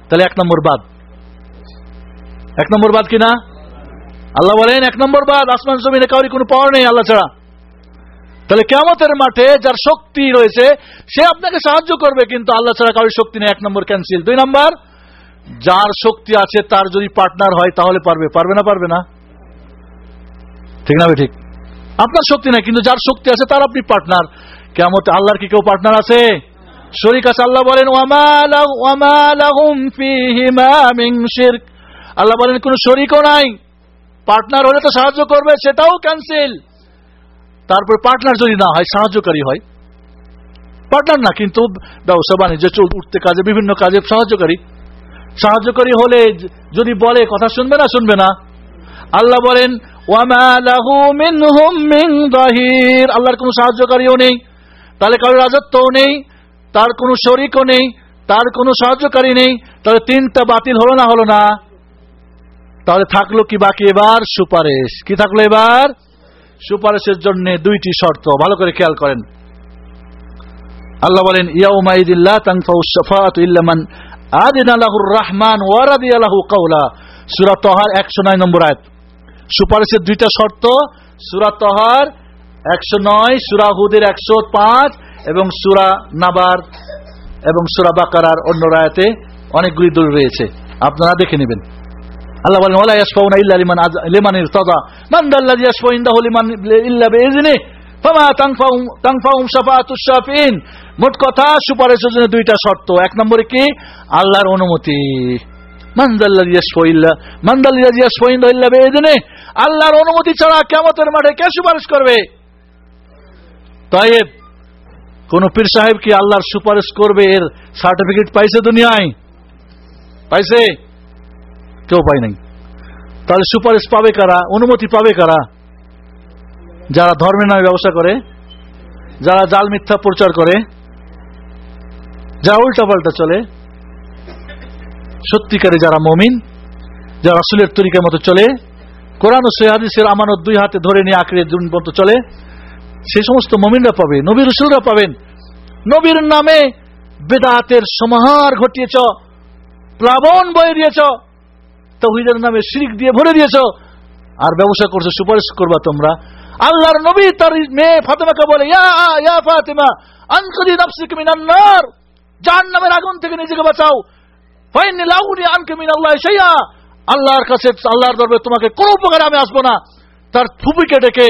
Speaker 1: তাহলে এক নম্বর বাদ। এক নম্বর বাদ কিনা আল্লাহ বলেন, এক নম্বর বাদ, আসমান জমিনে কাউরি কোনো পাওয়ার নেই আল্লাহ ছাড়া। তাহলে কেমতের মাঠে যার শক্তি রয়েছে, সে আপনাকে সাহায্য করবে, কিন্তু আল্লাহ ছাড়া কারোর শক্তি নেই। এক নম্বর ক্যান্সেল দুই নম্বর, যার শক্তি আছে, তার যদি পার্টনার হয়, তাহলে পারবে। পারবে না পারবে না। ঠিক না ঠিক? আপনার শক্তি নাই, কিন্তু যার শক্তি আছে তার আপনি পার্টনার কেমন আল্লাহর কি কেউ পার্টনার আছে? শরিক আছে, আল্লাহ বলেন আল্লাহ বলেন, কোন শরিকও নাই। পার্টনার হলে তো সাহায্য করবে, সেটাও ক্যান্সেল তারপর পার্টনার যদি না হয়, সাহায্যকারী হয়। পার্টনার না, কিন্তু ব্যবসা, বাণিজ্য উঠতে কাজে, বিভিন্ন কাজে সাহায্যকারী। সাহায্যকারী হলে যদি বলে, কথা শুনবে না শুনবে না। আল্লাহ বলেন আল্লাহর কোন সাহায্যকারীও নেই তাহলে কারোর রাজত্বও নেই, তার কোনো শরিকও নেই, তার কোনো সাহায্যকারী নেই, তাহলে তিনটা বাতিল হলো না হলো না? তাহলে থাকল কি বাকি এবার? সুপারিশ। কি থাকল এবার? সুপারিশের জন্য দুইটি শর্ত। ভালো করে খেয়াল করেন। আল্লাহ বলেন ইয়াউমাইদিল্লাহ আদিনা রহমান ওয়ারাদিয়া লাহু কাওলা। সূরা তহার 109 নম্বর আয়াত। সুপারিশের দুইটা শর্ত, সূরা তহার 109 সূরা হুদের 105 এবং সুরা নাবার এবং সুরা বাকারার অন্য রায়াতে অনেকগুলি দূর রয়েছে। আপনারা দেখে নেবেন। আল্লাহ বলেন মোট কথা, সুপারিশের জন্য দুইটা শর্ত। এক নম্বরে কি? আল্লাহর অনুমতি। আল্লাহর অনুমতি ছাড়া কিয়ামতের মাঠে কে সুপারিশ করবে? তাইব কোন পীর সাহেব কি আল্লাহর সুপারিশ করবে? এর সার্টিফিকেট পাইছে দুনিয়ায়? পাইছে? কেউ পাই নাই। তাহলে সুপারিশ পাবে কারা? অনুমতি পাবে কারা? যারা ধর্মের নামে ব্যবসা করে, যারা জাল মিথ্যা প্রচার করে, যারা উল্টা পাল্টা চলে সত্যিকারে যারা মমিন, যারা রাসুলের তরিকার মতো চলে, কোরআন ও সহিদের আমানত দুই হাতে ধরে নিয়ে আঁকড়ে দিন পর্যন্ত চলে, সেই সমস্ত মমিনরা পাবে নবীর রসুলরা পাবেন। নবীর নামে বেদাতের সমাহার ঘটিয়েছ, প্লাবন বয়ে দিয়েছ, তহিদের নামে শিরিক দিয়ে ভরে দিয়েছ, আর ব্যবসা করছ, সুপারিশ করবা তোমরা। আল্লাহর নবী তার মেয়ে ফাতেমাকে বলে, ইয়া ফাতেমা আনকদি নাফসিক মিনান নার জাহান্নামের আগুন থেকে নিজেকে বাঁচাও। ফাইনি লাউনি আনকে মিনাল্লাহ শাইআ আল্লাহর কাছে, আল্লাহর দরবারে তোমাকে কোন উপকারে আমি আসব না। তার ফুপিকে ডেকে,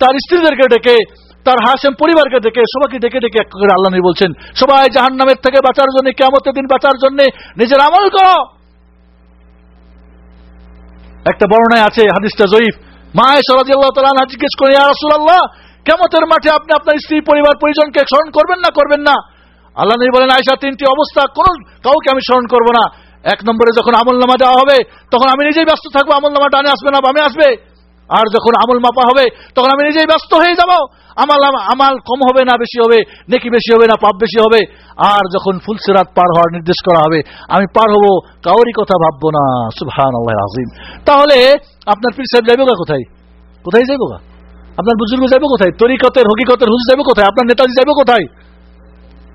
Speaker 1: তার স্ত্রীদেরকে ডেকে, তার হাসেম পরিবারকে ডেকে, সবাইকে ডেকে ডেকে এক করে আল্লাহ নবী বলছেন, সবাই জাহান্নামের থেকে বাঁচার জন্য কেমতের দিন বাঁচার জন্য নিজের আমল করো। একটা বর্ণায় আছে, হাদিসটা জয়ীফ। মায় সরাজি আল্লাহ তালা জিজ্ঞেস করে, ইয়া রাসূলুল্লাহ কেমতের মাঠে আপনি আপনার স্ত্রী, পরিবার, পরিজনকে স্মরণ করবেন না করবেন না? আল্লাহ নবী বলেন আয়সা তিনটি অবস্থা, কোন কাউকে আমি স্মরণ করব না। এক নম্বরে যখন আমল নামা দেওয়া হবে, তখন আমি নিজেই ব্যস্ত থাকব, আমল নামা ডানে আসবে না, বামে আসবে। আর যখন আমল মাপা হবে, তখন আমি নিজেই ব্যস্ত হয়ে যাব। আমাল আমাল কম হবে না, বেশি হবে, নেকি বেশি হবে না, পাপ বেশি হবে। আর যখন ফুলসিরাত পার হওয়ার নির্দেশ করা হবে, আমি পার হব কাউরি কথা ভাববো না। আল্লাহ আজিম তাহলে আপনার পীর সাহেব যাইব কোথায়? কোথায় যাইব আপনার বুজুর্গ যাইব কোথায়? তরিকতের, হকিকতের হুজুর যাইব কোথায়? আপনার নেতাজি যাইব কোথায়?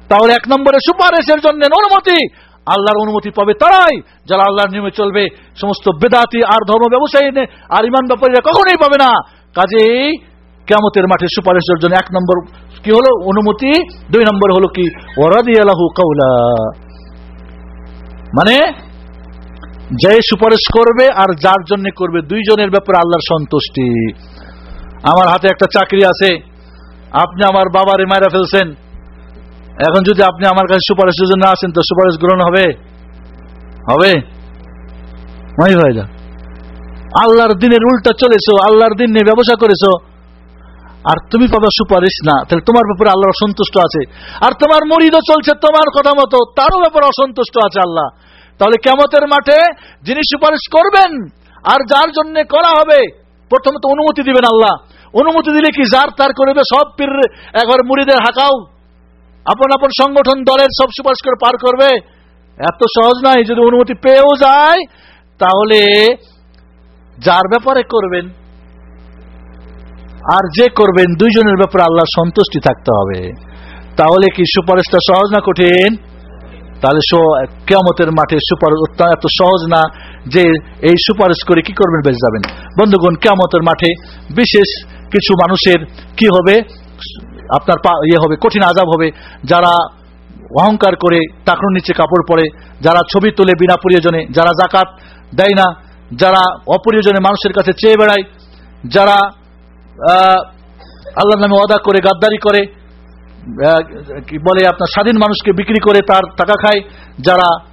Speaker 1: তাহলে এক নম্বরে সুপারিশের জন্য অনুমতি। আল্লাহর অনুমতি পাবে তারাই, যারা আল্লাহর নিয়মে চলবে। সমস্ত বেদাতি আর ধর্ম ব্যবসায়ী আর ইমান ব্যাপারীরা কখনোই পাবে না। কাজেই কেমতের মাঠে সুপারিশের জন্য এক নম্বর কি হলো? অনুমতি। দুই নম্বর হলো কি? ওরাদি আলাহু কাউলা মানে যে সুপারিশ করবে আর যার জন্য করবে দুইজনের ব্যাপারে আল্লাহর সন্তুষ্টি। আমার হাতে একটা চাকরি আছে। আপনি আমার বাবারে মায়েরা ফেলছেন। এখন যদি আপনি আমার কাছে সুপারিশের জন্য আসেন, তো সুপারিশ গ্রহণ হবে? হবে? আল্লাহর দিনের উল্টা চলেছো, আল্লাহর দিন নিয়ে ব্যবসা করেছ। আর তুমি পাবা সুপারিশ? না, তাহলে তোমার ব্যাপারে আল্লাহ অসন্তুষ্ট আছে। আর তোমার মরিদও চলছে তোমার কথা মতো, তারও ব্যাপারে অসন্তুষ্ট আছে আল্লাহ। তাহলে কেমতের মাঠে যিনি সুপারিশ করবেন, আর যার জন্য করা হবে, প্রথমত অনুমতি দিবেন আল্লাহ। অনুমতি দিলে কি, যার তার করবে সব পীর একবার মুড়িদের হাঁকাও। আপন আপন সংগঠন দলের সব সুপারিশ করে পার করবে। এত সহজ নয়, যদি অনুমতি পেয়েও যায়, তাহলে যার ব্যাপারে করবেন, আর যে করবেন, দুইজনের ব্যাপারে আল্লাহ সন্তুষ্টি থাকতে হবে। তাহলে কি সুপারিশটা সহজ না কঠিন? তাহলে কেমতের মাঠে সুপারিশ এত সহজ না যে এই সুপারিশ করে কি করবেন, বেঁচে যাবেন। বন্ধুগণ কেমতের মাঠে বিশেষ কিছু মানুষের কি হবে? আপনার পা- ইয়ে হবে, কঠিন আজাব হবে। যারা অহংকার করে টাকর নিচে কাপড় পরে, যারা ছবি তোলে বিনা প্রয়োজনে, যারা জাকাত দেয় না, যারা অপ্রয়োজনে মানুষের কাছে চেয়ে বেড়ায়, যারা আল্লাহ নামে অদা করে, গাদ্দারি করে কি বলে, আপনার স্বাধীন মানুষকে বিক্রি করে তার টাকা খায়, যারা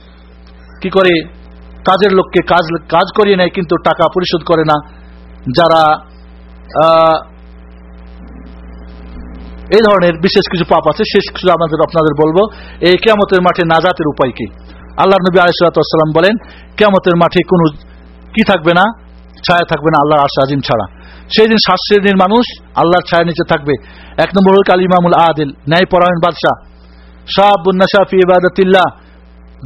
Speaker 1: কি করে, কাজের লোককে কাজ কাজ করিয়ে নেয়, কিন্তু টাকা পরিশোধ করে না, যারা এই ধরনের বিশেষ কিছু পাপ আছে। শেষ কিছু আমাদের আপনাদের বলব, এই কেয়ামতের মাঠে নাজাতের উপায় কি? আল্লাহ নবী আলিসাল্লাম বলেন, কেয়ামতের মাঠে কোনো কি থাকবে না? ছায়া থাকবে না, আল্লাহর আশা আজিম ছাড়া। সেই দিন সাত শ্রেণির মানুষ আল্লাহর ছায়া নিচে থাকবে। এক নম্বর হল কালিমামুল আদিল ন্যায় পরায়ণ বাদশাহ শাহাবুন্নাশাফি ইবাদতিল্লাহ।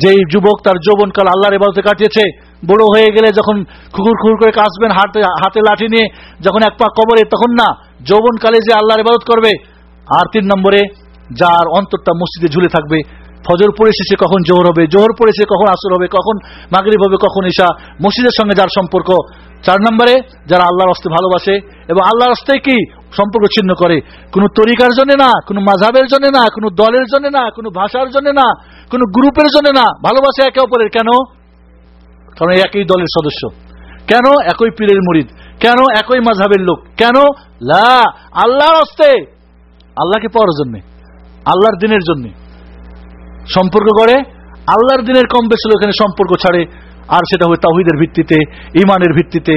Speaker 1: যেই যুবক তার যৌবনকাল আল্লাহর ইবাদতে কাটিয়েছে, বড় হয়ে গেলে যখন খুকুর খুকুর করে কাঁচবেন, হাতে হাতে লাঠি নিয়ে যখন এক পা কবরে, তখন না, যৌবনকালে যে আল্লাহর ইবাদত করবে আর তিন নম্বরে, যার অন্তরটা মসজিদে ঝুলে থাকবে, ফজর পড়ে শেষে কখন জোহর হবে, জোহর পড়ে শেষে কখন আসর হবে, কখন মাগরিব হবে, কখন ঈশা, মসজিদের সঙ্গে যার সম্পর্ক। চার নম্বরে, যারা আল্লাহর হস্তে ভালোবাসে, এবং আল্লাহর হস্তে কি? সম্পর্ক ছিন্ন করে। কোনো তরিকার জন্য না, কোনো মাঝাবের জন্য না, কোনো দলের জন্য না, কোনো ভাষার জন্য না, কোনো গ্রুপের জন্য না। ভালোবাসে একে অপরের। কেন? কারণ একই দলের সদস্য। কেন? একই পীরের মুরিদ। কেন? একই মাঝাবের লোক। কেন? লা, আল্লাহর হস্তে আল্লাহকে পাওয়ার জন্য, আল্লাহর দিনের জন্য সম্পর্ক করে আল্লাহর দিনের কম বেশি এখানে সম্পর্ক ছাড়ে, আর সেটা হবে তাহিদের ভিত্তিতে ইমানের ভিত্তিতে।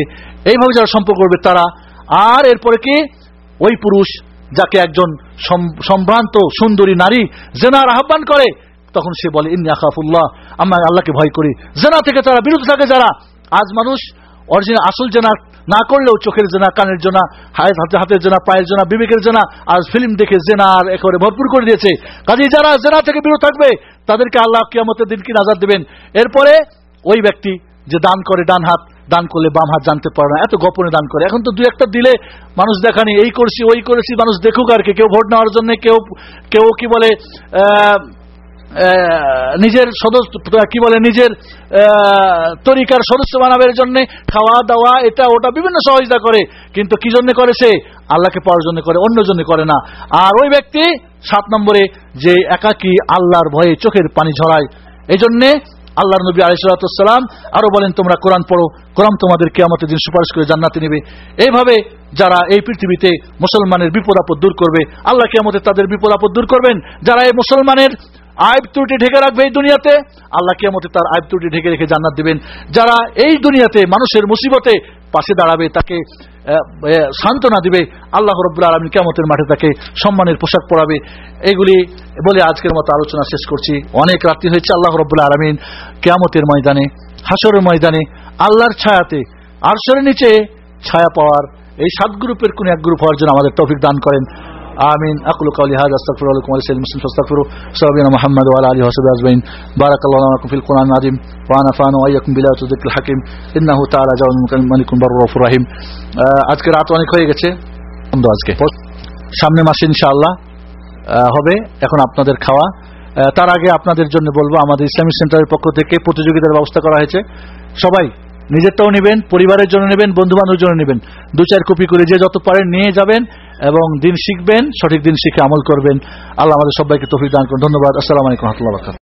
Speaker 1: এইভাবে যারা সম্পর্ক করবে তারা, আর এরপরে কি? ওই পুরুষ যাকে একজন সম- সম্ভ্রান্ত, সুন্দরী নারী জেনার আহ্বান করে, তখন সে বলে, ইন্নি আকাফুল্লাহ আমরা আল্লাহকে ভয় করি। জেনা থেকে তারা বিরত থাকে যারা। আজ মানুষ অরিজিনাল আসল জেনা না করলেও চোখের জেনা, কানের জোনা, হাত হাতে হাতের জোনা, পায়ের জোনা, বিবেকের জেনা, আর ফিল্ম দেখে জেনা আর একেবারে ভরপুর করে দিয়েছে। কাজে যারা জেনা থেকে বিরত থাকবে, তাদেরকে আল্লাহ কিয়ামতের দিন কি নাজার দেবেন? এরপরে ওই ব্যক্তি যে দান করে ডান হাত,
Speaker 2: দান করলে বাম হাত জানতে পারে না। এত গোপনে দান করে। এখন তো দু একটা দিলে মানুষ দেখানি এই করছি, ওই করেছি, মানুষ দেখুক আর কি। কেউ ভোট নেওয়ার জন্য কেউ কেউ কি বলে নিজের সদস্য, কি বলে, নিজের তরিকার সদস্য বানাবের জন্য খাওয়া, দাওয়া, এটা, ওটা বিভিন্ন সহযোগিতা করে। কিন্তু কি জন্য করে সে? আল্লাহকে পাওয়ার জন্য করে, অন্য জন্য করে না। আর ওই ব্যক্তি সাত নম্বরে যে একাকী আল্লাহর ভয়ে চোখের পানি ঝরায় এই জন্যে আল্লাহর নবী আলিসাল্লাম আরও বলেন, তোমরা কোরআন পড়ো, কোরআন তোমাদের কেয়ামতের দিন সুপারিশ করে জান্নাতে নেবে। এইভাবে যারা এই পৃথিবীতে মুসলমানের বিপদ আপদ দূর করবে, আল্লাহ কেয়ামতে তাদের বিপদ আপদ দূর করবেন। যারা এই মুসলমানের আয়ব ত্রুটি ঢেকে রাখবে এই দুনিয়াতে। আল্লাহ কিয়ামতে তার আয়ব ত্রুটি ঢেকে রেখে জান্নাত দিবেন। যারা এই দুনিয়াতে মানুষের মুসিবতে পাশে দাঁড়াবে, তাকে সান্ত্বনা দিবে, আল্লাহ রব্বুল আলমিন কেমতের মাঠে তাকে সম্মানের পোশাক পরাবে। এগুলি বলে আজকের মতো আলোচনা শেষ করছি। অনেক রাত্রি হয়েছে, আল্লাহ রব্বুল আলমিন কেয়ামতের ময়দানে হাসরের ময়দানে, আল্লাহর ছায়াতে আরশরের নিচে ছায়া পাওয়ার, এই সাত গ্রুপের কোন এক গ্রুপ হওয়ার জন্য আমাদের তৌফিক দান করেন। آمين أقول قولي هذا أستغفر الله لكم ولسائر المسلمين فاستغفروا سبحانه محمد وعلى آله وصحبه أجمعين بارك الله لكم في القرآن العظيم وأنا فانا وإياكم بالله وذكر الحكيم إنه تعالى جواد ملك بر رؤوف رحيم আহ, আজকে রাত অনেক হয়ে গেছে বন্ধ আজকে সামনে মাসে ইনশাআল্লাহ আহ, হবে এখন আপনাদের খাওয়া আহ, তার আগে আপনাদের জন্য বলবো আমাদের ইসলামিক সেন্টারের পক্ষ থেকে প্রতিযোগিতার ব্যবস্থা করা হয়েছে সবাই নিজেরটাও নেবেন পরিবারের জন্য নেবেন বন্ধু বান্ধবের জন্য নেবেন দু চার কপি করে যে যত পারেন নিয়ে যাবেন এবং দিন শিখবেন, সঠিক দিন শিখে আমল করবেন। আল্লাহ আমাদের সবাইকে তফিক দান করুন। ধন্যবাদ। আসসালামু আলাইকুম রহমতুল্লাহ